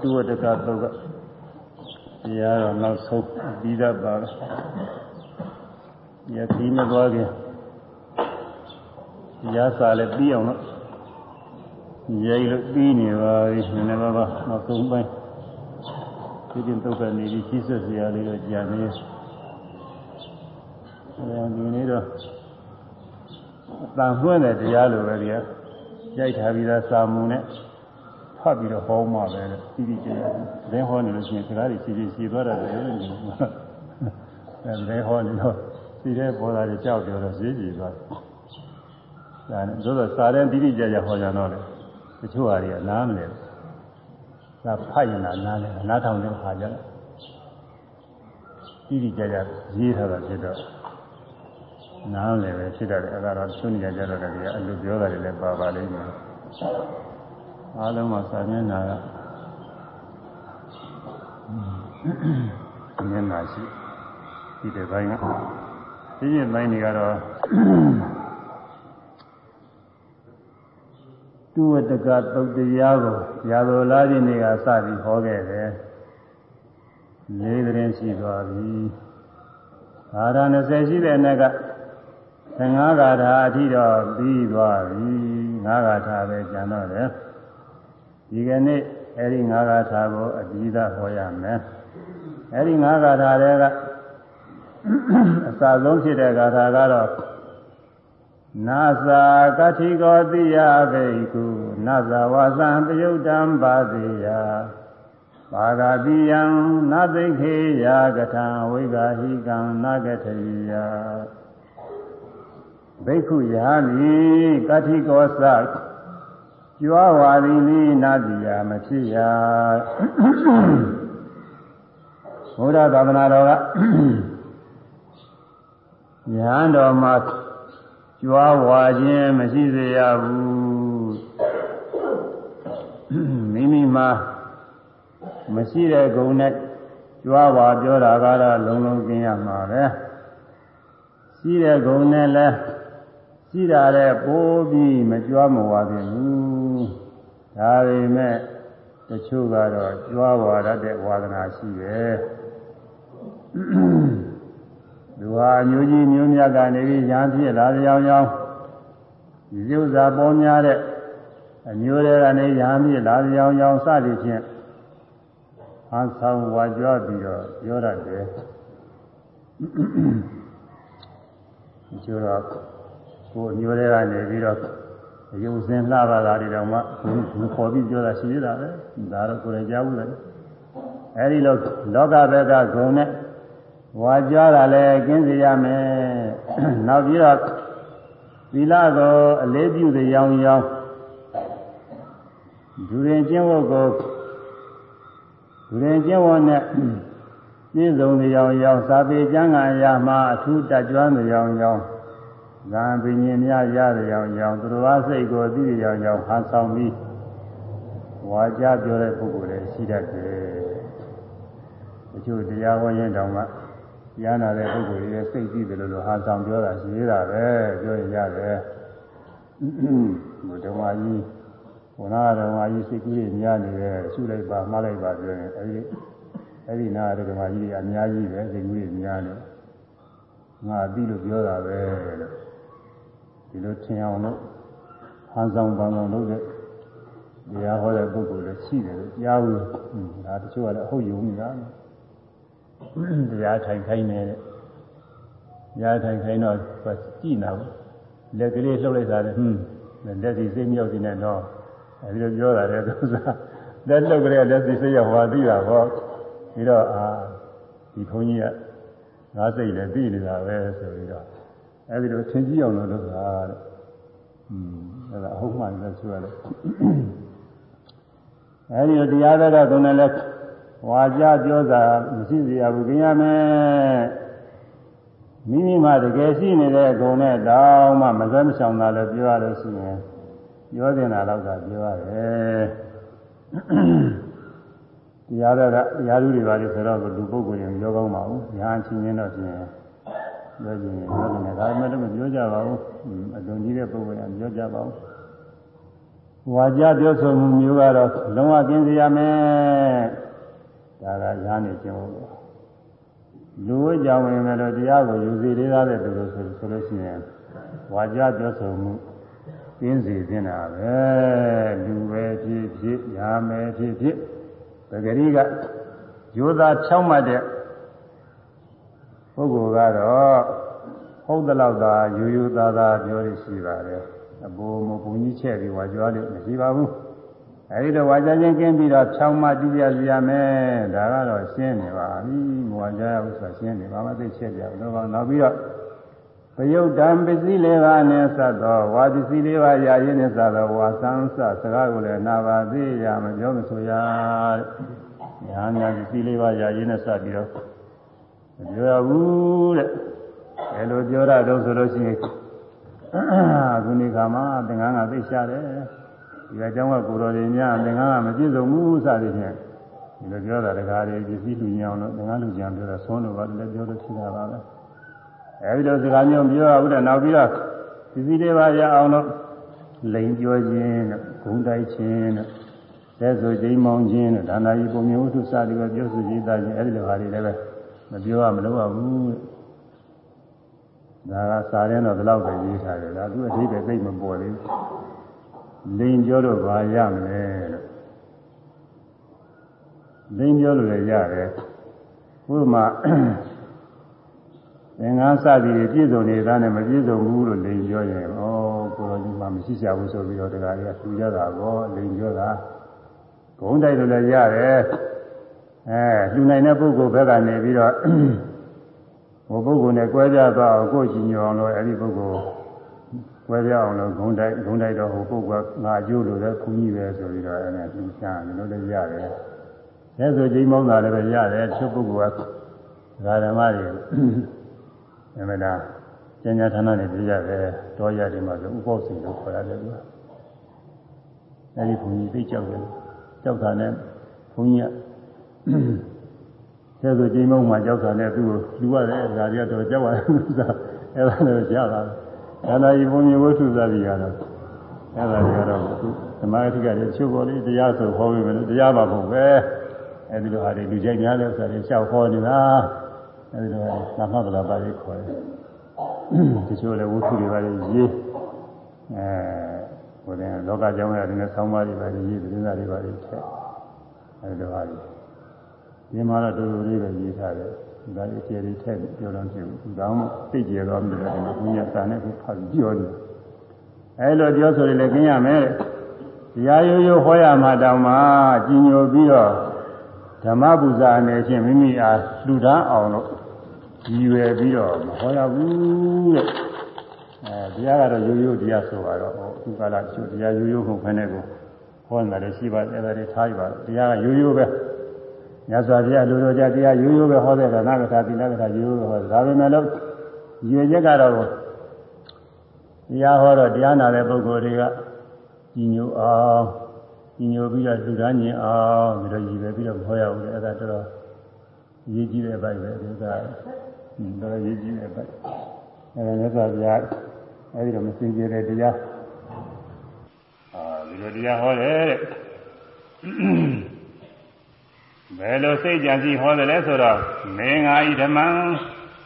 သူဝတ္တကတော့ကတရားတော်နောက်ဆုံးပြီးတတ်ပါလားယတိမသွားခင်တရားစာလည်းပြီးအောင်လို့ရိုက်လို့ပြီးနေပါပြီနည်းနည်းပါးပါနောက်ဆုံးပိုင်းဒီတင်တုတ်ကနေပြီးရှိဆက်စရာလေးတော့ကြာနေအဲဒီနေ့တော့အတန်လွှဲတဲ့တရားလိုပဲကြီးရိုက်ထားပြီးသားစာမူနဲ့ ဖတ်ပြီးတော့ဟောမှပဲပြီးပြီးကျရင်လင်းဟောနေလို့ရှိရင်စကားတွေစီစီစီသွားတာလည်းနေဘူးအဲလင်းဟောနေတော့စီတဲ့ပေါ်လာတဲ့ကြောက်ပြောတော့ဈေးကြီးသွားဒါနဲ့သို့တော့စာတဲ့တိတိကျကျဟောကြတော့လေတချို့ဟာတွေကနားမလဲဒါဖတ်ရင်တော့နားလဲနားထောင်တဲ့ခါကျတော့တိတိကျကျရေးထားတာဖြစ်တော့နားလည်းပဲဖြစ်တယ်အဲ့ဒါတော့ဆွနေကြကြတော့လည်းအလိုပြောတာတွေလည်းပါပါလိမ့်မယ် အားလုံးမှာစာမျက်နှာကမျက်နှာရှိဒီတဲ့ဘိုင်းကဒီရင်ဘိုင်းတွေကတော့သူဝတ္တကသုတ်တရားကိုရာဇဝလာခြင်းတွေကစပြီးဟောခဲ့တယ်လေးကရင်ရှိသွားပြီအာရ20ရှိတဲ့နေ့က15ဂါထာအထိတော့ပြီးသွားပြီ5ဂါထာပဲကျန်တော့တယ် ဒီကနေ့အဲဒီ၅ဂါထာကိုအပြီးသားဟောရမယ်အဲဒီ၅ဂါထာတွေကအစဆုံးဖြစ်တဲ့ဂါထာကတော့နာသာကတိကောတိယဘိကုနာဇဝါသံပယုတ်တံပါတိယဘာဂတိယံနာသိခေယာကထံဝိဂာဟိကံနာဂထေယဘိက္ခုယာမိကတိကောသ ကြွားဝါရီနိနာတိယမဖြစ်ရဘုရားသာသနာတော်ကညာတော်မှာကြွားဝါခြင်းမရှိစေရဘူးမိမိမှာမရှိတဲ့ဂုဏ်နဲ့ကြွားဝါပြောတာကတော့လုံးလုံးကျင်းရမှာပဲရှိတဲ့ဂုဏ်နဲ့လည်းရှိတာတဲ့ပိုးပြီးမကြွားမဝါခြင်းဘူး ဒါပေမဲ့တချို့ကတော့ကြွားဝါရတဲ့ဝါဒနာရှိတယ်လူဟာမျိုးကြီးမျိုးမြတ်ကနေပြီးညာဖြစ်လာကြောင်ကြောင်ဒီဥစ္စာပေါ်များတဲ့အမျိုးတွေကနေညာဖြစ်လာကြောင်ကြောင်စသည်ဖြင့်ဟန်ဆောင်ဝါကြွားပြီးတော့ပြောရတယ်ဒီကျတော့ကိုယ်မျိုးတွေကနေပြီးတော့ ရုပ်စင်လှပါတာတွေတော့မှခေါ်ပြီးပြောတာရှိသေးတာပဲဒါတော့ကိုယ်လည်းကြားဘူးလေအဲဒီလိုလောကဘက်ကဂုံနဲ့ဝါကြွားတာလည်းကျင်းစေရမယ်နောက်ပြီးတော့သီလကိုအလေးပြုတဲ့ရောင်ရောင်ဒူရင်ကျင့်ဝတ်ကိုဒူရင်ကျင့်ဝတ်နဲ့ပြည့်စုံတဲ့ရောင်ရောင်စာပေကျမ်းဂန်ရာမှာအထူးတကြွတဲ့ရောင်ရောင် ဂံပင်ရှင်များရတဲ့ရောင်ရောင်သူတော်ဘာစိတ်ကိုသိတဲ့ရောင်ရောင်ဟန်ဆောင်ပြီးဝါကြပြောတဲ့ပုဂ္ဂိုလ်တွေရှိတတ်တယ်။တချို့တရားဝန်းရင်တောင်မှရနာတဲ့ပုဂ္ဂိုလ်တွေရဲ့စိတ်ကြည့်တယ်လို့ဟန်ဆောင်ပြောတာရှိသေးတာပဲပြောရင်ရတယ်။ဘုဒ္ဓဝါကြီးဘုရားတော်ဝါကြီးစိတ်ကူးတွေများနေတယ်ရှုလိုက်ပါမှားလိုက်ပါပြောရင်အဲဒီအဲဒီနာရဓမ္မကြီးတွေအများကြီးပဲစိတ်ကူးတွေများနေငါအသိလို့ပြောတာပဲလို့ ဒီလိုထင်အောင်လို့ဟန်ဆောင်ပန်းဆောင်လုပ်တဲ့တရားဟောတဲ့ပုဂ္ဂိုလ်လည်းရှိတယ်လို့ကြားဘူးဒါတချို့ကလည်းအဟုတ်ယုံနေတာတရားထိုင်ခိုင်းနေတဲ့တရားထိုင်ခိုင်းတော့ကြည်နာဘူးလက်ကလေးလှုပ်လိုက်တာလေဟွန်းလက်စီစိတ်မြောက်စီနဲ့တော့အဲဒီလိုပြောတာလေသူစားလက်လှုပ်ကြတဲ့လက်စီစိတ်ရောက်သွားပြီးတာဟောပြီးတော့အာဒီခွန်ကြီးကငါစိတ်လည်းပြီးနေတာပဲဆိုပြီးတော့ အဲဒီလိုသင်ကြည့်အောင်လို့လုပ်တာတဲ့อืมအဲ့ဒါအဟုတ်မှန်လည်းဆိုရတယ်အဲဒီတရားတော်ကလည်းလည်းဝါကြပြောတာမရှိစေရဘူးခင်ရမယ်မိမိမှတကယ်ရှိနေတဲ့ဂုဏ်နဲ့တောင်းမှမစဲမဆောင်တာလည်းပြောရလို့ရှိရင်ပြောတင်တာတော့ကပြောရတယ်တရားတော်ကတရားသူတွေပါလေဆိုတော့လူပုဂ္ဂိုလ်ရင်ပြောကောင်းပါဘူးညာချင်းချင်းတော့ပြင် ပြောကြည့်ရင်ပြောနေတယ်ဒါပေမဲ့လည်းမပြောကြပါဘူးအလွန်ကြီးတဲ့ပုဂ္ဂိုလ်ကပြောကြပါဘူးဝါကြပြောဆိုမှုမျိုးကတော့လုံးဝကျင်းစေရမယ်ဒါကညာနေကျင့်လို့လူဝိကြောင့်ဝင်မယ်လို့တရားကိုယူစီလေးသားတဲ့သူလို့ဆိုဆိုလို့ရှိရင်ဝါကြပြောဆိုမှုကျင်းစေခြင်းတာပဲလူပဲဖြစ်ဖြစ်ညာမယ်ဖြစ်ဖြစ်ပဂရိကယောသားဖြောင်းမှတ်တဲ့ ပုဂ္ဂိုလ်ကတော့ဟုတ်သလောက်သာယူယူသားသားပြောရရှိပါတယ်အဘိုးမဘုံကြီးချက်ပြီးဝါကြွားလို့မရှိပါဘူးအဲဒီတော့ဝါကြခြင်းကင်းပြီးတော့ဖြောင်းမှတူပြစီရမယ်ဒါကတော့ရှင်းနေပါပြီဝါကြရဥစ္စာရှင်းနေပါမသိချက်ပြတော့နောက်ပြီးတော့ပယုတ်တံပစ္စည်းလေးပါးနဲ့စသောဝါပစ္စည်းလေးပါးရာရင်းနဲ့စသောဝါသံစစကားကိုလည်းနာပါသေးရမပြောမဆိုရတဲ့။ညာညာပစ္စည်းလေးပါးရာရင်းနဲ့စပြီးတော့ မပြောရဘူးတဲ့။အဲလိုပြောရတော့ဆိုလို့ရှိရင်ခုနေခါမှာသင်္ကန်းကသိရှာတယ်။ဒီအကြောင်းကကိုတော်တွေများသင်္ကန်းကမပြည့်စုံဘူးစသည်ဖြင့်ဒီလိုပြောတာတကားတွေပစ္စည်းလူညောင်းလို့သင်္ကန်းလူကြံပြောတာသုံးလို့ပါလည်းပြောလို့ရှိတာပါပဲ။အဲဒီလိုစကားမျိုးပြောရဘူးတဲ့နောက်ပြီးတော့ပစ္စည်းတွေပါရအောင်လို့လိန်ပြောခြင်းတို့ဂုံတိုက်ခြင်းတို့လက်ဆိုချိန်မောင်းခြင်းတို့ဒါနာယီပုံမျိုးထုစသည်ပဲပြောဆိုကြည်သားခြင်းအဲဒီလိုဟာတွေလည်းပဲ မပြောရမလို့ရဘူးဒါကစာရင်းတော့ဒီလောက်ပဲရေးထားတယ်ဒါသူအထိပ္ပယ်သိမပေါ်သေးဘူးလိန်ပြောတော့ဘာရမလဲလို့လိန်ပြောလို့လည်းရတယ်ဥပမာသင်္ကန်းစသည်တွေပြည့်စုံနေတာနဲ့မပြည့်စုံဘူးလို့လိန်ပြောရင်ဩကိုတော်ကြီးမှမရှိကြဘူးဆိုပြီးတော့တရားကြီးကသူကြတာကောလိန်ပြောတာဂုံးတိုက်လို့လည်းရတယ် အဲလူနိုင်တဲ့ပုဂ္ဂိုလ်ဘက်ကနေပြီးတော့ဟိုပုဂ္ဂိုလ်နဲ့ကွဲပြားသွားအောင်ကိုယ်ကြည်ညိုအောင်လို့အဲဒီပုဂ္ဂိုလ်ကွဲပြားအောင်လို့ဂုံးတိုက်ဂုံးတိုက်တော့ဟိုပုဂ္ဂိုလ်ကငါအကျိုးလို့လည်းခွန်ကြီးပဲဆိုပြီးတော့အဲသူချမ်းလို့လည်းရတယ်။အဲဆိုချိန်မောင်းတာလည်းပဲရတယ်သူပုဂ္ဂိုလ်ကဓမ္မတွေအမှန်တရားကျန်ညာဌာနနဲ့ပြရတယ်တောရတယ်မှာဆိုဥပောစိန်လို့ခေါ်ရတယ်ကွာအဲဒီဘုန်းကြီးသိကြောက်တယ်ကြောက်တာနဲ့ဘုန်းကြီး ကဲဆိုချိန်မုံမှာကြောက်တာနဲ့သူ့ကိုလူရတယ်ဒါတွေတော့ကြောက်ရတယ်ဆိုတာအဲဒါလည်းရတာဒါနာယီဘုန်းကြီးဝိသုသာကြီးကတော့အဲဒါတွေကတော့သူဓမ္မအထိကလည်းချုပ်ပေါ်လေးတရားဆိုဟောပြီးမယ်တရားပါဖို့ပဲအဲဒီလိုဟာတွေလူကြိုက်များတဲ့ဥစ္စာတွေရှောက်ဟောနေတာအဲဒီတော့နာမဗလာပါလေးခေါ်တယ်တချို့လည်းဝုထုတွေပါလေရေးအဲဟိုတဲ့လောကကြောင်းရတယ်နဲ့ဆောင်းပါးတွေပါလေရေးသတင်းစာတွေပါလေထက်အဲဒီတော့ဟာ ဒီမှာတော့တူတူလေးပဲရေးထားတယ်ဒါလေးကျေရီထက်ပြောတော့ဖြစ်ဘူးဒါမှသိကြတော့မြင်တယ်ဘုရားစာနဲ့ကိုဖတ်ပြောတယ်အဲလိုပြောဆိုရင်လည်းကျင်းရမယ်တရားရိုးရိုးဟောရမှာတောင်မှကြီးညိုပြီးတော့ဓမ္မပူဇာအနေဖြင့်မိမိအားလှူဒါန်းအောင်လို့ရည်ရွယ်ပြီးတော့မဟောရဘူးတဲ့အဲတရားကတော့ရိုးရိုးတရားဆိုတော့အခုကလာကျတရားရိုးရိုးဟုတ်ခနဲ့ကိုဟောနေတာလည်းရှိပါအဲ့ဒါတွေထားရပါတရားကရိုးရိုးပဲ ညဇာတရားလူတော်ကြတရားရိုးရိုးပဲဟောတဲ့ကနာကထာသီလကထာရိုးရိုးပဲဟောဒါပေမဲ့လို့ရည်ချက်ကတော့တရားဟောတော့တရားနာတဲ့ပုဂ္ဂိုလ်တွေကကြီးညိုအောင်ကြီးညိုပြီးတော့လူသားညင်အောင်ပြီးတော့ရည်ပဲပြီးတော့ဟောရဘူးလေအဲ့ဒါတော့ရေးကြည့်တဲ့ဘက်ပဲဒီကတော်ရေးကြည့်တဲ့ဘက်အဲဒါမြတ်စွာဘုရားအဲဒီတော့မစင်ကြတဲ့တရားအာဒီလိုတရားဟောတယ်တဲ့ ဘယ်လိုစိတ်ကြံစီဟောတယ်လဲဆိုတော့မင်းငါဤဓမ္မ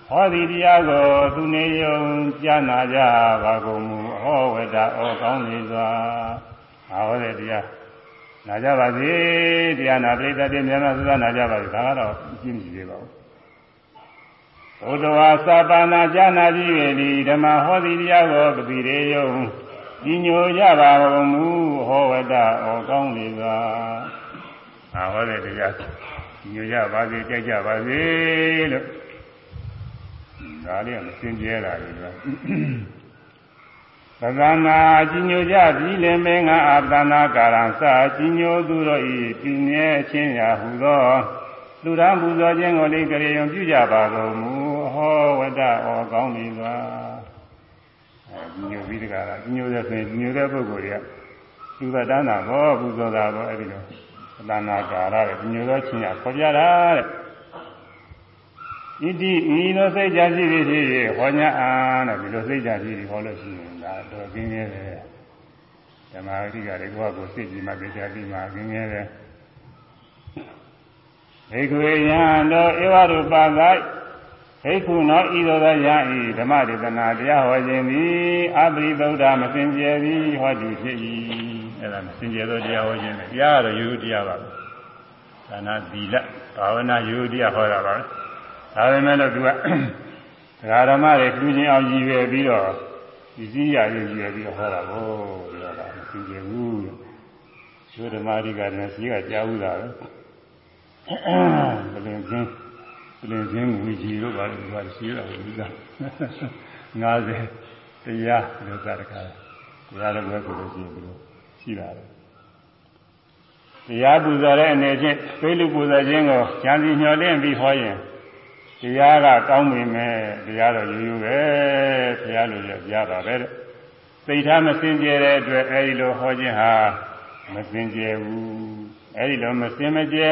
ဟောဒီတရားကိုသူနေယုံကြားနာကြပါကုန်မူဟောဝတ္တဩကောင်းနေစွာဟောတဲ့တရားနာကြပါစေတရားနာပရိသတ်တွေမြန်မာသုဒနာကြပါစေဒါကတော့ကြည့်ကြည့်ပါဦးဘုဒ္ဓဝါစာပါဏာကြာနာကြည့်ရသည်ဓမ္မဟောသည်တရားကိုပတိရေယုံကြီးညိုကြပါကုန်မူဟောဝတ္တဩကောင်းလေစွာ အာဟောတဲ့တရားညိုကြပါစေကြိုက်ကြပါစေလို့ဒါလေးကမစင်ကြဲတာလေကွာသကနာကြီးညိုကြပြီလေမင်းငါအပ္ပနာကာရံစာကြီးညိုသူတို့ဤပြုမြဲခြင်းရာဟုသောလူရန်ပူဇော်ခြင်းကိုလေးကြရေုံပြုကြပါကုန်မူဟောဝတ္တဩကောင်းပြီစွာအဲကြီးညိုပြီးတကားလားကြီးညိုတဲ့ဆိုရင်ကြီးညိုတဲ့ပုဂ္ဂိုလ်တွေကသူကတန်းတာဘောပူဇော်တာဘောအဲ့ဒီလို သကနာကာရတဲ့ကြီးညိုသောခြင်းရာခေါ်ပြတာတဲ့ဣတိဤလိုစိတ်ကြရှိသည်ဖြစ်ဟောညာအာတဲ့ဒီလိုစိတ်ကြရှိသည်ဟောလို့ရှိရင်ဒါတော့ပြင်းရဲတယ်ဓမ္မအရိကတွေကိုယ့်ကိုစိတ်ကြီးမှသိချပြီးမှငင်းငယ်တယ်ဘိက္ခွေယံတို့ဧဝရုပသဘိက္ခုနောဤသို့သောယံဤဓမ္မဒေသနာတရားဟောခြင်းသည်အပရိသုဒ္ဓမစင်ကြယ်သည်ဟောသည်ဖြစ်၏ အဲ့ဒါမစင်ကြယ်သောတရားဟောခြင်းပဲတရားကတော့ရိုးရိုးတရားပါပဲဒါနာသီလဘာဝနာရိုးရိုးတရားဟောတာပါပဲဒါပေမဲ့လို့သူကဒကာဓမ္မတွေပြုခြင်းအောင်ရည်ရွယ်ပြီးတော့ဒီစည်းရရည်ရွယ်ပြီးတော့ဟောတာကိုဒီတော့မစင်ကြယ်ဘူးရိုးဓမ္မအရိကလည်းစီကကြားဘူးတာပဲဘယ်လိုချင်းဘယ်လိုချင်းဝီကြီးတို့ပါလို့ပြောရှိရတာဘူးက90တရားလို့သာတခါတရားလည်းဘယ်ကိုလို့ရှိရင်ဘယ်လို ရှိတာလဲတရားပူဇော်တဲ့အနေဖြင့်သိလူပူဇော်ခြင်းကိုဉာဏ်စီညှော်လင့်ပြီးဟောရင်တရားကကောင်းပြီမဲ့တရားတော့ရိုးရိုးပဲဘုရားလိုရကြားပါပဲတဲ့သိထားမစင်ကြဲတဲ့အတွက်အဲဒီလိုဟောခြင်းဟာမစင်ကြဲဘူးအဲဒီလိုမစင်မကြဲ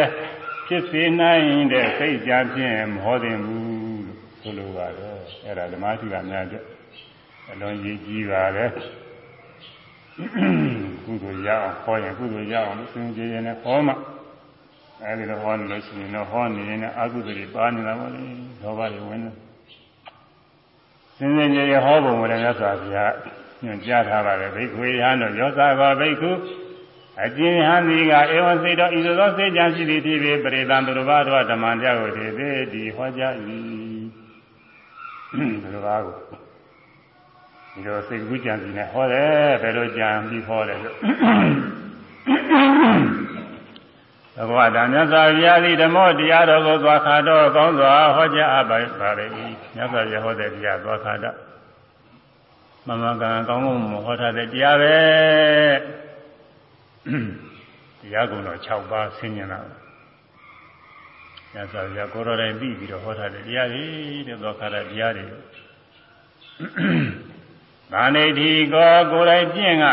ဖြစ်စေနိုင်တဲ့စိတ်ကြဖြင့်မဟောသင့်ဘူးလို့ဆိုလိုပါတယ်အဲ့ဒါဓမ္မရှိကများတဲ့အလွန်ရည်ကြီးပါတယ် ကုသိုလ်ရအောင်ဟောရင်ကုသိုလ်ရအောင်စင်ကြယ်ရင်လည်းဟောမှအဲဒီလိုဟောနေလို့ရှိရင်တော့ဟောနေရင်အကုသိုလ်တွေပါနေတာပေါ့လေလောဘတွေဝင်နေစင်စင်ကြယ်ကြယ်ဟောပုံလည်းမြတ်စွာဘုရားညွှန်ကြားထားပါတယ်ဘိက္ခွေယဟန်တို့ရောစာကောဘိက္ခုအကျဉ်းဟန်ဒီကဧဝစိတ်တော်ဤသို့သောစေကြရှိသည်ဖြစ်ဖြစ်ပရိသံသူတော်ဘာတော်ဓမ္မတရားကိုတည်သေးဒီဟောကြား၏သူတော်ဘာကို ဒီလိုစိတ်ကူးကြံစီနဲ့ဟောတယ်ဘယ်လိုကြံပြီးဟောတယ်လို့ဘဂဝတာမြတ်စွာဘုရားသည်ဓမ္မတရားတော်ကိုသွားခါတော့ကောင်းစွာဟောကြားအပ်ပါပါလေမြတ်စွာဘုရားဟောတဲ့တရားသွားခါတော့မမကံကောင်းကောင်းမဟောထားတဲ့တရားပဲတရားကုံတော်6ပါးဆင်းញင်တာညစာပြကိုရောတိုင်းပြီးပြီးတော့ဟောထားတဲ့တရားတွေတဲ့သောခါရတရားတွေ ဗာနေတိကောကိုယ်တိုင်ပြင့်က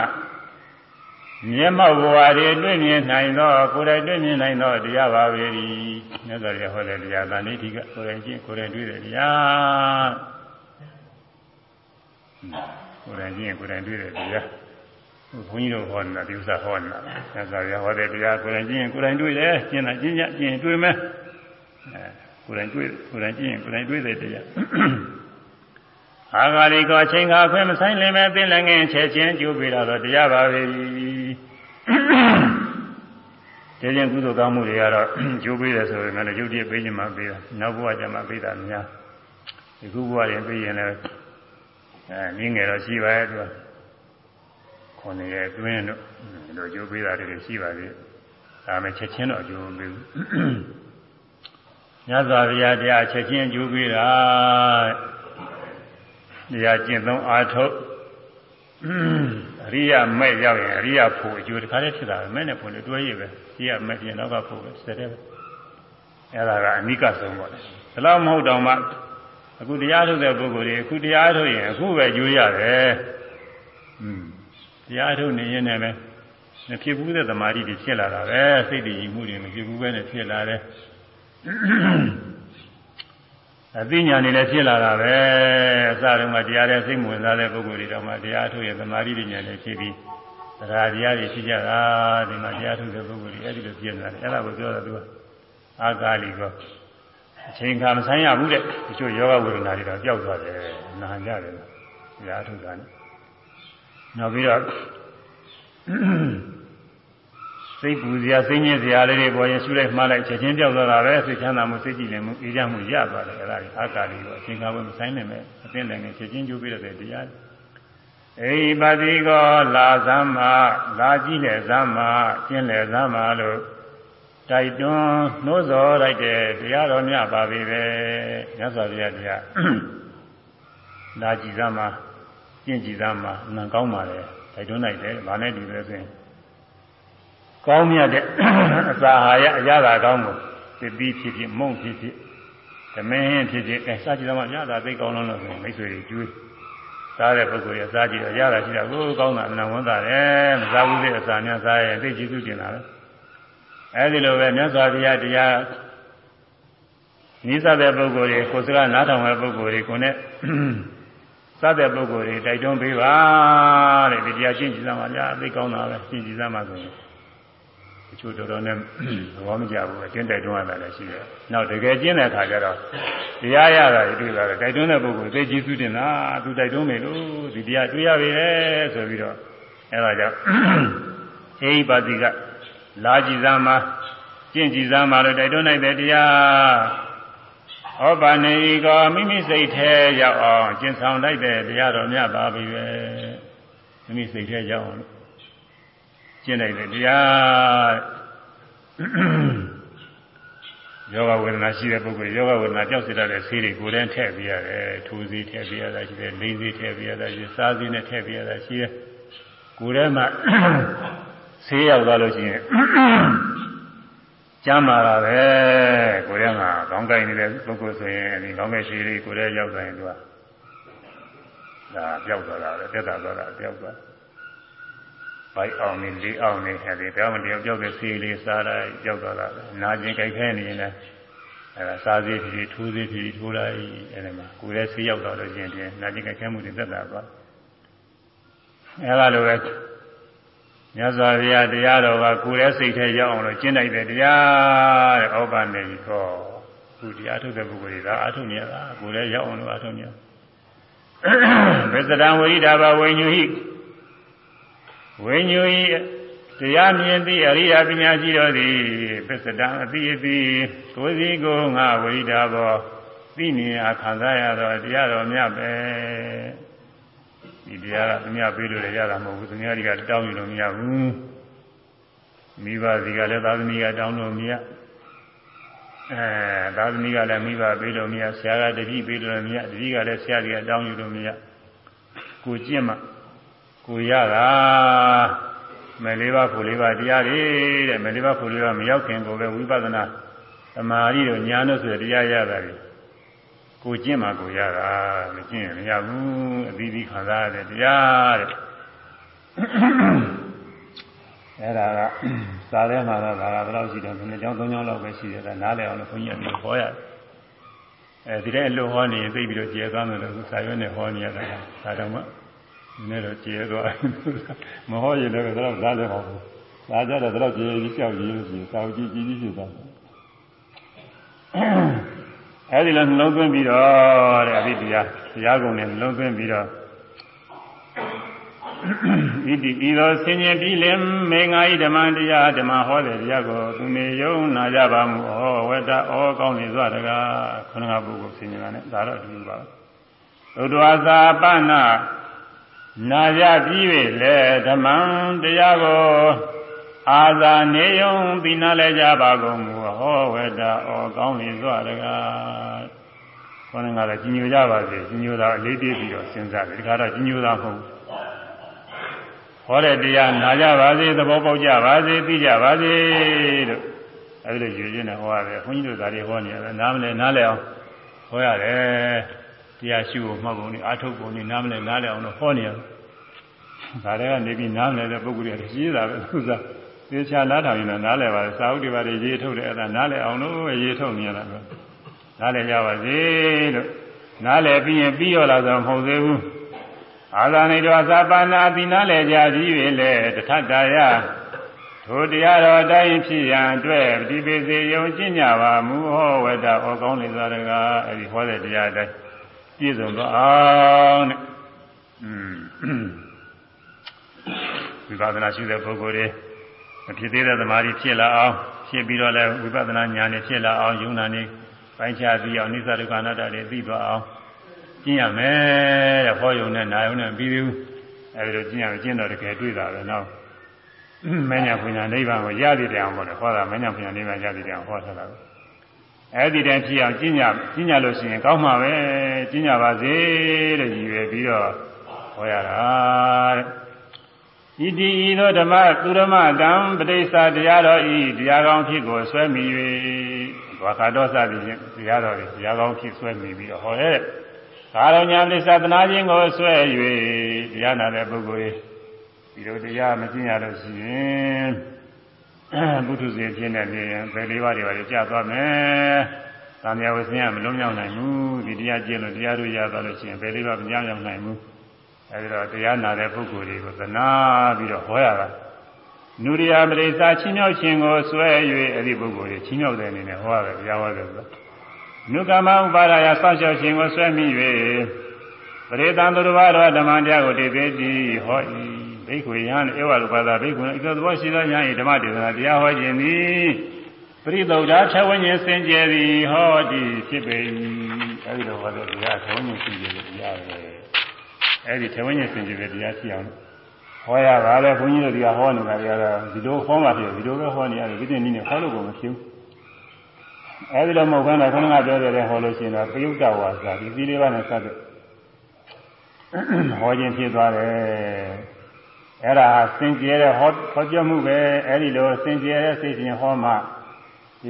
မျက်မှောက်ဘဝတွေတွေ့မြင်နိုင်သောကိုယ်တိုင်တွေ့မြင်နိုင်သောတရားပါပဲဒီမြတ်စွာဘုရားဟောတဲ့တရားဗာနေတိကကိုယ်တိုင်ပြင့်ကိုယ်တိုင်တွေ့တဲ့တရားကိုယ်တိုင်ပြင့်ကိုယ်တိုင်တွေ့တဲ့တရားဘုန်းကြီးတို့ဟောနေတာဒီဥစ္စာဟောနေတာမြတ်စွာဘုရားဟောတဲ့တရားကိုယ်တိုင်ကျင့်ကိုယ်တိုင်တွေ့တယ်ကျင့်တာကျင့်ကြကျင့်တွေ့မယ်အဲကိုယ်တိုင်တွေ့ကိုယ်တိုင်ကျင့်ကိုယ်တိုင်တွေ့တဲ့တရား အာဂါလိကောအချိန်ခါခွင့်မဆိုင်လင်မဲ့ပင်လည်းငင်ချက်ချင်းကျိုးပေးတော့တရားပါပဲဒီချင်းကုသိုလ်ကောင်းမှုတွေကတော့ကျိုးပေးတယ်ဆိုရင်လည်းရုပ်တည်းပေးခြင်းမှပေးတာနောက်ဘဝကျမှပေးတာများဒီခုဘဝရင်ပေးရင်လည်းအဲနင်းငယ်တော့ရှိပါရဲ့သူကခုနှစ်ရက်အတွင်းတို့ဒီလိုကြိုးပေးတာတွေရှိပါသေးတယ်ဒါမှချက်ချင်းတော့ကြိုးပေးဘူးညဇာဗျာတရားချက်ချင်းကြိုးပေးတာ တရားကျင့်သုံးအာထုတ်အရိယာမဲ့ရောက်ရင်အရိယာဖို့အကျိုးတစ်ခါတည်းဖြစ်တာပဲမဲ့နဲ့ဖို့လည်းတွဲရပဲအရိယာမဲ့ပြင်တော့ကဖို့ပဲဆက်တယ်အဲ့ဒါကအနိကဆုံးပေါ့လေဒါတော့မဟုတ်တော့မှအခုတရားထုတ်တဲ့ပုဂ္ဂိုလ်တွေအခုတရားထုတ်ရင်အခုပဲကြိုးရတယ်อืมတရားထုတ်နေရင်လည်းမဖြစ်ဘူးတဲ့သမာဓိတွေဖြစ်လာတာပဲစိတ်တည်မှုတွေမဖြစ်ဘူးပဲနဲ့ဖြစ်လာတယ် အသိဉာဏ်တွေလည်းဖြစ်လာတာပဲအစတုန်းကတရားတဲ့စိတ်ဝင်စားတဲ့ပုဂ္ဂိုလ်တွေတော့မှတရားထုတ်ရင်သမာဓိဉာဏ်တွေဖြစ်ပြီးတရားတရားတွေဖြစ်ကြတာဒီမှာတရားထုတ်တဲ့ပုဂ္ဂိုလ်တွေအဲ့ဒီလိုဖြစ်နေတာအဲ့ဒါကိုပြောတာသူကအာကာလီကအချိန်ခါမဆိုင်ရဘူးတဲ့တချို့ယောဂဝေဒနာတွေတော့ကြောက်သွားတယ်နာကြတယ်တရားထုတ်တာနဲ့နောက်ပြီးတော့ စိတ်ပူစရာစိတ်ညစ်စရာလေးတွေပေါ်ရင်ရှုလိုက်မှားလိုက်ချက်ချင်းပြောက်သွားတာပဲစိတ်ချမ်းသာမှုစိတ်ကြည်လင်မှုအေးချမ်းမှုရသွားတယ်အဲ့ဒါကြီးအာကာလီကိုအချိန်ကားဝမဆိုင်နိုင်မဲ့အသိလည်းငယ်ချက်ချင်းကျိုးပြတဲ့တရားအိပါတိကောလာသမ္မာလာကြည့်လေသမ္မာကျင့်လေသမ္မာလို့တိုက်တွန်းနှိုးဆော်လိုက်တဲ့တရားတော်များပါပြီပဲမြတ်စွာဘုရားတရားလာကြည့်သမ္မာကျင့်ကြည်သားမှာအနံကောင်းပါလေတိုက်တွန်းလိုက်တယ်။ဘာနဲ့တူလဲဆိုရင် ကောင်းမြတ်တဲ့အစာဟာရအရသာကောင်းကိုသစ်ပြီးဖြစ်ဖြစ်မုံဖြစ်ဖြစ်သမင်းဖြစ်ဖြစ်အဲစားကြည့်သားမှာရတာသိကောင်းလို့လို့ဆိုရင်မိတ်ဆွေတွေကျွေးစားတဲ့ပုဂ္ဂိုလ်ရစားကြည့်တော့ရတာရှိတာကိုကောင်းတာအနံဝန်တာတယ်မစားဘူးတဲ့အစာများစားရင်သိကျေးဇူးတင်တာပဲအဲဒီလိုပဲမြတ်စွာဘုရားတရားနိစ္စတဲ့ပုဂ္ဂိုလ်တွေကိုယ်စကားနားထောင်တဲ့ပုဂ္ဂိုလ်တွေကိုနဲ့စတဲ့ပုဂ္ဂိုလ်တွေတိုက်တွန်းပေးပါတဲ့ဒီတရားရှင်းကြည့်စမ်းပါဗျာသိကောင်းတာပဲရှင်းကြည့်စမ်းပါဆိုရင် တချို့တော်တော်နဲ့သဘောမကျဘူးအတင်းတိုက်တွန်းရတာလည်းရှိတယ်။နောက်တကယ်ကျင့်တဲ့အခါကျတော့တရားရတာတွေ့လာတယ်တိုက်တွန်းတဲ့ပုဂ္ဂိုလ်သိကြည့်စုတင်တာသူတိုက်တွန်းမယ်လို့ဒီတရားတွေ့ရပြီလေဆိုပြီးတော့အဲဒါကြောင့်အေဟိပါတိကလာကြည်စမ်းပါကျင့်ကြည်စမ်းပါလို့တိုက်တွန်းလိုက်တဲ့တရားဟောပါနေကောမိမိစိတ်ထဲရောက်အောင်ကျင့်ဆောင်လိုက်တဲ့တရားတော်မြတ်ပါပြီပဲမိမိစိတ်ထဲရောက်အောင် ကျင့်လိုက်တဲ့တရားယောဂဝေဒနာရှိတဲ့ပုဂ္ဂိုလ်ယောဂဝေဒနာကြောက်စေတတ်တဲ့ဆေးတွေကိုယ်တည်းထည့်ပြရတယ်ထိုးဆေးထည့်ပြရတာရှိတယ်လိမ့်ဆေးထည့်ပြရတာရှိတယ်စားဆေးနဲ့ထည့်ပြရတာရှိတယ်ကိုယ်ထဲမှာဆေးရောက်သွားလို့ရှိရင်ကျမ်းမာတာပဲကိုယ်ထဲမှာခေါင်းကိုက်နေတဲ့ပုဂ္ဂိုလ်ဆိုရင်ဒီခေါင်းကိုက်ဆေးလေးကိုယ်ထဲရောက်တိုင်းသူကဒါပြောက်သွားတာပဲတက်တာသွားတာပြောက်သွား ဘိုက်အောင်နေလေးအောင်နေအဲဒီဘယ်မှတယောက်ပြောက်တဲ့ဆေးလေးစားလိုက်ပြောက်သွားတာပဲနာကျင်ကြိုက်ခဲနေရင်လည်းအဲဒါစားဆေးဖြည်းထိုးဆေးဖြည်းထိုးလိုက်အဲဒီမှာကိုယ်ထဲဆေးရောက်တော့လို့ရှိရင်နာကျင်ကြိုက်ခဲမှုတွေတက်တာသွားအဲလိုပဲမြတ်စွာဘုရားတရားတော်ကကိုယ်ရဲ့စိတ်ထဲရောက်အောင်လို့ကျင့်လိုက်တဲ့တရားတဲ့ဩဘာနေခောခုတရားထုတ်တဲ့ပုဂ္ဂိုလ်တွေကအာထုနေရတာကိုယ်ရဲ့ရောက်အောင်လို့အာထုနေရဘစ္စဒံဝိရိဒဘာဝိညုဟိ ဝိညုဟိတရားမြင်သည့်အရိယာပညာရှိတော်သည်ပစ္စဒံအတိအတိကိုယ်စီကိုငါဝိရိဒဘောသိမြင်အခါစားရသောတရားတော်မြတ်ပဲဒီတရားကသူများပေးလို့လည်းရတာမဟုတ်ဘူးသူများတွေကတောင်းယူလို့မရဘူးမိဘစီကလည်းသာသမီကတောင်းလို့မရအဲသာသမီကလည်းမိဘပေးလို့မရဆရာကတပည့်ပေးလို့မရတပည့်ကလည်းဆရာကြီးကတောင်းယူလို့မရကိုကျင့်မှ ကိုရတာမယ်လေးပါးဖို့လေးပါးတရားတွေတဲ့မယ်လေးပါးဖို့လေးပါးမရောက်ခင်ကိုပဲဝိပဿနာသမာဓိတို့ညာတို့ဆိုတဲ့တရားရတာတွေကိုကျင့်မှကိုရတာမကျင့်ရင်မရဘူးအသီးသီးခံစားရတဲ့တရားတဲ့အဲ့ဒါကစာထဲမှာတော့ဒါကဘယ်လောက်ရှိတယ်နှစ်ကြောင်းသုံးကြောင်းလောက်ပဲရှိတယ်ဒါနားလည်အောင်လို့ခွန်ကြီးကဟောရတယ်အဲဒီတဲ့အလို့ဟောနေသိပြီးတော့ကျေသွားမယ်လို့စာရွက်နဲ့ဟောနေရတာဒါတော့မှ နည်းတော့ကျေသွားမဟောရင်လည်းတော့ဒါလည်းမဟုတ်ဘူးဒါကြတော့တော့ကျေကြီးကြောက်ကြီးလို့ရှိရင်စာကြည့်ကြည့်ကြည့်ဖြစ်သွားတယ်အဲဒီလိုနှလုံးသွင်းပြီးတော့တဲ့အဘိတရားတရားကုန်နဲ့နှလုံးသွင်းပြီးတော့ဣတိဤသောဆင်ញင်ပြီးလင်မေငါဤဓမ္မတရားဓမ္မဟောတဲ့တရားကိုသူနေယုံနာကြပါမူဩဝတ္တဩကောင်းနေစွာတကားခဏကပုဂ္ဂိုလ်ဆင်ញင်တာနဲ့ဒါတော့အတူတူပါသုတ္တဝါသာပနာ နာကြပြီးပြီလေဓမ္မတရားကိုအာသာနေယုံပြီးနာလဲကြပါကုန်မူဟောဝတ္တဩကောင်းနေစွာတကားခေါင်းကလည်းကြီးညိုကြပါစေကြီးညိုတာအလေးပြေးပြီးတော့စဉ်းစားတယ်ဒီခါတော့ကြီးညိုတာမဟုတ်ဘူးဟောတဲ့တရားနာကြပါစေသဘောပေါက်ကြပါစေသိကြပါစေလို့အဲဒီလိုယူရင်းနဲ့ဟောရတယ်ခွန်ကြီးတို့ဒါတွေဟောနေရတယ်နားမလဲနားလဲအောင်ဟောရတယ် တရားရှိဖို့မှတ်ပုံနဲ့အာထုတ်ပုံနဲ့နားမလဲနားလဲအောင်လို့ဟောနေရတယ်ဒါတွေကနေပြီးနားမလဲတဲ့ပုဂ္ဂိုလ်တွေရေးတာပဲသူစားသေချာနားထောင်ရင်နားလဲပါလေစာအုပ်တွေပါတွေရေးထုတ်တယ်အဲ့ဒါနားလဲအောင်လို့ရေးထုတ်နေရတာပဲနားလဲကြပါစေလို့နားလဲပြီးရင်ပြီးရောလာဆိုမဟုတ်သေးဘူးအာဇာနိတောသဗ္ဗနာတိနာလည်းကြပြီးပြီလေတထတာယထိုတရားတော်တိုင်းဖြစ်ရန်အတွက်ဒီပေစေယုံကျင့်ကြပါမူဟောဝတ္တဩကောင်းလေသာတကားအဲဒီဟောတဲ့တရားတိုင်း ပြည့်စုံသွားအောင်တဲ့อืมဝိပဿနာရှိတဲ့ပုဂ္ဂိုလ်တွေမဖြစ်သေးတဲ့သမာဓိဖြစ်လာအောင်ဖြစ်ပြီးတော့လည်းဝိပဿနာဉာဏ်နဲ့ဖြစ်လာအောင်ယုံနာနေပိုင်းခြားပြီးအောင်နိစ္စဒုက္ခအနတ္တတွေသိသွားအောင်ကျင့်ရမယ်တဲ့ဟောယုံနဲ့နာယုံနဲ့ပြီးသေးဘူးအဲဒီလိုကျင့်ရမယ်ကျင့်တော့တကယ်တွေ့တာပဲနော်မညာပညာနိဗ္ဗာန်ကိုရသည်တရားဟောတယ်ဟောတာမညာပညာနိဗ္ဗာန်ရသည်တရားဟောထားတာပဲ အဲဒီတည်းဖြစ်အောင်ကျင့်ကြကျင့်ကြလို့ရှိရင်ကောင်းမှာပဲကျင့်ကြပါစေတဲ့ရည်ရွယ်ပြီးတော့ဟောရတာတဲ့ဣတိဤသောဓမ္မသူဓမ္မတံပဋိစ္စတရားတော်ဤတရားကောင်းဖြစ်ကိုဆွဲမိ၍ဘာခါတော်စသည်ဖြင့်တရားတော်ဤတရားကောင်းဖြစ်ဆွဲမိပြီးတော့ဟောရဲ့ကာရုညာသစ္စာသနာခြင်းကိုဆွဲ၍တရားနာတဲ့ပုဂ္ဂိုလ်ဒီလိုတရားမကျင့်ရလို့ရှိရင် ဘုထုဇဉ်ဖြစ်နေနေဘယ်လေးပါးတွေပါကြာသွားမယ်။သံမြဝဆင်းကမလုံးမြောက်နိုင်ဘူးဒီတရားကျင့်လို့တရားတို့ရသွားလို့ရှိရင်ဘယ်လေးပါမကြောက်ရောက်နိုင်ဘူးအဲဒီတော့တရားနာတဲ့ပုဂ္ဂိုလ်တွေကိုသနာပြီးတော့ဟောရတာနုရိယပရိစ္ဆာချင်းမြောက်ခြင်းကိုဆွဲ၍အဲ့ဒီပုဂ္ဂိုလ်တွေချင်းမြောက်တဲ့အနေနဲ့ဟောရတယ်တရားဟောတယ်ဆိုတော့နုကမဥပါဒရာဆောက်ရှောက်ခြင်းကိုဆွဲမိ၍ပရိသံသူတော်ဘာတော်ဓမ္မတရားကိုတည်သေးသည်ဟော၏ ဘိက္ခွေယံဧဝရူပသာဘိက္ခွေဤသို့သောရှိသောယံ၏ဓမ္မဒေသနာတရားဟောခြင်းသည်ပရိသုဒ္ဓထဝဉ္ဉ္စင်ကြယ်သည်ဟောတိဖြစ်ပေ၏အဲဒီလိုဟောတဲ့တရားထဝဉ္ဉ္စင်ကြယ်တဲ့တရားပဲအဲဒီထဝဉ္ဉ္စင်ကြယ်တဲ့တရားရှိအောင်ဟောရပါလေဘုန်းကြီးတို့ဒီကဟောနေတာတွေကတော့ဒီလိုဟောမှဖြစ်ဒီလိုပဲဟောနေရတယ်ဒီနေ့နည်းနဲ့ဟောလို့ကိုမဖြစ်ဘူးအဲဒီလိုမဟုတ်ဘဲနဲ့ခဏကပြောတဲ့ဟောလို့ရှိရင်တော့ပယုတ်တဝါစာဒီသီလေးပါးနဲ့စတဲ့ဟောခြင်းဖြစ်သွားတယ် အဲ့ဒါစင်ကြယ်တဲ့ဟောဟောပြောမှုပဲအဲ့ဒီလိုစင်ကြယ်တဲ့စိတ်ဖြင့်ဟောမှတ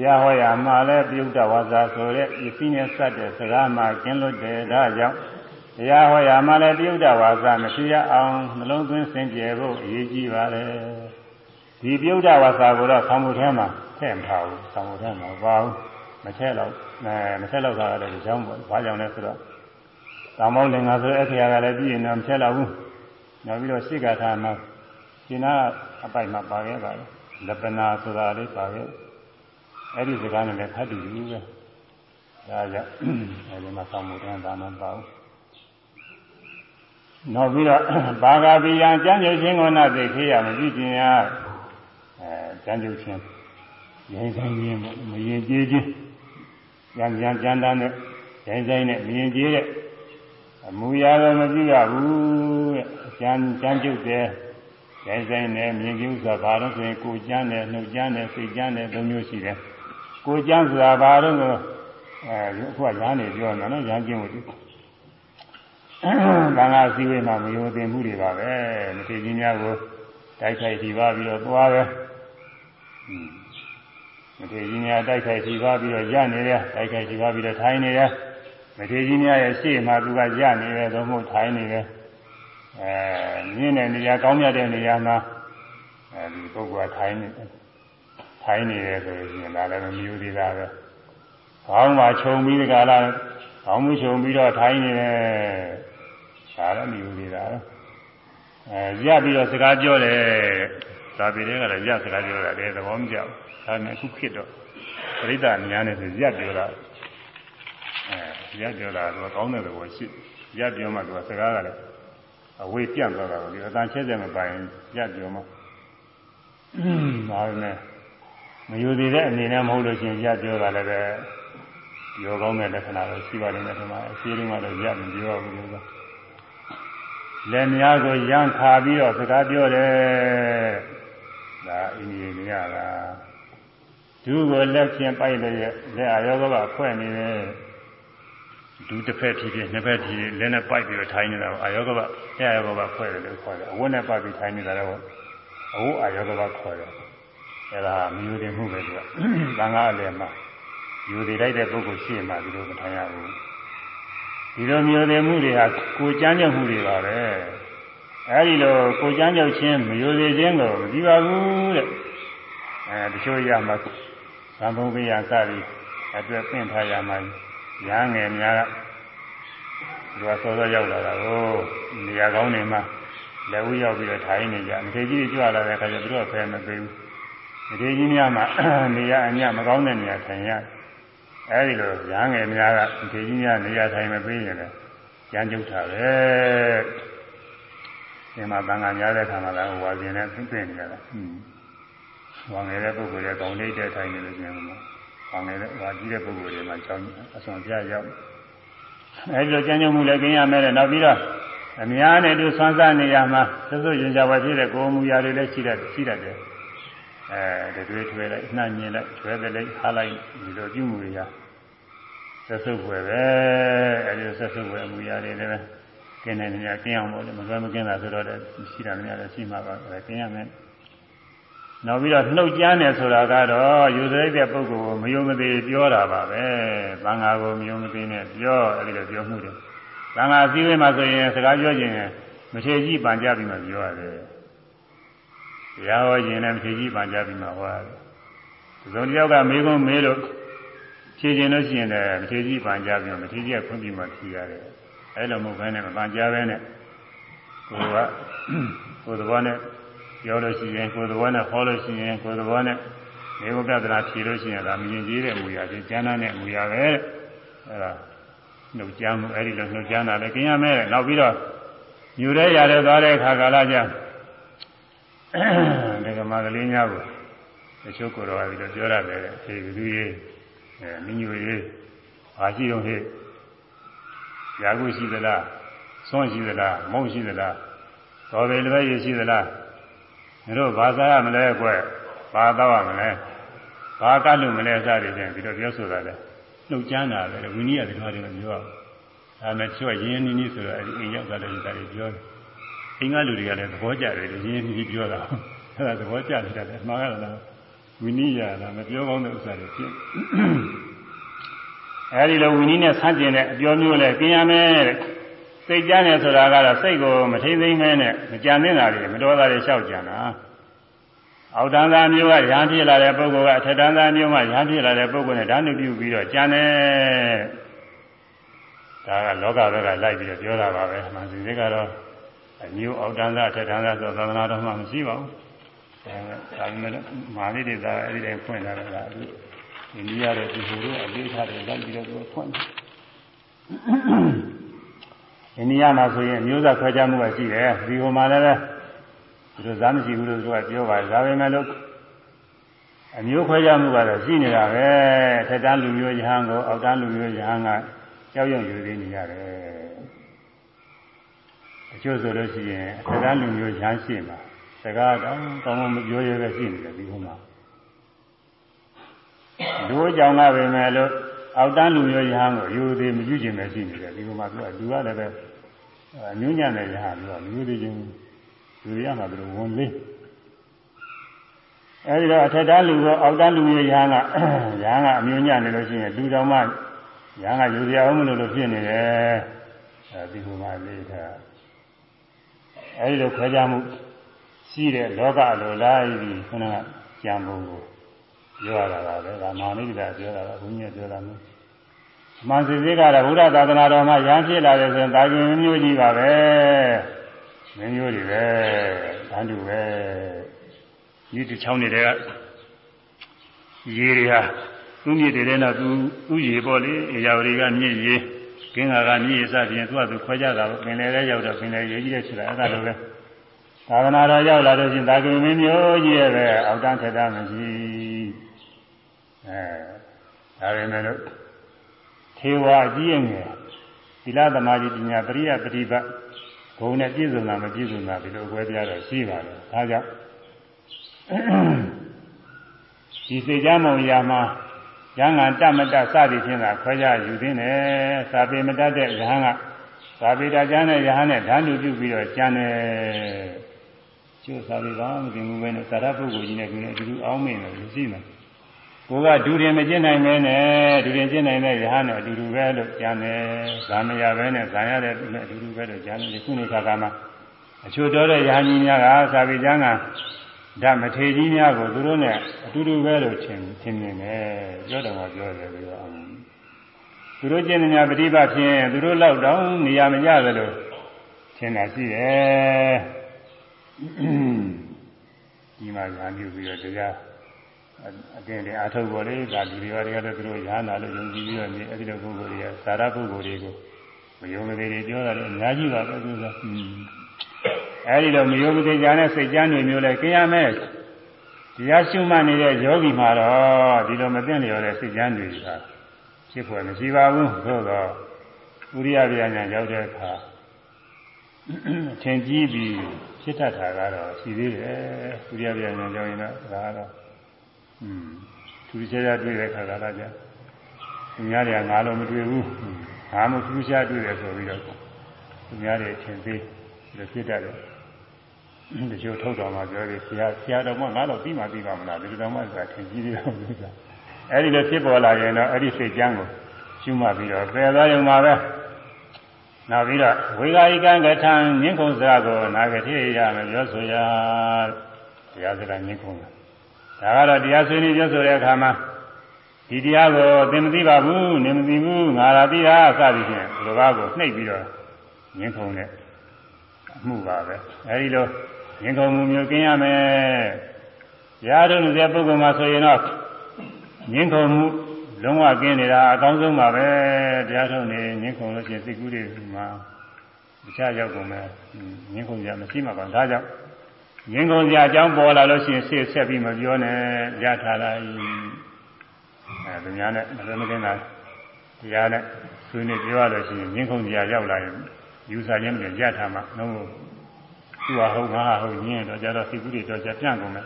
ရားဟောရမှာလဲပြုတ်တဝါစာဆိုတဲ့ဤသိနဲ့စတဲ့စကားမှကျင်းလွတ်တယ်ဒါကြောင့်တရားဟောရမှာလဲပြုတ်တဝါစာမရှိရအောင်နှလုံးသွင်းစင်ကြယ်ဖို့အရေးကြီးပါတယ်ဒီပြုတ်တဝါစာကိုတော့ဆောင်းမှုထဲမှာထည့်မထားဘူးဆောင်းမှုထဲမှာမပါဘူးမထည့်တော့အဲမထည့်တော့တာလည်းဒီကြောင့်ပေါ့ဘာကြောင့်လဲဆိုတော့သာမောလင်္ကာဆိုတဲ့အခရာကလည်းပြည့်ရင်တော့မထည့်တော့ဘူး နောက်ပြီးတော့စိတ်ကထာမှာရှင်နာအပိုက်မှာပါခဲ့ပါတယ်လပနာဆိုတာလေးပါခဲ့အဲ့ဒီစကားနဲ့လည်းဖတ်တူတူပဲဒါကြောင့်အဲဒီမှာဆောင်းမှုတန်းဒါမှမပါဘူးနောက်ပြီးတော့ဘာဂပိယံကျမ်းကျုပ်ခြင်းကိုနာသိခေရမကြည့်ခြင်းရအဲကျမ်းကျုပ်ခြင်းရင်ဆိုင်ခြင်းမရင်ကျေးခြင်းကျမ်းကျမ်းကျမ်းတန်းနဲ့ရင်ဆိုင်နဲ့မရင်ကျေးတဲ့အမူအရာတော့မကြည့်ရဘူး တဲ့ကျမ်းကျမ်းကျုပ်တဲ့ရင်ဆိုင်နဲ့မြင်ကြည့်ဥစ္စာဘာလို့ဆိုရင်ကိုကျမ်းနဲ့နှုတ်ကျမ်းနဲ့စိတ်ကျမ်းနဲ့သုံးမျိုးရှိတယ်ကိုကျမ်းဆိုတာဘာလို့ဆိုအဲအခုကရားနေပြောနေတာနော်ရမ်းကျင်းကိုဘာသာစည်းဝေးမှာမယုံသိမှုတွေပါပဲမထေကြီးများကိုတိုက်ခိုက်ထိပါပြီးတော့သွားပဲမထေကြီးများတိုက်ခိုက်ထိပါပြီးတော့ရနေတယ်တိုက်ခိုက်ထိပါပြီးတော့ထိုင်နေတယ်မထေကြီးများရဲ့ရှေ့မှာသူကရနေတယ်သို့မဟုတ်ထိုင်နေတယ် အဲမြင့်တဲ့နေရာကောင်းမြတ်တဲ့နေရာမှာအဲဒီပုဂ္ဂိုလ်ကထိုင်နေထိုင်နေတယ်ဆိုရင်ဒါလည်းမမျိုးသေးတာပဲခေါင်းမှာခြုံပြီးဒီကလာခေါင်းမူခြုံပြီးတော့ထိုင်နေတယ်ဒါလည်းမမျိုးသေးတာပဲအဲရပြီးတော့စကားပြောတယ်သာပေတွေကလည်းရစကားပြောတာလည်းသဘောမကျဘူးဒါနဲ့အခုခေတ်တော့ပရိသတ်များနေဆိုရပြောတာအဲရပြောတာကကောင်းတဲ့သဘောရှိရပြောမှသူကစကားကလည်း အဝေးပြန့်သွားတာကိုဒီအတန်ချဲ့တယ်မပိုင်ရပြောမှဒါနဲ့မယူသေးတဲ့အနေနဲ့မဟုတ်လို့ရှိရင်ရပြောတာလည်းပဲပြောကောင်းတဲ့လက္ခဏာတော့ရှိပါလိမ့်မယ်ဒီမှာအစီအရင်ကတော့ရမပြောဘူးလို့ဆိုလက်များကိုရမ်းခါပြီးတော့စကားပြောတယ်ဒါအင်းကြီးနေရတာဒုကိုလက်ဖြင့်ပိုက်တဲ့လက်အာရောကဖွဲ့နေတယ် ဒူတစ်ဖက်ဖြစ်ဖြစ်နှစ်ဖက်ဖြစ်လက်နဲ့ပိုက်ပြီးတော့ထိုင်းနေတာအာယောကဘအဲအာယောကဘဖွဲ့တယ်လို့ခေါ်တယ်အဝတ်နဲ့ပတ်ပြီးထိုင်းနေတာတော့အဝတ်အာယောကဘခေါ်တယ်အဲဒါမြူတယ်မှုပဲသူကသံဃာအလယ်မှာယူတည်လိုက်တဲ့ပုဂ္ဂိုလ်ရှိမှဒီလိုမထိုင်ရဘူးဒီလိုမြူတယ်မှုတွေဟာကိုကြမ်းကြုတ်မှုတွေပါပဲအဲဒီလိုကိုကြမ်းကြုတ်ခြင်းမယူသေးခြင်းကိုမကြည့်ပါဘူးတဲ့အဲတချို့ရမှာသံဘုံပိယစသည်အတွက်ပင့်ထားရမှာ ရဟန်းငယ်များကသူကစောစောရောက်လာတာကိုနေရာကောင်းနေမှလက်ဦးရောက်ပြီးတော့ထိုင်နေကြမထေကြီးကြွလာတဲ့အခါကျသူတို့ကဖယ်မပေးဘူးမထေကြီးများမှနေရာအမြမကောင်းတဲ့နေရာထိုင်ရအဲဒီလိုရဟန်းငယ်များကမထေကြီးများနေရာထိုင်မပေးရင်လည်းကျမ်းကျုပ်တာပဲဒီမှာတန်ခါများတဲ့ခါမှာလည်းဝါကျင်နဲ့ပြင်နေကြတာဟွန်းဝါငယ်တဲ့ပုဂ္ဂိုလ်တွေကောင်းနေတဲ့ထိုင်နေလို့ကျင်မှာ။ အောင်နေတဲ့ဟာကြီးတဲ့ပုဂ္ဂိုလ်တွေမှာကြောင်းအစွန်ပြရောက်။အဲဒီလိုကြံ့ကြုံမှုလည်းကျင်းရမယ်တဲ့။နောက်ပြီးတော့အများနဲ့သူဆွမ်းစားနေရမှာသစ္စုရင်ကြွယ်ဖြစ်တဲ့ကိုယ်မူရာတွေလည်းရှိတတ်ရှိတတ်တယ်။အဲတတွေးထွေးလိုက်နှံ့ညင်လိုက်ထွဲတယ်လိုက်ဟားလိုက်ဒီလိုပြုမှုတွေကသစ္စုွယ်ပဲ။အဲဒီသစ္စုွယ်အမူအရာတွေလည်းကျင်းနေနေရကျင်းအောင်လို့မလွယ်မကင်းတာဆိုတော့လည်းရှိတာများလည်းရှိမှာပါအဲကျင်းရမယ်။ နောက်ပြီးတော့နှုတ်ကြမ်းတယ်ဆိုတာကတော့ယူစိတ်တဲ့ပုဂ္ဂိုလ်ကိုမယုံမသေးပြောတာပါပဲ။သံဃာကိုမယုံမသေးနဲ့ပြောအဲဒီလိုပြောမှုတယ်။သံဃာစည်းဝေးမှာဆိုရင်စကားပြောခြင်းမထေကြီးပန်ကြပြီးမှပြောရတယ်။တရားဟောခြင်းနဲ့မထေကြီးပန်ကြပြီးမှဟောရတယ်။သုံးတယောက်ကမေးခွန်းမေးလို့ဖြည့်ခြင်းလို့ရှိရင်လည်းမထေကြီးပန်ကြပြီးမထေကြီးကခွင့်ပြုမှဖြည့်ရတယ်အဲလိုမဟုတ်ဘဲနဲ့မပန်ကြဘဲနဲ့ကိုယ်ကကိုယ်သဘောနဲ့ ပြောလို့ရှိရင်ကိုယ်သဘောနဲ့ဟောလို့ရှိရင်ကိုယ်သဘောနဲ့နေဝပြဒနာဖြည့်လို့ရှိရင်ဒါမြင်ကြီးတဲ့အမူအရာချင်းကျမ်းမ်းတဲ့အမူအရာပဲအဲဒါနှုတ်ကြမ်းမှုအဲဒီလိုနှုတ်ကြမ်းတာလည်းကျင်ရမယ်နောက်ပြီးတော့ညူရဲရတဲ့သွားတဲ့အခါကာလကျဒကမကလေးများကိုတချို့ကိုယ်တော်ကပြီးတော့ပြောရတယ်အေးဘသူရေးအဲမိညူရေးဘာရှိတော့ဟဲ့ရာဟုရှိသလားဆွန့်ရှိသလားမုံရှိသလားတော်တယ်လည်းရရှိသလား ငါတို့ဘာသာရမလဲကွဘာတော့ရမလဲဘာကလို့မလဲစသည်ဖြင့်ပြီးတော့ပြောဆိုတာလေနှုတ်ကြမ်းတာပဲဝိနည်းရတကားတွေမပြောဘူးဒါနဲ့ချွတ်ရင်းနှီးနှီးဆိုတော့အဲဒီအိမ်ရောက်တာလည်းဒါတွေပြောတယ်အင်္ဂါလူတွေကလည်းသဘောကျတယ်လို့ရင်းနှီးနှီးပြောတာအဲဒါသဘောကျတယ်တယ်မှားရတာဝိနည်းရတာမပြောကောင်းတဲ့ဥစ္စာတွေဖြစ်အဲဒီလိုဝိနည်းနဲ့ဆန့်ကျင်တဲ့အပြောမျိုးလဲကျင်ရမယ်တဲ့ စိတ်ကြမ်းတယ်ဆိုတာကတော့စိတ်ကိုမထိမ့်သိမ့်မဲနဲ့မကြံနေတာတွေမတော်တာတွေလျှောက်ကြံတာအောက်တန်းသားမျိုးကရဟန်းဖြစ်လာတဲ့ပုဂ္ဂိုလ်ကအထက်တန်းသားမျိုးမှရဟန်းဖြစ်လာတဲ့ပုဂ္ဂိုလ်နဲ့ဓာတ်နုပြုပြီးတော့ကြံတယ်ဒါကလောကဘက်ကလိုက်ပြီးတော့ပြောတာပါပဲမှန်စီစိတ်ကတော့အမျိုးအောက်တန်းသားအထက်တန်းသားဆိုသာသနာတော်မှမရှိပါဘူးဒါပေမဲ့မာလိတွေသာအဲ့ဒီတိုင်းဖွင့်လာတာကအိန္ဒိယရဲ့ဒီဟိုတို့အလေးထားတယ်လိုက်ပြီးတော့ဖွင့် အိန္ဒိယမှာဆိုရင်မျိုးစားခွဲခြားမှုကရှိတယ်ဒီဟိုမှာလည်းသူတို့ဇာမရှိဘူးလို့သူကပြောပါတယ်ဒါပေမဲ့လို့အမျိုးခွဲခြားမှုကတော့ရှိနေတာပဲထက်တန်းလူမျိုးယဟန်ကိုအောက်တန်းလူမျိုးယဟန်ကကြောက်ရွံ့ယူသေးနေရတယ်အကျိုးဆိုလို့ရှိရင်ထက်တန်းလူမျိုးယဟန်ရှိမှာစကားတောင်းကောင်းမပြောရဲပဲရှိနေတယ်ဒီဟိုမှာလူအကြောင်းကပဲမဲ့လို့အောက်တန်းလူမျိုးယဟန်ကိုယူသေးမယူခြင်းပဲရှိနေတယ်ဒီဟိုမှာသူကလူကလည်းပဲ အညွှညံ့တဲ့ယဟန်ကမယူသေးခြင်းလူရမှာဘယ်လိုဝန်လေးအဲဒီတော့အထက်တန်းလူကအောက်တန်းလူမျိုးယဟန်ကယဟန်ကအမျိုးညံ့နေလို့ရှိရင်လူတော်မှယဟန်ကယူစရာအောင်မလို့လို့ဖြစ်နေတယ်အဲဒီဟိုမှာလေးထားအဲဒီလိုခွဲခြားမှုရှိတဲ့လောကလိုလိုက်ပြီးခဏကကြံပုံကိုပြောရတာပါပဲဒါမာနိဒာပြောတာကဘုန်းကြီးပြောတာမျိုး မှန်စီစေကတော့ဘုရားသာသနာတော်မှာရဟန်းဖြစ်လာတယ်ဆိုရင်ဒါကင်းမျိုးကြီးပါပဲမင်းမျိုးတွေပဲတန်းတူပဲဒီတစ်ချောင်းတွေကရေတွေဟာသူ့မြစ်တွေနဲ့တော့သူသူ့ရေပေါ့လေအရာတွေကမြစ်ရေကင်းကကမြစ်ရေစပြင်သူ့အသူခွဲကြတာပဲပင်လယ်ထဲရောက်တော့ပင်လယ်ရေကြီးတဲ့ဆိုတာအဲ့ဒါလိုပဲသာသနာတော်ရောက်လာလို့ရှိရင်ဒါကမင်းမျိုးကြီးရဲ့ပဲအောက်တန်းထက်တာမရှိအဲဒါပေမဲ့လို့ ထေဝါကြီးရဲ့ငယ်သီလသမာဓိပညာပရိယပฏิပတ်ဘုံနဲ့ပြည့်စုံတာမပြည့်စုံတာဒီလိုအကွဲပြားတော့ရှိပါတယ်ဒါကြောင့်ဒီစေကြမုံရာမှာရဟန်းကတမတစသည်ဖြင့်သာခွဲခြားယူသင်းတယ်စာပေမတတ်တဲ့ရဟန်းကသာပေတာကျမ်းနဲ့ရဟန်းနဲ့ဓာတ်လူပြုပြီးတော့ကျန်တယ်ကျိုးစာပေပါမသိဘူးပဲနဲ့သာရပုဂ္ဂိုလ်ကြီးနဲ့သူနဲ့အတူတူအောင်းမင်းတယ်လို့ရှိတယ် ကိုကဒူရင်မကျင့်နိုင်မဲနဲ့ဒူရင်ကျင့်နိုင်တဲ့ရဟန်းနဲ့အတူတူပဲလို့ကြံတယ်ဇာမရပဲနဲ့ဇာရတဲ့သူနဲ့အတူတူပဲလို့ကြံတယ်ဒီခုနေခါကမှာအချို့တော်တဲ့ရဟန်းကြီးများကစာပေကျမ်းကဓမ္မထေကြီးများကိုသူတို့နဲ့အတူတူပဲလို့ထင်ထင်နေတယ်ပြောတယ်မှာပြောတယ်ပြီးတော့သူတို့ကျင့်နေများပฏิပတ်ဖြင့်သူတို့လောက်တောင်နေရာမကြသလိုထင်တာရှိတယ်ဒီမှာညာပြုပြီးတော့တရား အတင်းတင်းအားထုတ်ပေါ်လေဒါလူတွေတွေကလည်းသူတို့ရဟနာလို့ယုံကြည်ပြီးတော့နေအဲ့ဒီလိုပုဂ္ဂိုလ်တွေကသာရပုဂ္ဂိုလ်တွေကိုမယုံမသေးတွေပြောတာလည်းအများကြီးပါပဲသူကအဲ့ဒီလိုမယုံမသေးကြတဲ့စိတ်ကြမ်းတွေမျိုးလဲကျင်ရမယ်တရားရှုမှတ်နေတဲ့ယောဂီမှာတော့ဒီလိုမသိလျော်တဲ့စိတ်ကြမ်းတွေကဖြစ်ဖွယ်မရှိပါဘူးသို့တော့ဥရိယဗျာညာရောက်တဲ့အခါထင်ကြီးပြီးဖြစ်တတ်တာကတော့ရှိသေးတယ်ဥရိယဗျာညာကြောင့်ရင်တော့ဒါကတော့ อืมသူချာချာတွေ့တဲ့ခါကလာကြသူများတွေကငါလုံးမတွေ့ဘူးငါမှသူချာတွေ့တယ်ဆိုပြီးတော့သူများတွေထင်သေးတယ်ဖြစ်တတ်တယ်တချို့ထုတ်တော်မှာပြောတယ်ဆရာဆရာတော်မှငါတော့ပြီးမှပြီးပါမလားဒီလိုမှဆိုတာထင်ကြီးသေးတယ်လို့ဆိုတာအဲ့ဒီလိုဖြစ်ပေါ်လာရင်တော့အဲ့ဒီစိတ်ကြမ်းကိုရှုမှတ်ပြီးတော့ပယ်သွားရုံပါပဲနောက်ပြီးတော့ဝေဂာယိကံကထံညင်းခုံစရာကိုနာဂတိရမယ်ပြောဆိုရတရားစကားညင်းခုံတာ ဒါကတော့တရားဆွေးနွေးပြောဆိုတဲ့အခါမှာဒီတရားကိုသင်မသိပါဘူးနင်မသိဘူးငါလာသိတာစသည်ဖြင့်ဘုရားကိုနှိပ်ပြီးတော့ငင်းခုံတဲ့အမှုပါပဲအဲဒီလိုငင်းခုံမှုမျိုးကျင်းရမယ်ရားတို့နေတဲ့ပုဂ္ဂိုလ်မှာဆိုရင်တော့ငင်းခုံမှုလုံးဝကျင်းနေတာအကောင်းဆုံးပါပဲတရားထုတ်နေငင်းခုံလို့ရှိရင်စိတ်ကူးတွေမှာတခြားရောက်ကုန်မယ်ငင်းခုံကြမရှိမှာပါဒါကြောင့် ငင်းခုံကြအကြောင်းပေါ်လာလို့ရှိရင်ရှေ့ဆက်ပြီးမပြောနဲ့ရထားလိုက်အဲသူများနဲ့မလွယ်မကင်းတာတရားနဲ့ဆွေးနွေးပြောရလို့ရှိရင်ငင်းခုံကြရောက်လာရင်ယူဆခြင်းနဲ့ရထားမှာလုံးဝသူ့ဟာဟုတ်ငါဟာဟုတ်ညင်းတော့ကြတော့စိတ်ကူးတွေတော့ကြပြန့်ကုန်မယ်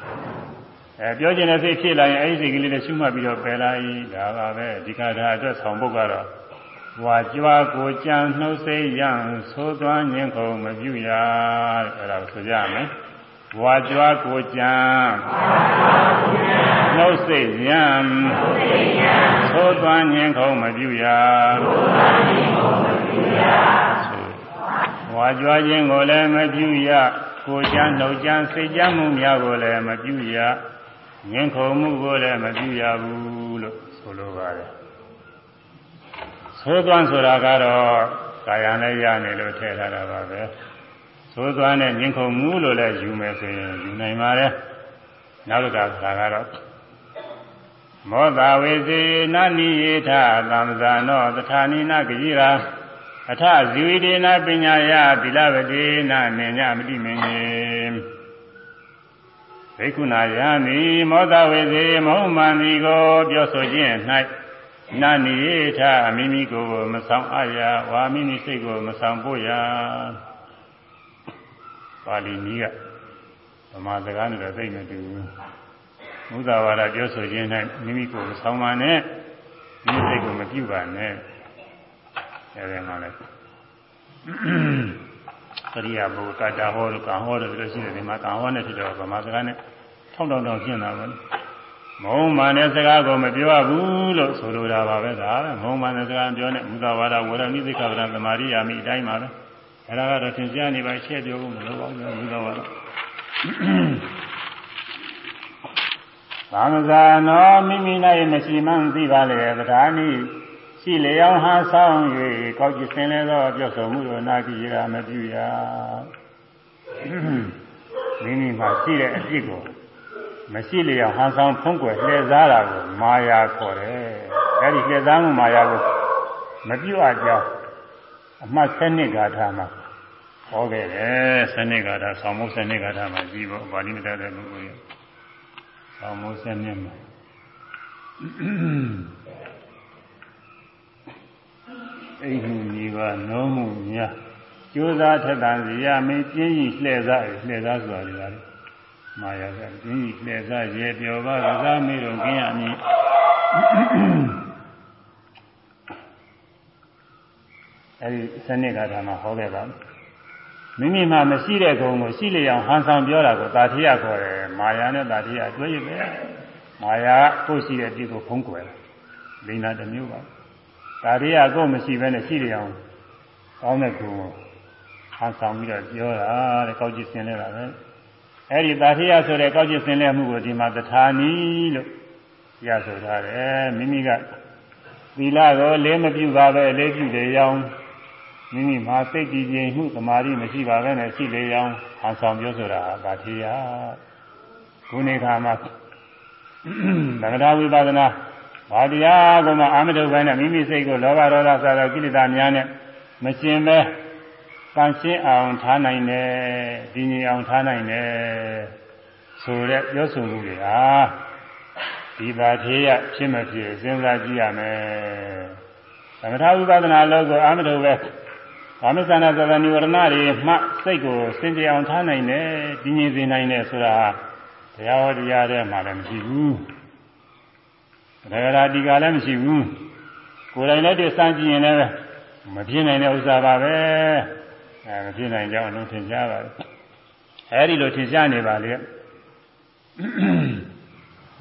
အဲပြောကျင်တဲ့စိတ်ဖြစ်လာရင်အဲဒီစိတ်ကလေးနဲ့ရှုမှတ်ပြီးတော့ပယ်လိုက်ဒါပါပဲဒီခါဒါအတွက်ဆောင်ဖို့ကတော့ဝါကြွားကိုကြံနှုတ်စိတ်ရန်သိုးသွမ်းညင်းခုံမပြုရတဲ့အဲဒါကိုဆိုကြရမယ် ဝါကြွားကိုကြံနှုတ်စိတ်ရန်သိုးသွမ်းညင်းခုံမပြုရဝါကြွားခြင်းကိုလည်းမပြုရကိုကြံနှုတ်ကြံစိတ်ကြမှုများကိုလည်းမပြုရငင်းခုံမှုကိုလည်းမပြုရဘူးလို့ဆိုလိုပါတယ်သိုးသွမ်းဆိုတာကတော့ကာယံလည်းရနေလို့ထည့်ထားတာပါပဲ သိုးသွမ်းနဲ့ငင်းခုံမှုလို့လည်းယူမယ်ဆိုရင်ယူနိုင်ပါတယ်နောက်တစ်ခါဆိုတာကတော့မောတာဝေစေနာနိယေထသံဇာနောတထာနိနာကကြီးရာအထဇီဝိတေနပညာယသီလဝတိနာမေညမတိမင်းကြီးဘိက္ခုနာယမိမောဒဝေစေမဟုတ်မှန်ဒီကိုပြောဆိုခြင်း၌နာနိယေထမိမိကိုယ်ကိုမဆောင်အပ်ရဝါမိမိစိတ်ကိုမဆောင်ဖို့ရ ပါဠိနည်းကဗမာစကားနဲ့တော့သိမတူဘူးမုဒ္ဒဝါဒပြောဆိုခြင်း၌မိမိကိုယ်မဆောင်ပါနဲ့မိမိစိတ်ကိုမပြုပါနဲ့အဲဒီမှာလဲပရိယာဘုကတာဟောကံဟောတယ်လို့ရှိတယ်ဒီမှာကံဟောနဲ့ဖြစ်တော့ဗမာစကားနဲ့ထောင်းထောင်းထောင်းရှင်းတာပဲမုံမာနဲ့စကားကိုမပြောဘူးလို့ဆိုလိုတာပါပဲဒါပဲမုံမာနဲ့စကားပြောနဲ့မူသာဝါဒဝရဏိသိက္ခာပဒသမာရိယာမိအတိုင်းပါပဲ အဲဒါကတော့သင်ကြားနေပါရှင်းပြောဖို့မလိုပါဘူးမူသာဝါဒဘာမဇာနောမိမိ၌မရှိမှန်းသိပါလေဗဒာနိရှိလျောင်းဟာဆောင်၍ကောက်ကြည့်စင်လဲသောပြောဆိုမှုတို့နာကြည့်ရမပြုရမိမိမှာရှိတဲ့အဖြစ်ကိုမရှိလျောင်းဟာဆောင်ဖုံးကွယ်လှည့်စားတာကိုမာယာခေါ်တယ်အဲဒီလှည့်စားမှုမာယာကိုမပြုအပ်ကြောင်း အမှတ်7နှစ်ဂါထာမှာဟောခဲ့တယ်7နှစ်ဂါထာဆောင်းမိုး7နှစ်ဂါထာမှာကြည့်ဖို့ပါဠိမတတ်တဲ့ပုဂ္ဂိုလ်ရဆောင်းမိုး7နှစ်မှာအိမ်မှုညီပါနှောမှုများကြိုးစားထက်သန်စီရမင်းပြင်းကြီးလှည့်စားလှည့်စားဆိုတာလေမာယာကပြင်းကြီးလှည့်စားရေပြောပါကစားမေးတော့ကျင်းရမည် အဲဒီစနစ်ကထာမှာဟောခဲ့ပါမိမိမှာမရှိတဲ့ကုံကိုရှိလျအောင်ဟန်ဆောင်ပြောတာကိုတာထိယခေါ်တယ်မာယာနဲ့တာထိယအတွဲရပဲမာယာကိုရှိတဲ့ဒီကိုဖုံးကွယ်လိန်နာတစ်မျိုးပါဒါတွေကကိုယ်မရှိဘဲနဲ့ရှိတယ်အောင်ကောင်းတဲ့ကူကိုဟန်ဆောင်ပြီးတော့ပြောတာတဲ့ကောက်ကြည့်ဆင်းလဲတာပဲအဲ့ဒီတာထိယဆိုတဲ့ကောက်ကြည့်ဆင်းလဲမှုကိုဒီမှာတထာနီလို့ရဆိုထားတယ်မိမိကသီလကိုလေးမပြုပါပဲလေးပြုတယ်ရောင်း မိမိမှာစိတ်ကြည်ခြင်းမှုသမာဓိမရှိပါပဲနဲ့ရှိလေရောင်းဟန်ဆောင်ပြောဆိုတာဒါထိယခုနေခါမှာသမထဝိပဿနာဘာတရားကမှအာမတုပဲနဲ့မိမိစိတ်ကိုလောဘဒေါသစသောကိလေသာများနဲ့မရှင်ပဲတန်ရှင်းအောင်ထားနိုင်တယ်ဒီငြိမ်အောင်ထားနိုင်တယ်ဆိုတဲ့ပြောဆိုမှုတွေဟာဒီပါသေးရဖြစ်မဖြစ်စဉ်းစားကြည့်ရမယ်သမထဝိပဿနာလောကအာမတုပဲ ဘာမသနာသဗ္ဗနိဝရဏတွေမှစိတ်ကိုစင်ကြအောင်ထားနိုင်တယ်ဒီငြိမ်စေနိုင်တယ်ဆိုတာတရားဟောတရားထဲမှာလည်းမရှိဘူးရဂရာတိကလည်းမရှိဘူးကိုယ်တိုင်လည်းတည်းစမ်းကြည့်ရင်လည်းမပြင်းနိုင်တဲ့ဥစ္စာပါပဲအဲမပြင်းနိုင်ကြောင်းအလုံးထင်ရှားပါလေအဲဒီလိုထင်ရှားနေပါလေ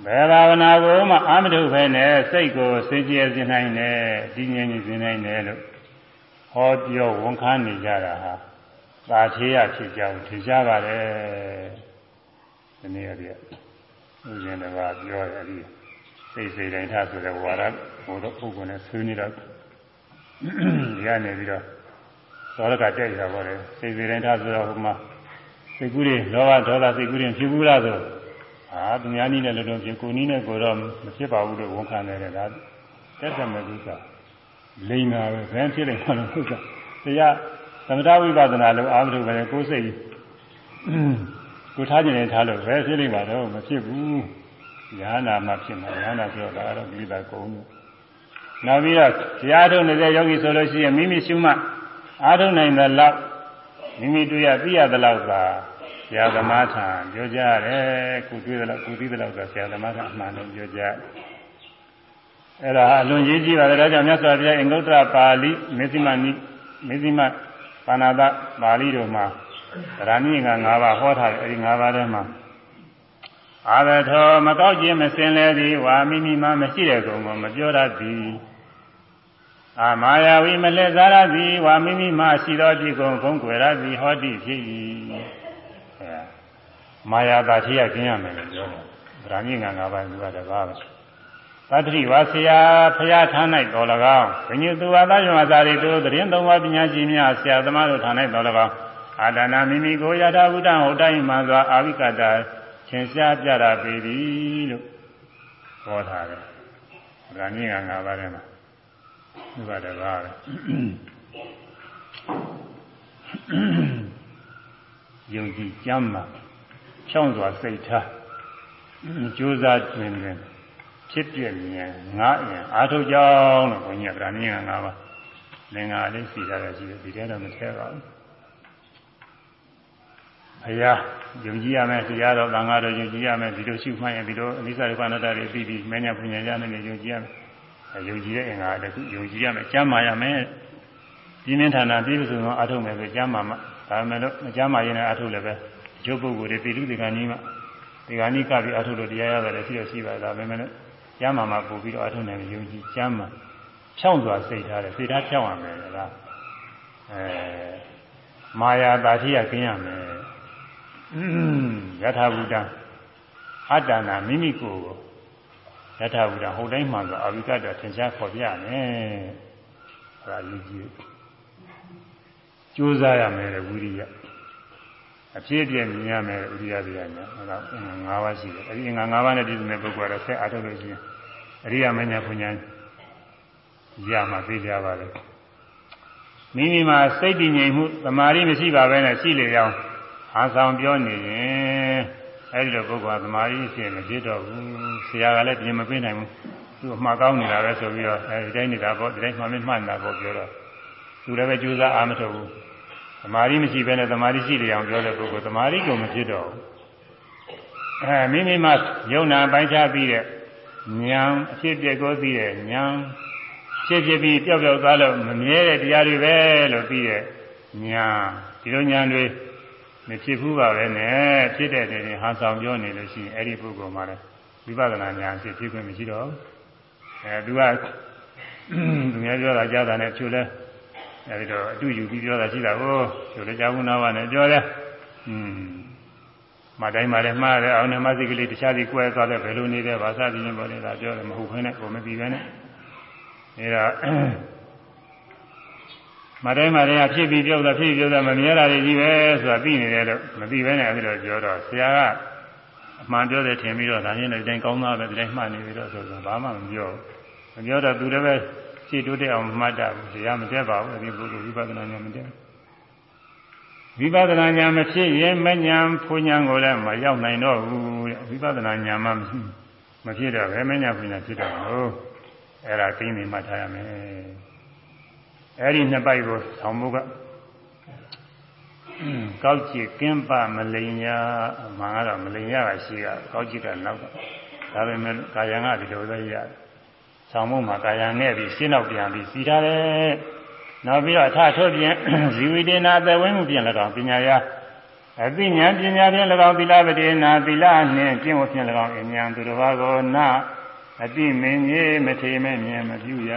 ဘယ်ဘာဝနာကိုမှအာမထုပဲနဲ့စိတ်ကိုစင်ကြယ်စေနိုင်တယ်ဒီငြိမ်နေစေနိုင်တယ်လို့ ဟောပြောဝန်ခံနေကြတာဟာသာထေရဖြစ်ကြဘူးထင်ရှားပါတယ်ဒီနေ့ရပြဥစဉ်တပါပြောတယ်အဲဒီစိတ်စိတ်တိုင်းထားဆိုတဲ့ဝါဒဘုရားပုဂ္ဂိုလ်နဲ့ဆွေးနေတော့ဒီကနေပြီးတော့သောရကတက်ရတာပေါ့လေစိတ်စိတ်တိုင်းထားဆိုတော့ဟိုမှာစိတ်ကူးတွေလောဘဒေါသစိတ်ကူးတွေဖြစ်ဘူးလားဆိုအာသူများနည်းနဲ့လည်းတော့ဖြစ်ကိုနည်းနဲ့ကိုတော့မဖြစ်ပါဘူးလို့ဝန်ခံတယ်လေဒါတက်တယ်မဲ့ဥစ္စာ လိမ္မာပဲဘယ်ဖြစ်လိမ့်မှာလို့ဥစ္စာတရားသမထဝိပဿနာလို့အာမထုပဲကိုယ်စိတ်ကိုထားခြင်းနဲ့ထားလို့ပဲဖြစ်လိမ့်ပါတော့မဖြစ်ဘူးညာနာမှဖြစ်မှာညာနာဆိုတော့ဒါကတော့ကိလေသာကုန်လို့နောက်ပြီးတော့တရားထုတ်နေတဲ့ယောဂီဆိုလို့ရှိရင်မိမိရှုမှအားထုတ်နိုင်တဲ့လောက်မိမိတွေ့ရသိရတဲ့လောက်သာဆရာသမားထံပြောကြရတယ်ကိုတွေ့တဲ့လောက်ကိုသိတဲ့လောက်ကဆရာသမားထံအမှန်တော့ပြောကြ အဲ့ဒါအလွန်ကြီးကြီးပါတယ်ဒါကြောင့်မြတ်စွာဘုရားအင်္ဂုတ္တရပါဠိမေဇိမနိမေဇိမပါဏာတပါဠိတို့မှာသရဏိင်္ဂ၅ပါးဟောထားတယ်အဲဒီ၅ပါးထဲမှာအာရထောမကောက်ခြင်းမစင်လဲသည်ဝါမိမိမှမရှိတဲ့ကုံကိုမပြောတတ်သည်အာမာယာဝိမလဲစားရသည်ဝါမိမိမှရှိသောဖြစ်ကုံခုံးွယ်ရသည်ဟောတိဖြစ်၏အဲမာယာတာရှိရခြင်းရမယ်လို့ပြောတယ်သရဏိင်္ဂ၅ပါးဆိုတာတကားပဲ သတ္တိဝါဆရာဖရာထား၌တော်၎င်းဘညုသူဝါသယမသာရိတို့တရင်သုံးပါးပညာရှိများဆရာသမားတို့ထား၌တော်၎င်းအာဒနာမိမိကိုယထာဘုဒ္ဓဟောတိုင်းမှစွာအာဝိကတာသင်ရှားပြတာပေသည်လို့ဟောထားတယ်။ဒါနည်းက၅ပါးထဲမှာဒီပါတကားပဲ။ယုံကြည်ကြမ်းမှာဖြောင်းစွာစိတ်ထားကြိုးစားခြင်းဖြင့် ဖြစ်ပြမြင်ငါအင်အာထုတ်ကြောင်းလို့ဘုန်းကြီးကဗာနည်းက၅ပါးလင်္ကာလေးစီထားရရှိတယ်ဒီထဲတော့မထည့်ပါဘူး။ဘုရားယုံကြည်ရမယ်တရားတော်သံဃာတော်ယုံကြည်ရမယ်ဒီလိုရှုမှတ်ရင်ဒီလိုအနိစ္စဒုက္ခအနတ္တတွေပြီးပြီးမညာပညာရမယ်ယုံကြည်ရမယ်ယုံကြည်တဲ့အင်္ဂါတခုယုံကြည်ရမယ်ကျမ်းမာရမယ်ပြင်းပြင်းထန်ထန်ပြည့်စုံသောအထုံးမယ်ဆိုကျမ်းမာမှဒါပေမဲ့လို့မကျမ်းမာရင်လည်းအထုံးလည်းပဲရုပ်ပုဂ္ဂိုလ်တွေပိဋကကနီးမှဒီကနီးကပြီးအထုံးလို့တရားရတယ်လည်းရှိရရှိပါဒါပေမဲ့လို့ ကျမ်းမာမှပို့ပြီးတော့အထုံးတယ်ယုံကြည်ကျမ်းမာဖြောင်းစွာစိတ်ထားတယ်စိတ်ထားဖြောင်းရမယ်လားအဲမာယာတာတိယကျင်းရမယ်ယထာဘုဒ္ဓအတ္တနာမိမိကိုယ်ကိုယထာဘုဒ္ဓဟုတ်တိုင်းမှဆိုအဝိကတ္တသင်္ချာခေါ်ပြမယ်အဲဒါယူကြည့်ကြိုးစားရမယ်ဝိရိယအဖြစ်အပျက်မြင်ရမယ်ဥရိယတရားညာအဲဒါ၅ပါးရှိတယ်အဲဒီ၅ပါးနဲ့တည်တဲ့ပုဂ္ဂိုလ်ကတော့ဆက်အားထုတ်လို့ရှိရင် အရိယမညာပညာရမှာသိကြပါလေမိမိမှာစိတ်တည်ငြိမ်မှုသမာဓိမရှိပါဘဲနဲ့ရှိလေအောင်အာဆောင်ပြောနေရင်အဲဒီလိုပုဂ္ဂိုလ်ကသမာဓိရှိရင်မဖြစ်တော့ဘူးဆရာကလည်းပြင်မပေးနိုင်ဘူးသူအမှားကောင်းနေတာပဲဆိုပြီးတော့အဲဒီတိုင်းနေတာပေါ့ဒီတိုင်းမှမမှန်တာပေါ့ပြောတော့သူလည်းပဲကြိုးစားအားမထုတ်ဘူးသမာဓိမရှိဘဲနဲ့သမာဓိရှိလေအောင်ပြောတဲ့ပုဂ္ဂိုလ်သမာဓိကိုမဖြစ်တော့ဘူးအဲမိမိမှယုံနာပိုင်းခြားပြီးတဲ့ ဉာဏ်အဖြစ်ပြက်ကိုသိတဲ့ဉာဏ်ဖြစ်ဖြစ်ပြီးပျောက်ပျောက်သွားလို့မမြဲတဲ့တရားတွေပဲလို့ပြီးတဲ့ဉာဏ်ဒီလိုဉာဏ်တွေမဖြစ်ဘူးပါပဲနဲ့ဖြစ်တဲ့တဲ့ဟာဆောင်ပြောနေလို့ရှိရင်အဲ့ဒီပုဂ္ဂိုလ်မှလည်းဝိပဿနာဉာဏ်ဖြစ်ဖြစ်ခွင့်မရှိတော့အဲသူကသူများပြောတာကြားတာနဲ့ဖြူလဲအဲဒီတော့အတူယူပြီးပြောတာရှိတာကိုဖြူလဲကြားဘူးနာဝနဲ့ပြောတယ်อืม မတိုင်းမှာလည်းမှားတယ်အောင်နေမစိတ်ကလေးတခြားစီကွဲသွားတယ်ဘယ်လိုနေတယ်ဘာသာပြင်းပေါ်နေတာပြောတယ်မဟုတ်ဘဲနဲ့ကိုမပြီးဘဲနဲ့အဲဒါမတိုင်းမတိုင်းကဖြစ်ပြီးပြောတာဖြစ်ပြီးပြောတာမမြဲတာတွေကြီးပဲဆိုတာသိနေတယ်လို့မသိဘဲနဲ့အဲဒီလိုပြောတော့ဆရာကအမှန်ပြောတယ်ထင်ပြီးတော့ဒါချင်းလည်းတိုင်းကောင်းသားပဲဒီတိုင်းမှတ်နေပြီးတော့ဆိုတော့ဘာမှမပြောမပြောတော့သူလည်းပဲရှင်းတိုးတဲ့အောင်မှတ်တာဘူးတရားမတက်ပါဘူးအဲဒီပုဂ္ဂိုလ်ဝိပဿနာဉာဏ်မတက် ဝိပဿနာဉာဏ်မဖြစ်ရင်မဉဏ်ဖူဉဏ်ကိုလည်းမရောက်နိုင်တော့ဘူးတဲ့ဝိပဿနာဉာဏ်မှမဖြစ်တော့ဘယ်မဉဏ်ဖူဉဏ်ဖြစ်တော့လို့အဲ့ဒါသိနေမှထားရမယ်အဲ့ဒီနှစ်ပိုက်ကိုဆောင်းမှုကကောက်ကြည့်ကင်းပမလိန်ညာမှန်ကတော့မလိန်ရတာရှိကကောက်ကြည့်တာနောက်ကဒါပေမဲ့ကာယံကဒီလိုပဲရတယ်ဆောင်းမှုမှာကာယံနဲ့ပြီးရှင်းတော့ပြန်ပြီးစီထားတယ် နောက်ပြီးတော့အထထုတ်ပြန်ဇီဝိတေနာသဝင်းမှုပြန်၎င်းပညာရအသိဉာဏ်ပညာဖြင့်၎င်းသီလပတိနာသီလနှင့်ကျင့်ဝတ်ဖြင့်၎င်းအဉာဏ်သူတစ်ပါးကိုနာအတိမင်းကြီးမထေမဲ့မြင်မပြုရ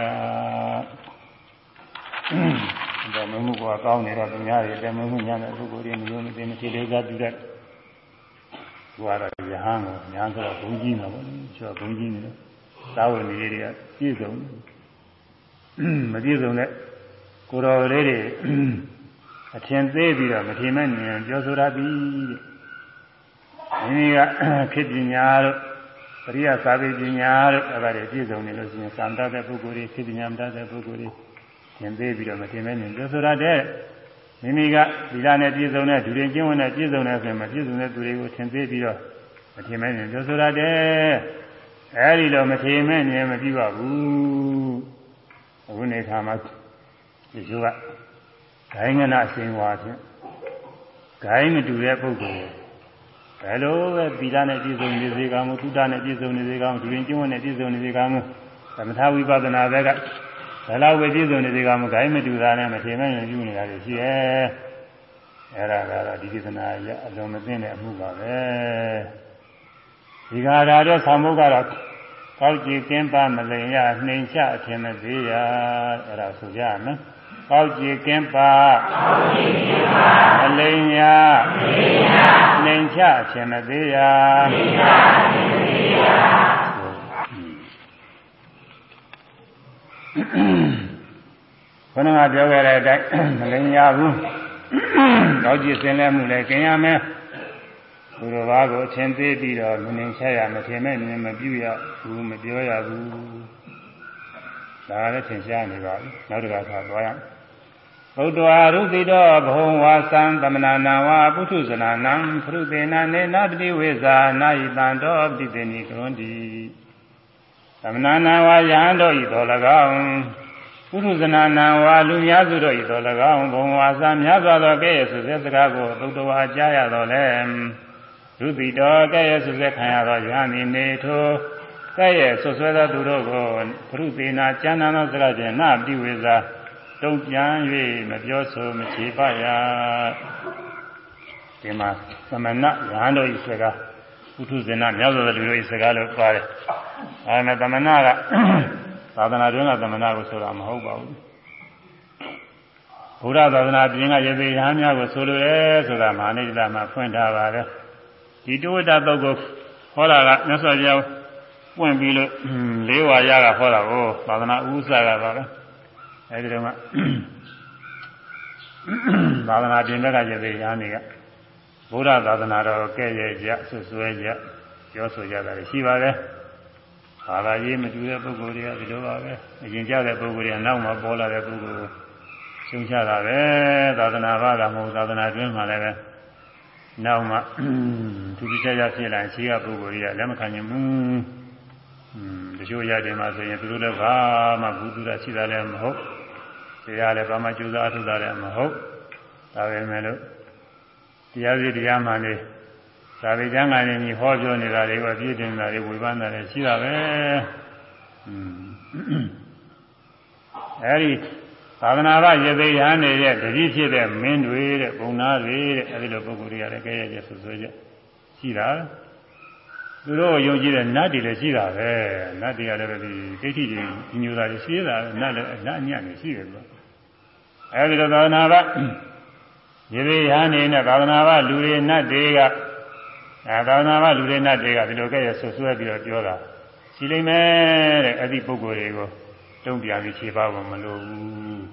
ဒါမမှုကကောင်းနေတော့သူများတွေတမမှုညာတဲ့ပုဂ္ဂိုလ်တွေမယုံမသိမထေလေးစားပြုတတ်သူကတော့ယဟန်ကိုညာဆိုတော့ဘုန်းကြီးမှာပေါ့ကျော်ဘုန်းကြီးနေတယ်သာဝနေတွေကပြည့်စုံမပြည့်စုံတဲ့ ကိုတော်လေးတွေအထင်သေးပြီးတော့မထင်မဲ့ဉာဏ်ပြောဆိုရသည်မိမိကခေပညာတို့ပရိယသာဝေပညာတို့အဲ့ဒါတွေပြည့်စုံနေလို့ရှိရင်သံတတ်တဲ့ပုဂ္ဂိုလ်တွေခေပညာမတတ်တဲ့ပုဂ္ဂိုလ်တွေသင်သေးပြီးတော့မထင်မဲ့ဉာဏ်ပြောဆိုရတဲ့မိမိကဒီလာနဲ့ပြည့်စုံတဲ့ဒုရင်ကျင့်ဝင်တဲ့ပြည့်စုံတဲ့ဆိုရင်မပြည့်စုံတဲ့သူတွေကိုထင်သေးပြီးတော့မထင်မဲ့ဉာဏ်ပြောဆိုရတဲ့အဲဒီလိုမထင်မဲ့ဉာဏ်မပြုပါဘူးအခုနေခါမှာ ဒီလိုကဂိုင်းငနာအရှင်ဝါဖြင့်ဂိုင်းမတူတဲ့ပုဂ္ဂိုလ်ဘယ်လိုပဲသီလနဲ့ပြည့်စုံနေစေကောင်းမှုသုဒ္ဓနဲ့ပြည့်စုံနေစေကောင်းဒုရင်ကျင့်ဝတ်နဲ့ပြည့်စုံနေစေကောင်းမှုသမထဝိပဿနာဘက်ကဘယ်လောက်ပဲပြည့်စုံနေစေကောင်းမှုဂိုင်းမတူတာနဲ့မထင်မဲ့ရင်ပြုနေတာတွေရှိရဲ့အဲ့ဒါကတော့ဒီကိစ္စနာရအလုံးမသိတဲ့အမှုပါပဲဒီကရာတော့ဆောင်းမှုကတော့ကောက်ကြည့်ကင်းပါမလိန်ရနှိမ်ချအထင်မသေးရအဲ့ဒါဆိုကြရမယ် ကောက်ကြည်ကင်းပါအလိမ်ညာနှိမ်ချခြင်းမသေးရာခဏကပြောခဲ့တဲ့အတိုင်းမလိမ်ညာဘူးကောက်ကြည်စင်လဲမှုလည်းကျင်ရမယ်သူတော်ဘာကိုအချင်းသေးပြီးတော့လူနေချက်ရမထင်မဲ့မြင်မပြုရဘူးမပြောရဘူးဒါလည်းသင်ရှားနေပါပြီနောက်တစ်ခါထားသွားရအောင် ဘုဒ္ဓဝါရုသိတောဘုံဝါသံသမဏနာဝါပုထုဇနာနံဖရုသေနနေနတတိဝိဇာနာယိတံတောပတိတေနိကရွန်တိသမဏနာဝါယဟန်တို့ဤတော်၎င်းပုထုဇနာနံဝါလူများစုတို့ဤတော်၎င်းဘုံဝါသံများစွာသောကဲ့ရဲ့ဆုစဲစကားကိုဘုဒ္ဓဝါကြားရတော်လဲရုသိတောကဲ့ရဲ့ဆုစဲခံရသောယဟန်နေထိုကဲ့ရဲ့ဆွဆွဲသောသူတို့ကိုဖရုသေနာကျမ်းနာသောစကားဖြင့်နာပတိဝိဇာ တုံ့ပြန်၍မပြောဆိုမချေပရဒီမှာသမဏရဟန်းတို့ဤစကားပုထုဇဏမြောက်သောလူတို့ဤစကားလို့ပါတယ်အဲမဲ့သမဏကသာသနာတွင်ကသမဏကိုဆိုတာမဟုတ်ပါဘူးဘုရားသာသနာပြင်ကရေပေရဟန်းများကိုဆိုလိုတယ်ဆိုတာမဟာနိဒ္ဒမှာဖွင့်ထားပါတယ်ဒီတဝိတ္တသုတ်ကိုဟောတာကမြတ်စွာဘုရားပွင့်ပြီးလို့လေးဝါရကဟောတာကိုသာသနာဥစ္စာကပါပဲ အဲဒီတော့မှသာသနာပြင်ဘက်ကကျေသေးရဟန်းတွေကဘုရားသာသနာတော်ကဲ့ရဲ့ကြဆွဆွဲကြပြောဆိုကြတာရှိပါတယ်။ဘာသာရေးမတူတဲ့ပုဂ္ဂိုလ်တွေကဒီလိုပါပဲ။အရင်ကြတဲ့ပုဂ္ဂိုလ်တွေကနောက်မှပေါ်လာတဲ့ပုဂ္ဂိုလ်ကိုရှုံချတာပဲ။သာသနာ့ဘာသာမဟုတ်သာသနာတွင်းမှာလည်းပဲနောက်မှသူတိကျကျဖြစ်လာရင်ရှိကပုဂ္ဂိုလ်တွေကလက်မခံနိုင်ဘူး။อืมတ ချို့ရတယ်မှာဆိုရင်သူတို့လည်းဘာမှဘူးသူရရှိတာလည်းမဟုတ်တရားလည်းဘာမှကြိုးစားထုတ်တာလည်းမဟုတ်ဒါပဲမဲ့လို့တရားစီတရားမှနေသာဝေကျမ်းကနေကြီးဟောပြောနေတာတွေကပြည့်တင်တာတွေဝေဖန်တာတွေရှိတာပဲอืมအဲဒီသာသနာ့ဘရေသိရဟန်းနေတဲ့တတိဖြစ်တဲ့မင်းတွေတဲ့ဘုံနာတွေတဲ့အဲဒီလိုပုဂ္ဂိုလ်တွေကလည်းကြဲရကျဆွဆွဲကြရှိတာ သူတို့ယုံကြည်တဲ့နတ်တွေလည်းရှိတာပဲနတ်တွေကလည်းဒီဒိဋ္ဌိတွေညူတာတွေရှိတာနတ်လည်းအနတ်အညံ့တွေရှိတယ်ကွာအဲဒီတော့သာသနာ့ဘရေသိရဟန်းနေတဲ့သာသနာ့ဘလူတွေနတ်တွေကအဲသာသနာ့ဘလူတွေနတ်တွေကဒီလိုကြဲရဆွဆွဲပြီးတော့ပြောတာရှိလိမ့်မယ်တဲ့အဲ့ဒီပုဂ္ဂိုလ်တွေကိုတုံ့ပြန်ပြီးခြေပါဖို့မလိုဘူး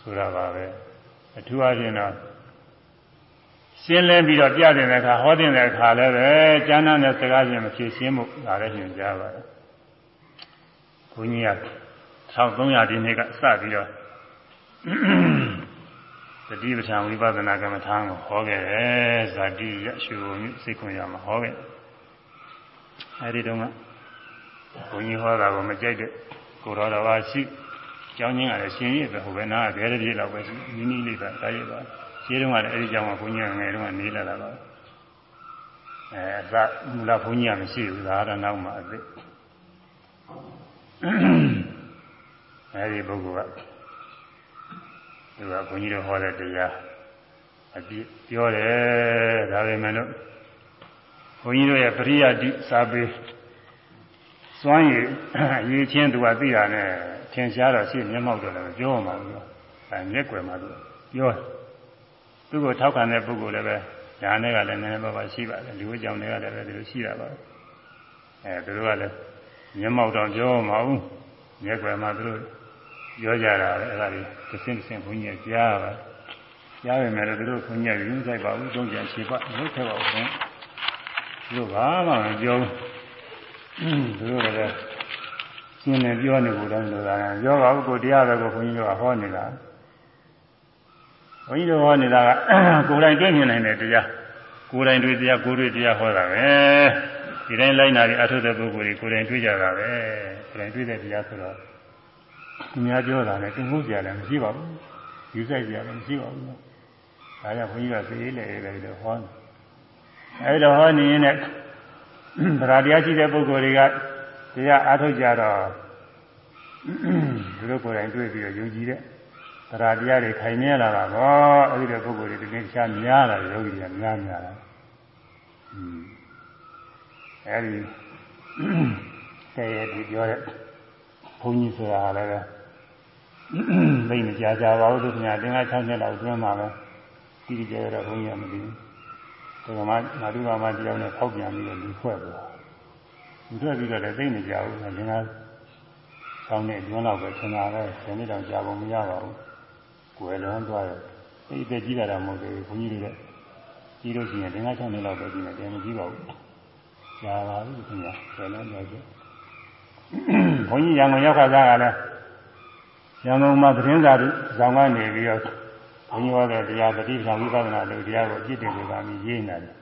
ဆိုတာပါပဲအထူးအချင်းတော့ ရှင်းလင်းပြီးတော့ပြတဲ့အခါဟောတဲ့အခါလည်းပဲကျမ်းမ်းတဲ့စကားချင်းမဖြေရှင်းမှုဒါလည်းညွှန်ကြားပါတယ်ဘုန်းကြီးက1300ဒီနှစ်ကစပြီးတော့တတိပဋ္ဌာန်ဝိပဿနာကမ္မထာကိုဟောခဲ့တယ်ဇာတိရရှုံမြစိတ်ခွန်ရမှာဟောခဲ့အဲဒီတုန်းကဘုန်းကြီးဟောတာကိုမကြိုက်တဲ့ကိုတော်တော်ပါရှိကျောင်းချင်းကလည်းရှင်ရည်ပဲဟိုဘယ်နာကဘယ်တည်းလောက်ပဲရှိနီးနီးလေးပဲတာရည်ပါ ရှင်းတော့ကလည်းအဲဒီကျောင်းကဘုန်းကြီးငယ်တုန်းကနေလာတာပါအဲအစမူလဘုန်းကြီးကမရှိဘူးဒါကတော့နောက်မှအသိအဲဒီပုဂ္ဂိုလ်ကသူကဘုန်းကြီးတို့ဟောတဲ့တရားအပြည့်ပြောတယ်ဒါပေမဲ့လို့ဘုန်းကြီးတို့ရဲ့ပရိယတိစာပေစွမ်းရည်ရေးချင်းသူကသိတာနဲ့ထင်ရှားတော့ရှေ့မျက်မှောက်တော့လည်းပြောမှာဘူး။အဲမျက်ွယ်မှာသူပြော သူ့ကိုထောက်ခံတဲ့ပုဂ္ဂိုလ်လည်းပဲညာနဲ့ကလည်းနည်းနည်းပါးပါးရှိပါတယ်လူ့အကြောင်းတွေကလည်းပဲဒီလိုရှိတာပါ။အဲသူတို့ကလည်းမျက်မှောက်တော့ပြောမှာဘူးမျက်ွယ်မှာသူတို့ပြောကြတာလေအဲ့ဒါလေးတစ်ဆင့်တစ်ဆင့်ဘုန်းကြီးကြားပါကြားရမယ်လို့သူတို့ဘုန်းကြီးယူဆိုင်ပါဘူးတုံးကြံခြေပတ်မလုပ်ခဲ့ပါဘူးသူတို့ဘာမှမပြောဘူးသူတို့လည်းရှင်းနေပြောနေဖို့တော့လို့သာပြောပါဘူးကိုတရားပဲကိုဘုန်းကြီးတို့ကဟောနေတာ ဘုန်းကြီးတို့ဟောနေတာကကိုယ်တိုင်တွေ့မြင်နိုင်တဲ့တရားကိုယ်တိုင်တွေ့တရားကိုယ်တွေ့တရားဟောတာပဲဒီတိုင်းလိုက်နာပြီးအထုတဲ့ပုဂ္ဂိုလ်တွေကိုယ်တိုင်တွေ့ကြတာပဲကိုယ်တိုင်တွေ့တဲ့တရားဆိုတော့သူများပြောတာလည်းတင်မှုကြလည်းမရှိပါဘူးယူဆိုင်ကြလည်းမရှိပါဘူးဒါကြောင့်ဘုန်းကြီးကသိလေလေလို့ဟောတယ်အဲဒီတော့ဟောနေရင်လည်းဗราတရားရှိတဲ့ပုဂ္ဂိုလ်တွေကတရားအားထုတ်ကြတော့သူတို့ကိုယ်တိုင်တွေ့ပြီးတော့ယုံကြည်တဲ့ တရားတရားတွေခိုင်မြဲလာတာပေါ့အဲဒီတဲ့ပုဂ္ဂိုလ်တွေဒီနေ့တခြားများလာယောဂီတွေကများများလာอืมအဲဒီတည်းရဲ့ဒီပြောတဲ့ဘုန်းကြီးဆိုတာလည်းပဲသိမကြကြပါဘူးသူကတင်္ဂ6နှစ်လောက်တွင်းမှာပဲဒီကြရတော့ဘုန်းကြီးကမသိဘူးဒီကမှနာတုကမှတရားနဲ့ဖောက်ပြန်ပြီးတော့လူဖွဲ့သွားလူဖွဲ့ပြီးတော့လည်းသိမကြဘူးငါတင်္ဂ6နှစ်တွင်းလောက်ပဲသင်တာပဲ10နှစ်တောင်ကြာဖို့မရပါဘူး ကိုယ်လွန်သွားတယ်အဲ့ဒီတကြီးတာတော့မဟုတ်ဘူးဘုန်းကြီးတွေကကြီးလို့ရှိရင်တင်္ဂ6နှစ်လောက်ပဲကြီးနေတယ်မကြီးပါဘူးကြာပါပြီခင်ဗျာဆယ်လုံးတော့ကျဘုန်းကြီးရံကုန်ရောက်ခါစားကလည်းရံကုန်မှာသတင်းစာဆောင်ကနေပြီးတော့ဘုန်းကြီးဟောတဲ့တရားတတိပ္ပံဝိပဿနာတို့တရားကိုအပြစ်တင်လို့ကပြီးရေးနေတယ်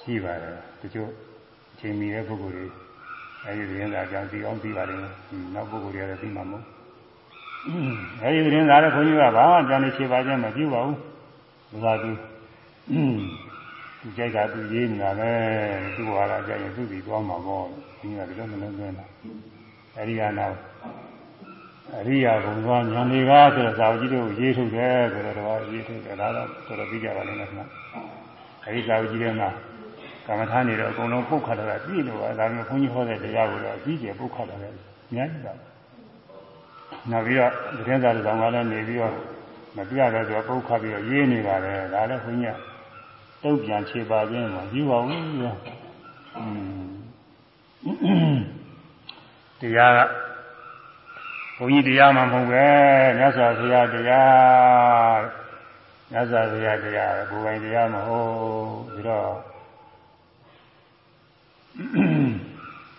ရှိပါတယ်တချို့အချိန်မီတဲ့ပုဂ္ဂိုလ်တွေအဲဒီသတင်းစာကြောင့်ဒီအောင်ပြီးပါလိမ့်မယ်နောက်ပုဂ္ဂိုလ်တွေလည်းပြီးမှာမဟုတ် အဲဒီသတင်းစာလည်းဘုန်းကြီးကဘာမှကြံနေခြေပါခြင်းမပြုပါဘူးဘုရားသူသူကြိုက်ကသူရေးနေတာပဲသူ့ဟာလာကြရင်သူ့စီသွားမှာပေါ့ဘုန်းကြီးကဒီလိုမလုပ်သွင်းတာအဲဒီကနောက်အရိယာဘုံသွားဉာဏ်တွေကဆိုတော့ဇာဝကြီးတို့ရေးထုတ်တယ်ဆိုတော့တော့ရေးထုတ်တယ်ဒါတော့တော်တော်ပြီးကြပါလိမ့်မယ်ခင်ဗျအဲဒီဇာဝကြီးတွေမှာကမ္မထာနေတော့အကုန်လုံးပုတ်ခတ်တာပြည့်လို့ပါဒါမျိုးဘုန်းကြီးဟောတဲ့တရားကိုတော့အကြီးကျယ်ပုတ်ခတ်တာလည်းအများကြီးပါ နောက်ပြီးတော့သတင်းစာတွေဆောင်ကလည်းနေပြီးတော့မပြရတော့ဆိုပုတ်ခတ်ပြီးတော့ရေးနေပါတယ်ဒါလည်းဘုန်းကြီးကတုတ်ပြန်ခြေပါခြင်းမှာယူပါဘူးရောอืมတရားကဘုန်းကြီးတရားမှမဟုတ်ပဲမြတ်စွာဘုရားတရားမြတ်စွာဘုရားတရားကိုယ်ပိုင်တရားမဟုတ်ပြီးတော့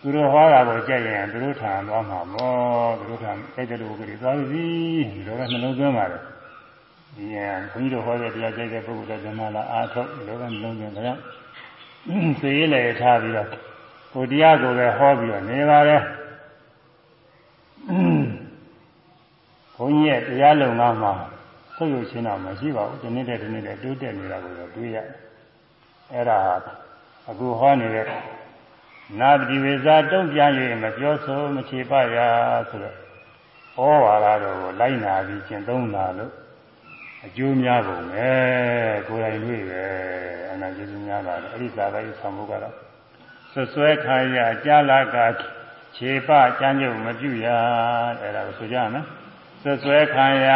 သူတို့ဟောတာကိုကြက်ရင်သူတို့ထံသွားမှာမောသူတို့ထံစိတ်တလူကလေးသွားပြီဒီလိုကနှလုံးသွင်းပါတယ်ဒီရဘုန်းကြီးတို့ဟောတဲ့တရားကြိုက်တဲ့ပုဂ္ဂိုလ်တွေဇမလာအာထုတ်ဒီလိုကနှလုံးသွင်းကြတယ်စေးလေထားပြီးတော့ဟိုတရားကိုပဲဟောပြီးတော့နေပါတယ်ဘုန်းကြီးရဲ့တရားလုံငါမှာဆုပ်ယုပ်ခြင်းတော့မရှိပါဘူးဒီနေ့တည်းဒီနေ့တည်းတိုးတက်နေတာကိုတော့တွေ့ရတယ်အဲ့ဒါအခုဟောနေတဲ့ နာတိဝေဇာတုံ့ပြန်၍မပြောဆိုမချေပရဆိုတော့ဩဝါဒတော်ကိုလိုက်နာပြီးကျင့်သုံးလာလို့အကျိုးများပုံပဲကိုယ်တိုင်တွေ့ပဲအနာကျေးဇူးများပါတယ်အဲ့ဒီသာသာရေးဆောင်မှုကတော့ဆွဆွဲခံရကြာလာကခြေပကြမ်းကြုံမပြုရအဲ့ဒါကိုဆိုကြမယ်ဆွဆွဲခံရ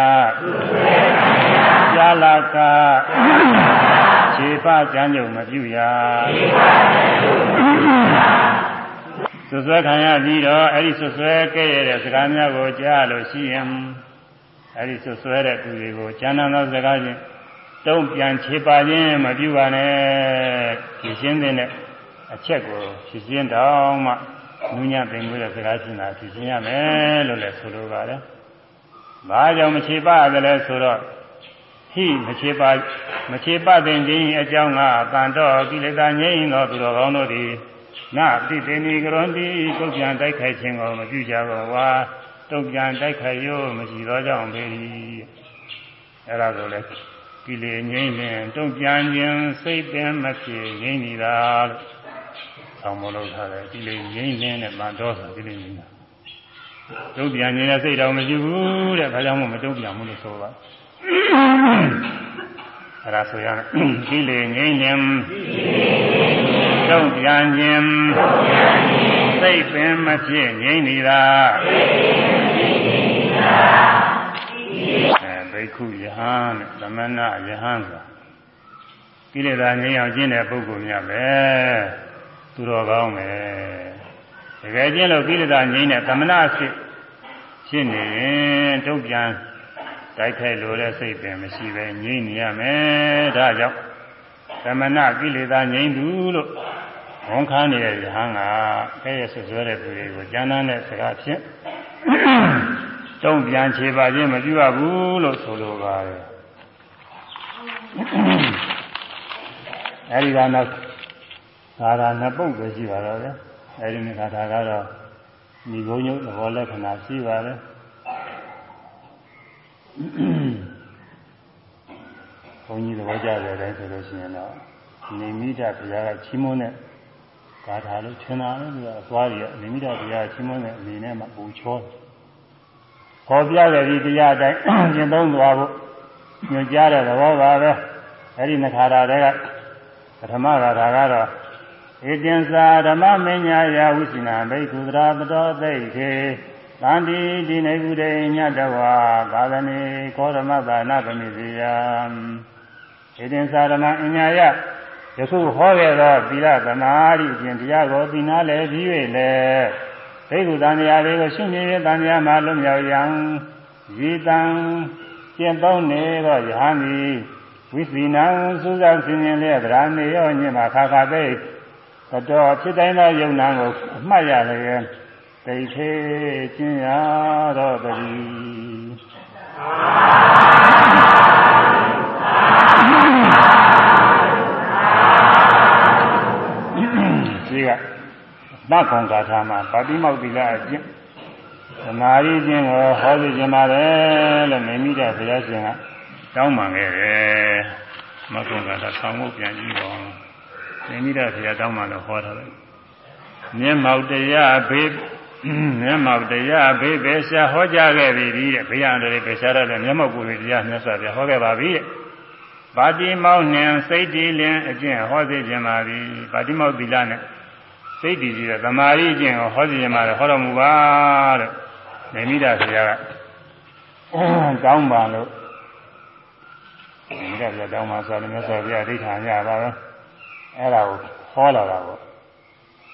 ကြာလာကခြေပကြမ်းကြုံမပြုရ ဆွဆွဲခံရပြီးတော့အဲ့ဒီဆွဆွဲခဲ့ရတဲ့စကားများကိုကြားလို့ရှိရင်အဲ့ဒီဆွဆွဲတဲ့သူတွေကိုကျမ်းသာသောစကားချင်းတုံးပြန်ခြေပါခြင်းမပြုပါနဲ့ဖြည့်ရှင်းတဲ့အချက်ကိုဖြည့်ရှင်းတော့မှနူးညံ့ပင်ကိုတဲ့စကားရှင်းတာဖြည့်ရှင်းရမယ်လို့လည်းဆိုလိုပါတယ်။ဘာကြောင့်မခြေပါသလဲဆိုတော့ ဟိမခြေပါမခြေပတဲ့ခြင်းအကြောင်းကတန်တော့ကိလေသာငြိမ်းသောသူတော်ကောင်းတို့သည်နာတိတေနီကရွန်တိတုတ်ပြန်တိုက်ခိုက်ခြင်းကိုမပြုကြပါဝါတုတ်ပြန်တိုက်ခိုက်ရိုးမရှိသောကြောင့်ပေ၏အဲ့ဒါဆိုလေကိလေငြိမ်းရင်တုတ်ပြန်ခြင်းစိတ်ပင်မဖြစ်ငြိမ်းနေတာလို့ဆောင်းမလို့ထားတယ်ကိလေငြိမ်းခြင်းနဲ့မန်တော်ဆိုကိလေငြိမ်းတာတုတ်ပြန်ခြင်းနဲ့စိတ်တော်မရှိဘူးတဲ့ဒါကြောင့်မို့မတုတ်ပြန်ဘူးလို့ဆိုပါ အဲ့ဒါဆိုရမယ်ကိလေငြိမ်းခြင်းတုံ့ပြန်ခြင်းစိတ်ပင်မဖြစ်ငြိမ်းနေတာအဲဘိက္ခုယဟန်နဲ့သမဏယဟန်ဆိုတာကိလေသာငြိမ်းအောင်ကျင့်တဲ့ပုဂ္ဂိုလ်များပဲသူတော်ကောင်းပဲတကယ်ချင်းလို့ကိလေသာငြိမ်းတဲ့သမဏဖြစ်ဖြစ်နေရင်တုတ်ပြန် တိုက်ခိုက်လို့တဲ့စိတ်ပင်မရှိပဲငြိမ်းနေရမယ်ဒါကြောင့်သမဏကိလေသာငြိမ်းသူလို့ဝန်ခံနေတဲ့ယဟန်ကခဲရဆွဆွဲတဲ့သူတွေကိုကျမ်းမ်းတဲ့စကားဖြင့်တုံ့ပြန်ခြေပါခြင်းမပြုရဘူးလို့ဆိုလိုပါတယ်အဲဒီကနောက်သာသာနှစ်ပုဒ်ပဲရှိပါတော့ဗျအဲဒီနေ့ခါတာကတော့ညီဘုံညုတ်သဘောလက္ခဏာရှိပါတယ် ဘုန်းကြီးသဘောကျတဲ့အတိုင်းဆိုလို့ရှိရင်တော့နေမိတာဘုရားကချီးမွမ်းတဲ့ဂါထာလို့ထင်တာလေသူကအသွားကြီးကနေမိတာဘုရားချီးမွမ်းတဲ့အနေနဲ့မှပူချောဟောပြတဲ့ဒီတရားအတိုင်းကျင့်သုံးသွားဖို့ညွှန်ကြားတဲ့သဘောပါပဲအဲဒီနခါရာတွေကပထမဂါထာကတော့ဧတင်္စာဓမ္မမညာယဝိစိနာဘိက္ခုသရာပတောသိခေ သန္တိဒီနေကုတေညတဝါသာသနေခောဓမ္မသာနာပမိစီယံဧတင်္စာဓမ္မအညာယယခုဟောခဲ့သောသီလသမာဓိအကျင့်တရားကိုသိနာလည်းပြီး၍လည်းဘိက္ခုတန်တရားတွေကိုရှင်းပြ၍တန်တရားမှလွတ်မြောက်ရန်ရည်တံကျင့်သုံးနေသောယဟန်သည်ဝိစီနံစူးစမ်းဆင်ခြင်လျက်ဗရာနေရောညင်မှာခါခါသိသတော်ဖြစ်တိုင်းသောယုံနာကိုအမှတ်ရလျက် တိတ်သေးကျင့်ရတော့တည်းဒီကသက္ကုံဂါထာမှာပါတိမောက်တိလအကျင့်သမာဓိကျင့်ကိုဟောသိခြင်းပါတယ်လို့မိမိတဲ့ဘုရားရှင်ကတောင်းပန်ခဲ့တယ်မကုံကတာဆောင်းဖို့ပြန်ကြည့်ပါဦးမိမိတဲ့ဘုရားတောင်းပန်လို့ဟောထားတယ်မျက်မှောက်တရားဘေး မျက်မှောက်တရားဘေးပဲရှာဟောကြားခဲ့ပြီတဲ့ဘုရားတော်ပဲရှာရတဲ့မျက်မှောက်ကိုယ်တရားမြတ်စွာဘုရားဟောခဲ့ပါပြီတဲ့ပါတိမောက်နှင်စိတ်တည်လင်အကျင့်ဟောသိခြင်းပါပြီပါတိမောက်သီလနဲ့စိတ်တည်ကြည့်တဲ့သမာဓိအကျင့်ကိုဟောသိခြင်းပါလေဟောတော်မူပါတဲ့နေမိတာဆရာကကောင်းပါလို့နေမိတာဆရာတောင်းပါဆိုတယ်မြတ်စွာဘုရားဒိဋ္ဌာညပါပဲအဲ့ဒါကိုဟောလာတာပေါ့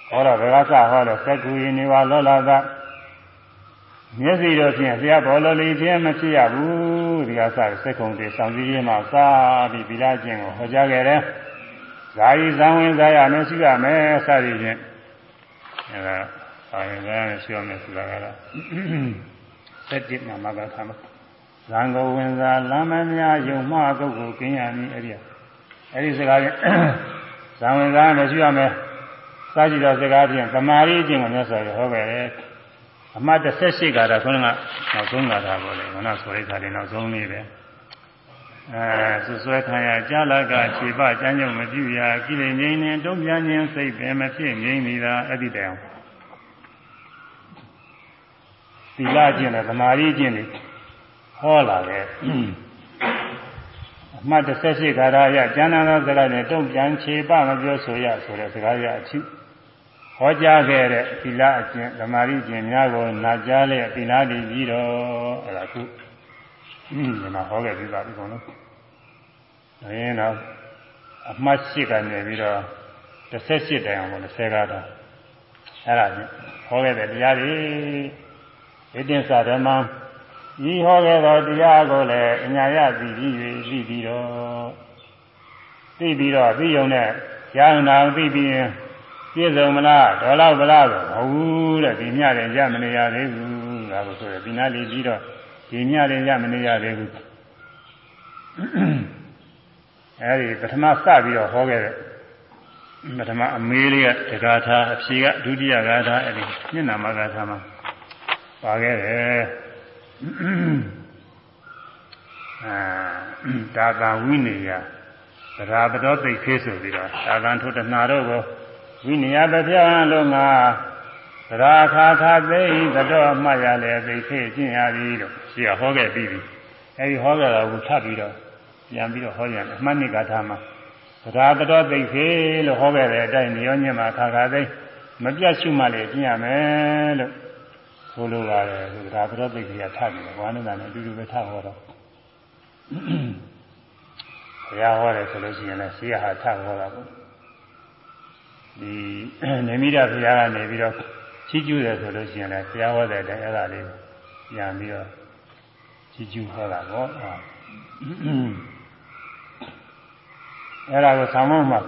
ဟောတော့ဘယ်ကစဟောတော့သက္ကူယနေဝါလောလာသမျက်စိတော့ဖြင့်ဆရာဘောလောလီခြင်းမဖြစ်ရဘူးဒီကစစက်ခုံတွေဆောင်စည်းခြင်းမှာစပြီးဗီလာခြင်းကိုဟောကြားခဲ့တယ်ဇာယီဇံဝင်ဇာယနဲ့ရှိရမယ်စသည်ဖြင့်အဲဒါဇာယီဇာယနဲ့ရှိရမယ်ဆိုတာကတော့စက်တိနာမကထာမှာဇံကိုဝင်ဇာလမ်းမများယုံမှကုတ်ကိုကျင်းရမည်အဲ့ဒီအဲ့ဒီစကားဖြင့်ဇံဝင်ဇာနဲ့ရှိရမယ် စကြည့်တော့စကားဖြင့်သမာဓိအကျင့်ကိုမြတ်စွာဘုရားဟောခဲ့တယ်အမှတ်18ကာတာခုနကနောက်ဆုံးကာတာပေါ့လေခုနဆိုရိခါလေးနောက်ဆုံးလေးပဲအဲဆွဆွဲခံရကြာလကခြေပကျမ်းညုံမပြုရကိလေငြိမ်းနေတုံးပြင်းခြင်းစိတ်ပင်မဖြစ်ငြိမ်းနေတာအဲ့ဒီတိုင်အောင်သီလကျင့်တဲ့သမာဓိကျင့်တွေဟောလာတယ်အမှတ်18ကာတာရကျမ်းနာသောစကားနဲ့တုံ့ပြန်ခြေပမပြောဆိုရဆိုတဲ့စကားရအထု ဟောကြားခဲ့တဲ့သီလအကျင့်ဓမ္မရီကျင့်များကိုနာကြားလျက်သီလတည်ပြီးတော့အဲ့ဒါခုဒီမှာဟောခဲ့ပြီးပါပြီကောနော်။ဒါရင်တော့အမှတ်ရှိကနေပြီးတော့18တိုင်အောင်လို့10ကားတော့အဲ့ဒါချင်းဟောခဲ့တဲ့တရားတွေဣတိသဓမ္မဤဟောခဲ့သောတရားကိုလည်းအညာရသိပြီး၍သိပြီးတော့သိပြီးတော့သိုံနဲ့ကြားနာသိပြီးရင် ပြည့်စုံမလားဒေါ်လောက်ဗလားဆိုမဟုတ်ဘူးတဲ့ဒီမြတယ်ရမနေရသေးဘူးဒါကိုဆိုရဒီနာလေးပြီးတော့ဒီမြတယ်ရမနေရသေးဘူးအဲဒီပထမစပြီးတော့ဟောခဲ့တဲ့ပထမအမေးလေးကတဂါထာအဖြေကဒုတိယဂါထာအဲဒီမျက်နာမဂါထာမှာပါခဲ့တယ်အာဒါသာဝိနေယသရာပတော်သိခေဆိုပြီးတော့သာသံထုတနာတို့ကို ဝိနည်းပပြလုံးငါသရာခါခါသိသတော်မှတ်ရလေသိခေကျင့်ရသည်လို့ရှိရဟောခဲ့ပြီးပြီအဲဒီဟောခဲ့တာကိုထပ်ပြီးတော့ပြန်ပြီးတော့ဟောရတယ်အမှတ်နှစ်ကထာမှာသရာတတော်သိခေလို့ဟောခဲ့တဲ့အတိုင်းညောညင်မှာခါခါသိမပြတ်ရှုမှလည်းကျင့်ရမယ်လို့ဆိုလိုပါတယ်သရာတတော်သိခေကထပ်ပြီးတော့ဘာနဲ့တည်းအတူတူပဲထပ်ဟောတော့ဘုရားဟောတယ်ဆိုလို့ရှိရင်လည်းရှိရဟာထပ်ဟောတာပေါ့ ဒီနေမိတာဘုရားကနေပြီးတော့ချီးကျူးတယ်ဆိုလို့ရှိရင်လည်းဘုရားဟောတဲ့အတိုင်းအဲ့ဒါလေးပြန်ပြီးတော့ချီးကျူးဟောတာပေါ့အဲ့ဒါကိုဆောင်းမမှာ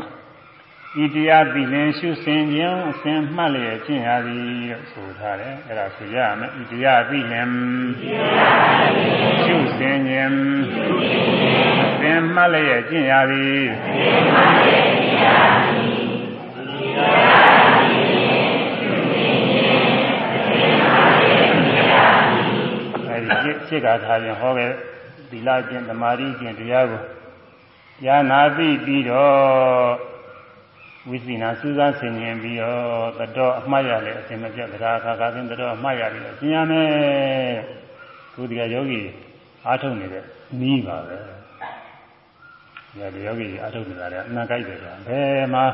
ဤတရားပြီးလင်ရှုစင်ခြင်းအစဉ်မှတ်လျက်ကျင့်ရသည်လို့ဆိုထားတယ်အဲ့ဒါဆိုရမယ်ဤတရားပြီးလင်ရှုစင်ခြင်းအစဉ်မှတ်လျက်ကျင့်ရသည် အဲဒီစိတ်ကထားရင်ဟောခဲ့သီလကျင့်သမာဓိကျင့်တရားကိုညာနာသိပြီးတော့ဝိသိနာစူးစမ်းဆင်ခြင်ပြီးတော့တတော်အမှားရလေအစင်မပြတ်တရားခါခါချင်းတတော်အမှားရပြီးတော့ရှင်းရမယ်သူဒီကယောဂီအားထုတ်နေတဲ့နီးပါပဲဒီကယောဂီအားထုတ်နေတာလည်းအနာကြိုက်တယ်ကွာဘယ်မှာ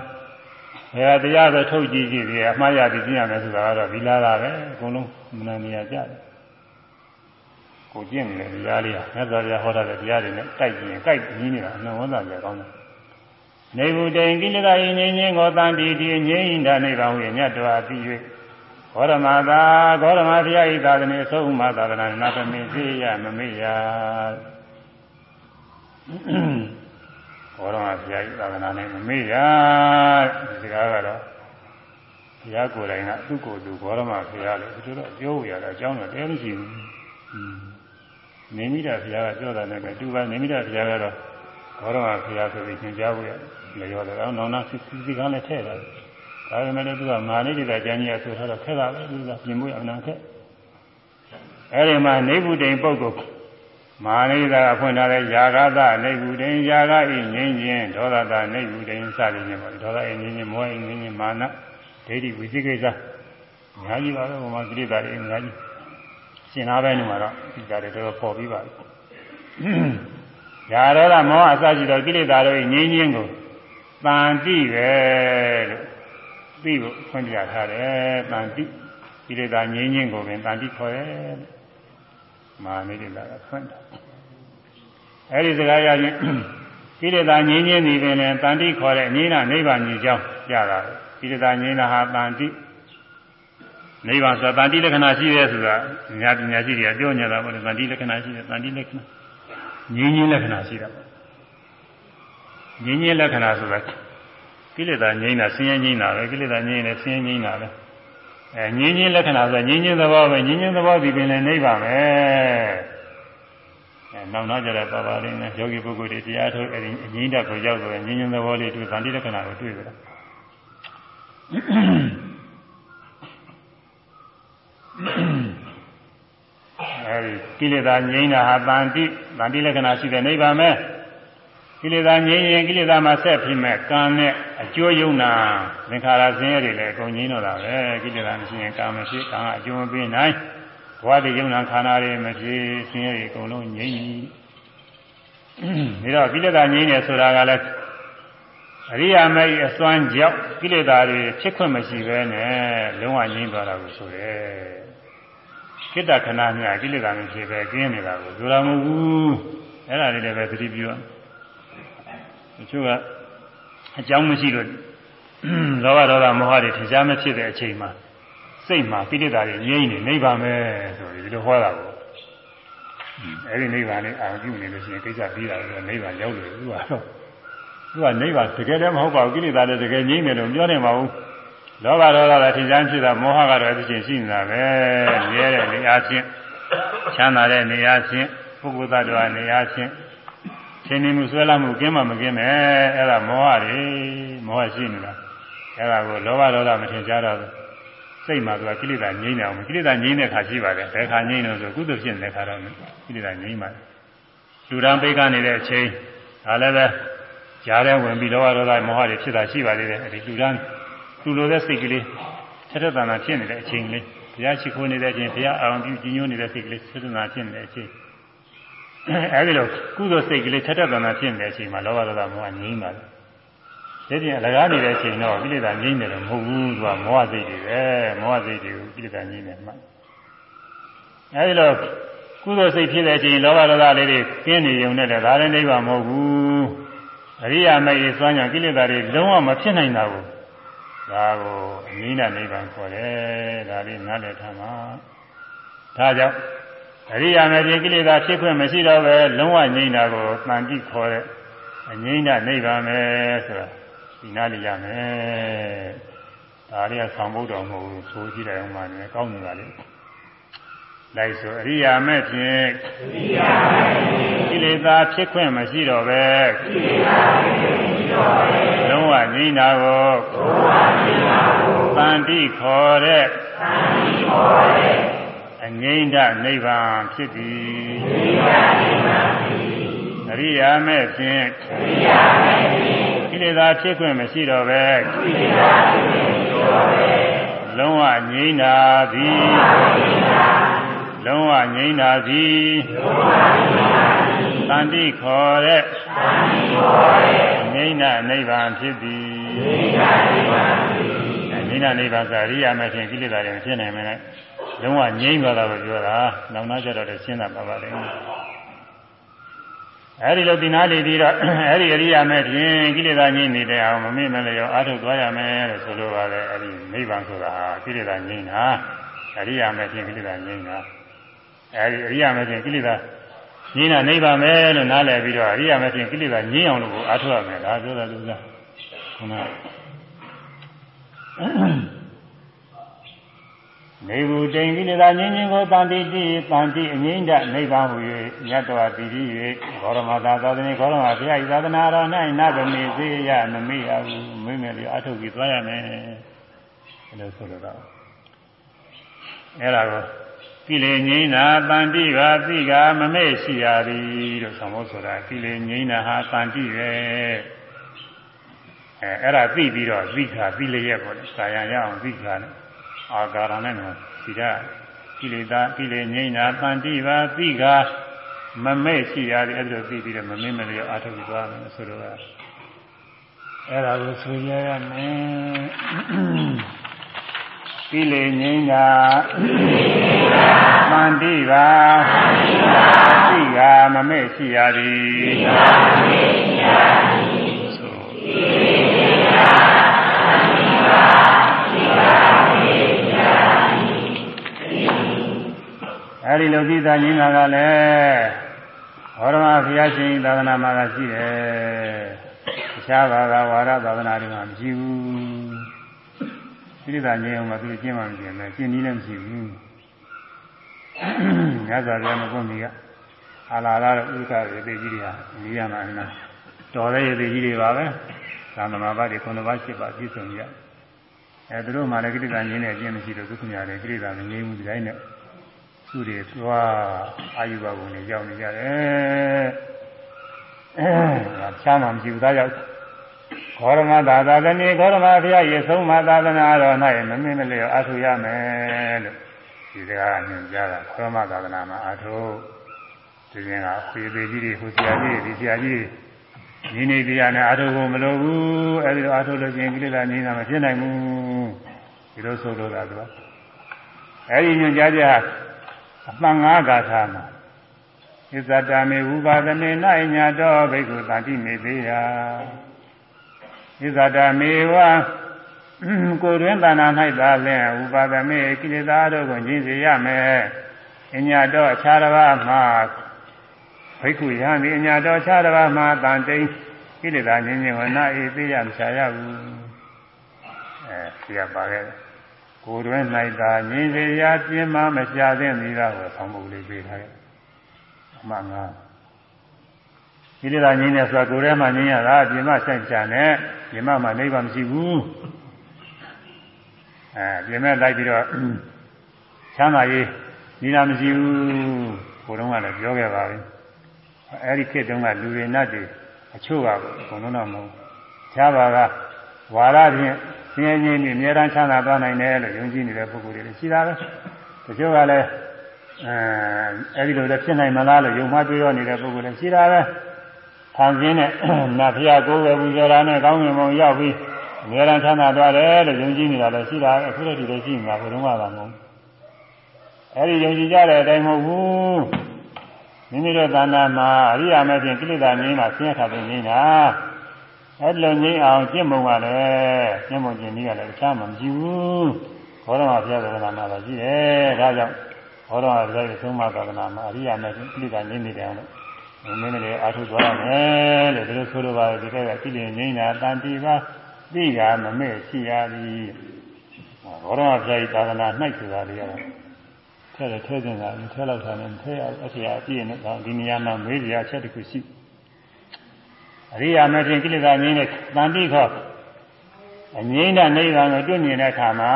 ဘယ်တရားပဲထုတ်ကြည့်ကြည့်ပြီးအမှားရပြီးရှင်းရမယ်ဆိုတာကတော့ဒီလားလားပဲအကုန်လုံးမနာနေရကြတယ်ကိုကျင့်နေတဲ့တရားလေးဟာမြတ်စွာဘုရားဟောထားတဲ့တရားတွေနဲ့တိုက်ကြည့်ရင်တိုက်ကြီးနေတာအနှံဝန်းသာကြကောင်းတယ်နေဘူးတိန်ကိလေသာယဉ်ငင်းကိုတန်တီတီငြိမ့်တာနိဗ္ဗာန်ဝိညတ်တော်အပြီး၍ဂေါရမသာဂေါရမဘုရားဤသာသနေအဆုံးမသာသနာနာသမင်းစေရမမေ့ရ ဂေါရမဘုရားဤသာသနာနဲ့မမေ့ရဒီကားကတော့ဘုရားကိုယ်တိုင်ကသူ့ကိုယ်သူဂေါရမဘုရားလို့ဒီလိုတော့ပြောရတာအကြောင်းတော့တဲမရှိဘူးနေမိတာဘုရားကပြောတာနဲ့တူပါနေမိတာဘုရားကတော့ဂေါရမဘုရားဆိုပြီးသင်ကြားဖို့ရလျော်တယ်အောင်နောင်နာစီစီကလည်းထည့်တယ်ဒါပေမဲ့လည်းသူကမာနိတိတာကျမ်းကြီးအဆိုထားတော့ခက်တာပဲသူကပြင်ဖို့အမှန်ခက်အဲဒီမှာနေဗုဒိန်ပုဂ္ဂိုလ် မာနိတိတာကဖွင့်ထားတဲ့ယာဂသနေဗုဒိန်ယာဂဤငြိမ်းခြင်းဒေါသတာနေဗုဒိန်စသည်ဖြင့်ပေါ့ဒေါသဤငြိမ်းခြင်းမောဟဤငြိမ်းခြင်းမာနဒိဋ္ဌိဝိသိကိစ္စအများကြီးပါပဲဘုမကိလေသာတွေအများကြီးရှင်းသားပဲနေမှာတော့ဒီကြတယ်တော့ပေါ်ပြီးပါပြီယာရောဓမောဟအစရှိသောကိလေသာတို့ငြိမ်းခြင်းကိုတန်တိပဲလို့ပြီးဖို့ဖွင့်ပြထားတယ်တန်တိကိလေသာငြိမ်းခြင်းကိုပင်တန်တိခေါ်တယ် မာနိတိလာကဖွင့်တာအဲဒီစကားရချင်းကိလေသာငြိမ်းခြင်းဒီပင်လည်းတန်တိခေါ်တဲ့အငြိမ်းနာနိဗ္ဗာန်ကြီးကြောင်းကြတာကိလေသာငြိမ်းတာဟာတန်တိနိဗ္ဗာန်ဆိုတာတန်တိလက္ခဏာရှိတယ်ဆိုတာညာပညာရှိတွေကပြောညတာပေါ့လေတန်တိလက္ခဏာရှိတယ်တန်တိလက္ခဏာငြင်းချင်းလက္ခဏာရှိတာပေါ့ငြင်းချင်းလက္ခဏာဆိုတာကိလေသာငြိမ်းတာဆင်းရဲငြိမ်းတာပဲကိလေသာငြိမ်းတယ်ဆင်းရဲငြိမ်းတာပဲ အဲငြင်းချင်းလက္ခဏာဆိုတာငြင်းချင်းသဘောပဲငြင်းချင်းသဘောဒီပင်လည်းနိဗ္ဗာန်ပဲအဲနောက်နောက်ကြတဲ့ပါပါလေးနဲ့ယောဂီပုဂ္ဂိုလ်တွေတရားထုတ်အဲဒီအငြိမ့်တက်ကိုရောက်ဆိုရင်ငြင်းချင်းသဘောလေးတွေ့ဗန္တိလက္ခဏာကိုတွေ့ကြတာအဲဒီကိလေသာငြိမ်းတာဟာတန်တိတန်တိလက္ခဏာရှိတဲ့နိဗ္ဗာန်ပဲ ကိလေသာငြိမ်းရင်ကိလေသာမှာဆက်ဖြစ်မဲ့ကံနဲ့အကျိုးယုံနာသင်္ခါရဆင်းရဲတွေလည်းအကုန်ငြိမ်းတော့တာပဲကိလေသာမရှိရင်ကံမဖြစ်ကံကအကျိုးမပေးနိုင်ဘဝတည်ယုံနာခန္ဓာတွေမဖြစ်ဆင်းရဲတွေအကုန်လုံးငြိမ်းပြီဒါတော့ကိလေသာငြိမ်းတယ်ဆိုတာကလည်းအရိယာမေအစွမ်းကြောင့်ကိလေသာတွေဖြစ်ခွင့်မရှိဘဲနဲ့လုံးဝငြိမ်းသွားတာကိုဆိုတယ်ကိတ္တခဏမြကိလေသာမဖြစ်ပဲကျင်းနေတာကိုဆိုရမဟုတ်ဘူးအဲ့ဒါလေးလည်းပဲသတိပြုရ တချို့ကအကြောင်းမရှိလို့လောဘဒေါသမောဟတွေထင်ရှားမဖြစ်တဲ့အချိန်မှာစိတ်မှာကိလေသာတွေငြိမ့်နေနိဗ္ဗာန်ပဲဆိုပြီးဒီလိုဟောတာကိုအဲ့ဒီနိဗ္ဗာန်လေးအာပြုနေလို့ရှိရင်ကိစ္စပြီးတာလည်းနိဗ္ဗာန်ရောက်လို့သူကတော့သူကနိဗ္ဗာန်တကယ်လည်းမဟုတ်ပါဘူးကိလေသာလည်းတကယ်ငြိမ့်တယ်လို့ပြောနေမှာဘူးလောဘဒေါသလည်းထင်ရှားဖြစ်တာမောဟကတော့အဖြစ်ရှိနေတာပဲမြဲတဲ့နေရာချင်းချမ်းသာတဲ့နေရာချင်းပုဂ္ဂိုလ်သတ္တဝါနေရာချင်း ရှင်နေမှုဆွဲလာမှုကင်းမှမကင်းနဲ့အဲ့ဒါမောဟတွေမောဟရှိနေတာအဲ့ဒါကိုလောဘဒေါသမထင်ရှားတော့စိတ်မှာသူကကိလေသာငြိမ်းနေအောင်ကိလေသာငြိမ်းတဲ့ခါရှိပါတယ်ဘယ်ခါငြိမ်းလို့ဆိုကုသဖြစ်နေတဲ့ခါတော့ကိလေသာငြိမ်းပါတယ်လူရန်ပိတ်ကနေတဲ့အချိန်ဒါလည်းပဲကြားထဲဝင်ပြီးလောဘဒေါသမောဟတွေဖြစ်တာရှိပါသေးတယ်အဲ့ဒီလူရန်သူလိုတဲ့စိတ်ကလေးထက်ထက်တန်တန်ဖြစ်နေတဲ့အချိန်လေးဘုရားရှိခိုးနေတဲ့အချိန်ဘုရားအာရုံပြုကြည်ညိုနေတဲ့စိတ်ကလေးထက်ထက်တန်ဖြစ်နေတဲ့အချိန် အဲဒီလိုကုသိုလ်စိတ်ကလေးထက်ထက်တန်တန်ဖြစ်နေတဲ့အချိန်မှာလောဘဒေါသမောဟငြိမ်းပါတယ်ဒီပြင်အလကားနေတဲ့အချိန်တော့ကိလေသာငြိမ်းတယ်လို့မဟုတ်ဘူးသူကမောဟစိတ်တွေပဲမောဟစိတ်တွေကိုကိလေသာငြိမ်းတယ်မှတ်အဲဒီလိုကုသိုလ်စိတ်ဖြစ်တဲ့အချိန်လောဘဒေါသလေးတွေပြင်းနေုံနဲ့လည်းဒါလည်းနိဗ္ဗာန်မဟုတ်ဘူးအရိယာမေစွမ်းကြောင့်ကိလေသာတွေလုံးဝမဖြစ်နိုင်တာဘူးဒါကိုအနည်းနဲ့နိဗ္ဗာန်ခေါ်တယ်ဒါလေးနားလည်ထားမှာဒါကြောင့် အရိယာမေပြင်ကိလေသာဖြစ်ခွင့်မရှိတော့ပဲလုံးဝငြိမ်းတာကိုတန်တိခေါ်တဲ့အငြိမ်းတဲ့နိဗ္ဗာန်ပဲဆိုတာဒီနားလေးရမယ်ဒါလေးကဆောင်ဖို့တော်မဟုတ်ဘူးဆိုကြည့်လိုက်အောင်ပါနဲ့ကောင်းနေတာလေလိုက်ဆိုအရိယာမဲ့ဖြင့်အရိယာမဲ့ကိလေသာဖြစ်ခွင့်မရှိတော့ပဲကိလေသာဖြစ်ခွင့်မရှိတော့ပဲလုံးဝငြိမ်းတာကိုလုံးဝငြိမ်းတာကိုတန်တိခေါ်တဲ့တန်တိခေါ်တဲ့ အငြိမ့်ဒနိဗ္ဗာန်ဖြစ်သည်အငြိမ့်ဒနိဗ္ဗာန်ဖြစ်သည်အရိယာမဲ့ဖြင့်အရိယာမဲ့ဖြင့်ကိလေသာဖြစ်ခွင့်မရှိတော့ပဲကိလေသာဖြစ်ခွင့်မရှိတော့ပဲလုံးဝငြိမ့်တာသည်လုံးဝငြိမ့်တာသည်လုံးဝငြိမ့်တာသည်တန်တိခေါ်တဲ့တန်တိခေါ်တဲ့ငြိမ့်တာနိဗ္ဗာန်ဖြစ်သည်ငြိမ့်တာ နိဗ္ဗာန်ဖြစ်သည်ငြိမ့်တာနိဗ္ဗာန်ဆိုအရိယာမဲ့ဖြင့်ကိလေသာတွေမဖြစ်နိုင်မနဲ့လုံးဝငြိမ့်သွားတာကိုပြောတာနောက်နောက်ကျတော့လည်းရှင်းတာပါပါလိမ့်မယ်အဲဒီလိုဒီနာလေးပြီးတော့အဲဒီအရိယာမဲ့ဖြင့်ကိလေသာငြိမ့်နေတဲ့အောင်မမေ့မလျော်အားထုတ်သွားရမယ်လို့ဆိုလိုပါတယ်အဲဒီနိဗ္ဗာန်ဆိုတာကိလေသာငြိမ့်တာအရိယာမဲ့ဖြင့်ကိလေသာငြိမ့်တာအဲဒီအရိယာမဲ့ဖြင့်ကိလေသာငြိမ့်တာနိဗ္ဗာန်ပဲလို့နားလည်ပြီးတော့အရိယာမဲ့ဖြင့်ကိလေသာငြိမ့်အောင်လို့အားထုတ်ရမယ်ဒါပြောတာလူကခုန နေဘူးတိန်ကိလေသာငြင်းခြင်းကိုတန်တိတိတန်တိအငြိမ့်တဲ့နိဗ္ဗာန်ဟူ၍မြတ်တော်တည်ပြီး၍ဘောရမသာသာသနေဘောရမဘုရားဤသာသနာတော်၌နဗမေစေရမမေ့ရဘူးမိမယ်လျအထုတ်ပြီးသွားရမယ်အဲလိုဆိုလိုတော့အဲဒါကိုကိလေငြိမ့်တာတန်တိပါသိကမမေ့ရှိရသည်လို့ဆောင်းဖို့ဆိုတာကိလေငြိမ့်တာဟာတန်တိပဲ အဲအဲ့ဒါသိပြီးတော့သိခါသိလျက်ပေါ့လေဆာယံရအောင်သိခါနဲ့အာကာရနဲ့နော်ဒီကကိလေသာကိလေငြိမ်းတာတန်တိပါသိကမမဲ့ရှိရတယ်အဲ့ဒါသိပြီးတော့မမင်းမလျောအာထုတ်ပြီးသွားမယ်ဆိုတော့အဲ့ဒါကိုဆိုရရမယ်ကိလေငြိမ်းတာတန်တိပါသိကမမဲ့ရှိရသည်သိကမမဲ့ရှိရသည် အဲဒီလိုသိတာညီနာကလည်းဘောရမဘုရားရှင်သာသနာမှာကရှိတယ်။တခြားဘာသာဝါဒသာသနာတွေမှာမရှိဘူး။သိတာငြိမ်းအောင်မသူကျင့်မှမကျင့်နဲ့ကျင့်နည်းလည်းမရှိဘူး။ညဇာပြမကွန်ကြီးကအာလာလာတော့ဥက္ကရေသေးကြီးတွေဟာနေရမှာနာတော်တဲ့ရေသေးကြီးတွေပါပဲ။သံသမာဘတွေခုနှစ်ပါးရှစ်ပါးပြည့်စုံကြ။အဲသူတို့မှလည်းကိဋ္တာငြိမ်းတဲ့အကျင့်မရှိလို့ဒုက္ခများတယ်ကိဋ္တာမငြိမ်းဘူးဒီတိုင်းနဲ့ သူတွေသွားအာယုဘဘုံနဲ့ရောက်နေကြတယ်အဲချမ်းမှမရှိဘူးဒါကြောင့်ခောရမသာသာတနေ့ခောရမဘုရားရေဆုံးမသာသနာတော်၌မမင်းမလျော်အထုရမယ်လို့ဒီစကားညွှန်ကြားတာခောရမသာသနာမှာအထုဒီရင်ကခွေသေးကြီးတွေဟိုဆရာကြီးဒီဆရာကြီးညီနေတရားနဲ့အထုဖို့မလိုဘူးအဲဒီတော့အထုလို့ချင်းကိလေသာငြိမ်းတာမဖြစ်နိုင်ဘူးဒီလိုဆိုလို့တာသူကအဲဒီညွှန်ကြားချက် အမှန်ငါးဂါထာမှာဣဇတမေဝုပါဒနေ၌ညာတော်ဘိက္ခုတတိမေသေးရာဣဇတမေဝကိုယ်တွင်တဏ္ဍာ၌သာလျှင်ဥပါဒမေကိလေသာတို့ကိုညှင်းစေရမယ်အညာတော်အခြားတစ်ပါးမှာဘိက္ခုယံဒီအညာတော်အခြားတစ်ပါးမှာတန်တိန်ကိလေသာညှင်းခြင်းဝနာအေးသေးရမချရဘူးအဲဆရာပါခဲ့တယ် ကိုယ်တွင်၌သာငြိမ်းစေရာပြင်းမမရှာသင့်သည်သာဟောဆောင်းပုဒ်လေးပေးထားတယ်အမှန်ငါဒီလိုသာငြိမ်းနေဆိုတာကိုယ်ထဲမှာငြိမ်းရတာပြင်းမဆိုင်ချာနဲ့ပြင်းမမှာနိဗ္ဗာန်မရှိဘူးအဲပြင်းမဲ့လိုက်ပြီးတော့ချမ်းသာရေးနိလာမရှိဘူးကိုယ်တော့ကလည်းပြောခဲ့ပါပြီအဲဒီခေတ်တုန်းကလူတွေနတ်တွေအချို့ကဘုံလုံးတော့မဟုတ်ချားပါကဝါရဖြင့် ဆင်းရဲခြင်းနဲ့အများအားချမ်းသာသွားနိုင်တယ်လို့ယုံကြည်နေတဲ့ပုဂ္ဂိုလ်တွေရှိတာပဲတချို့ကလည်းအဲအဲဒီလိုလည်းဖြစ်နိုင်မလားလို့ယုံမှတွေးရနေတဲ့ပုဂ္ဂိုလ်တွေရှိတာပဲဖန်ဆင်းတဲ့နတ်ဖျားကိုယ်ပဲပူဇော်တာနဲ့ကောင်းမြင်ပုံရောက်ပြီးအများအားချမ်းသာသွားတယ်လို့ယုံကြည်နေတာလည်းရှိတာအခုတည်းတည်းရှိနေတာဘုရုံးကသာမဟုတ်အဲဒီယုံကြည်ကြတဲ့အတိုင်းမဟုတ်ဘူးမိမိတို့သာနာမှာအရိယာမဲ့ဖြင့်ကိလေသာငြိမ်းတာဆင်းရဲတာပဲငြိမ်းတာ အဲ့လိုငြိမ်းအောင်ကျင့်ပုံကလည်းကျင့်ပုံကျင့်နည်းကလည်းတခြားမှမရှိဘူးဘောရမဘုရားသာသနာမှာလည်းရှိတယ်ဒါကြောင့်ဘောရမဘုရားရဲ့သုံးမသာသနာမှာအရိယာမေကိဋ္ဌာငြိမ်းနေတယ်အောင်လို့မင်းလည်းအာထုသွားရမယ်လို့ဒီလိုဆိုလိုပါတယ်ဒီကဲကကိလေငြိမ်းတာတန်တိပါသိကမမဲ့ရှိရသည်ဘောရမဘုရားရဲ့သာသနာ၌ဆိုတာတွေကတော့ထဲတယ်ထဲတင်တာထဲလောက်တာနဲ့ထဲအထရာအပြည့်နဲ့ဒီနေရာမှာမေးစရာအချက်တစ်ခုရှိ အရိယာမထေရကိလေသာငြိမ်းတဲ့တန်တိခောအငြိမ်းတဲ့နိဗ္ဗာန်ကိုတွေ့မြင်တဲ့အခါမှာ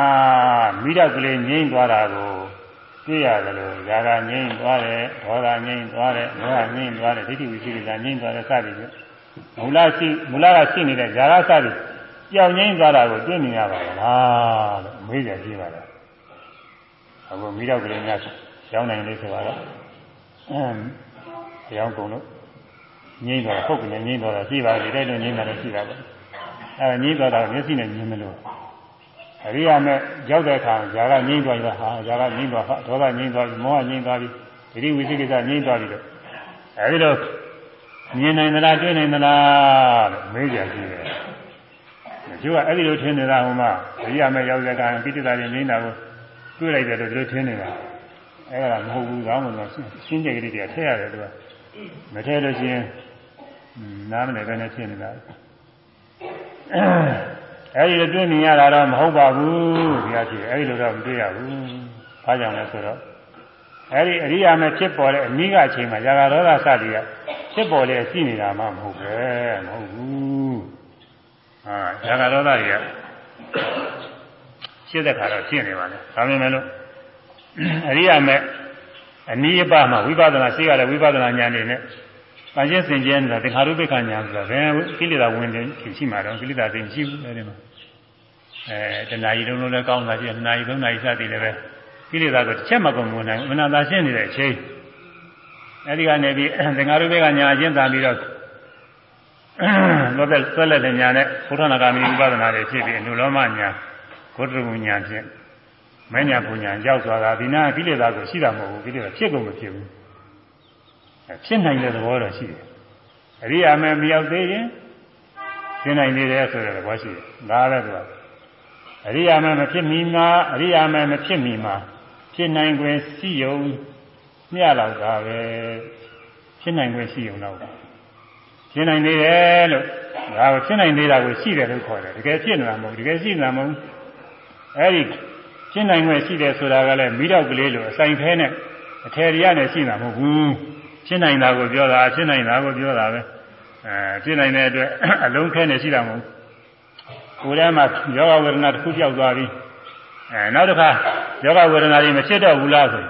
မိတော့ကလေးငြိမ်းသွားတာကိုတွေ့ရတယ်လို့ဇာကငြိမ်းသွားတယ်ဒေါသငြိမ်းသွားတယ်မောဟငြိမ်းသွားတယ်ဒိဋ္ဌိဝိသိကိစ္စငြိမ်းသွားတယ်စသည်ဖြင့်မူလရှိမူလကရှိနေတဲ့ဇာကစသည်ကြောင်ငြိမ်းသွားတာကိုတွေ့မြင်ရပါလားလို့မေးကြကြည့်ပါလားအခုမိတော့ကလေးများရောင်းနိုင်လေးဆိုတော့အင်းရောင်းကုန်လို့ ငြိမ်းသွားဟုတ်ကလည်းငြိမ်းသွားတာရှိပါလေတဲ့လို့ငြိမ်းတာလည်းရှိတာပေါ့အဲငြိမ်းသွားတာမျက်စိနဲ့မြင်မလို့အရိယာမဲ့ရောက်တဲ့အခါဇာကငြိမ်းသွားပြီဟာဇာကငြိမ်းသွားဟာဒေါသငြိမ်းသွားပြီမောဟငြိမ်းသွားပြီဒိဋ္ဌိဝိသိကိစ္စငြိမ်းသွားပြီတော့အဲဒီတော့မြင်နိုင်သလားတွေ့နိုင်သလားလို့မေးကြကြည့်တယ်ကျိုးကအဲ့ဒီလိုထင်နေတာဟိုမှာအရိယာမဲ့ရောက်တဲ့အခါပိဋကတာငြိမ်းတာကိုတွေ့လိုက်တယ်လို့ဒီလိုထင်နေတာအဲ့ဒါမဟုတ်ဘူးကောင်းလို့ရှင်းကြကလေးတွေကထည့်ရတယ်သူကမထည့်လို့ရှိရင် နားမလည်ပဲနဲ့ဖြစ်နေတာအဲဒီလိုတွေ့မြင်ရတာတော့မဟုတ်ပါဘူးဒီအဖြစ်အဲဒီလိုတော့မတွေ့ရဘူး။ဘာကြောင့်လဲဆိုတော့အဲဒီအရိယာမဲ့ဖြစ်ပေါ်တဲ့အနိကအချိန်မှာဇာကရောဂစသည်ကဖြစ်ပေါ်လေရှိနေတာမှမဟုတ်ပဲမဟုတ်ဘူး။ဟာဇာကရောဂတွေကရှင်းတဲ့ခါတော့ရှင်းနေပါလေ။ဒါပေမဲ့လို့အရိယာမဲ့အနိယပမှာဝိပဿနာရှိရတဲ့ဝိပဿနာဉာဏ်နေနဲ့။ ပါချင်းစင်ကျဲနေတာသင်္ခါရုပ္ပခညာဆိုတာဘယ်ကိလေသာဝင်တယ်ရှိမှာတော့ကိလေသာသိရှိဘူးအဲဒီမှာအဲတဏှာကြီးလုံးလုံးလည်းကောင်းတာရှိတယ်တဏှာကြီးသုံးနာရီစသည်လည်းပဲကိလေသာကိုတစ်ချက်မှကုန်မနိုင်ဘူးမနာသာရှင်းနေတဲ့အချိန်အဲဒီကနေပြီးသင်္ခါရုပ္ပခညာအချင်းသာပြီးတော့လောကသက်လက်တဲ့ညာနဲ့ဘုရားနာဂာမိဥပဒနာတွေဖြစ်ပြီးအနုလောမညာဂုတ္တရညာဖြင့်မညာပူညာရောက်သွားတာဒီနာကိလေသာကိုရှိတာမဟုတ်ဘူးကိလေသာဖြစ်ကုန်မဖြစ်ဘူး ဖြစ်နိုင်တဲ့သဘောတော့ရှိတယ်အရိယာမဲမရောက်သေးရင်ဖြစ်နိုင်သေးတယ်ဆိုတဲ့သဘောရှိတယ်ဒါလည်းသူကအရိယာမဲမဖြစ်မီမှာအရိယာမဲမဖြစ်မီမှာဖြစ်နိုင်ခွင့်ရှိယုံမျှလောက်တာပဲဖြစ်နိုင်ခွင့်ရှိယုံတော့ဖြစ်နိုင်သေးတယ်လို့ဒါကိုဖြစ်နိုင်သေးတာကိုရှိတယ်လို့ခေါ်တယ်တကယ်ဖြစ်နေတာမဟုတ်တကယ်ရှိနေတာမဟုတ်အဲ့ဒီဖြစ်နိုင်ခွင့်ရှိတယ်ဆိုတာကလည်းမိတော့ကလေးလို့အဆိုင်ဖဲနဲ့အထယ်ရရနဲ့ရှိနေတာမဟုတ်ဘူး ဖြစ်နိုင်တာကိုပြောတာဖြစ်နိုင်တာကိုပြောတာပဲအဲဖြစ်နိုင်တဲ့အတွက်အလုံးခဲနေရှိတာမဟုတ်ကိုယ်ထဲမှာယောဂဝေဒနာတစ်ခုပြောက်သွားပြီအဲနောက်တစ်ခါယောဂဝေဒနာတွေမဖြစ်တော့ဘူးလားဆို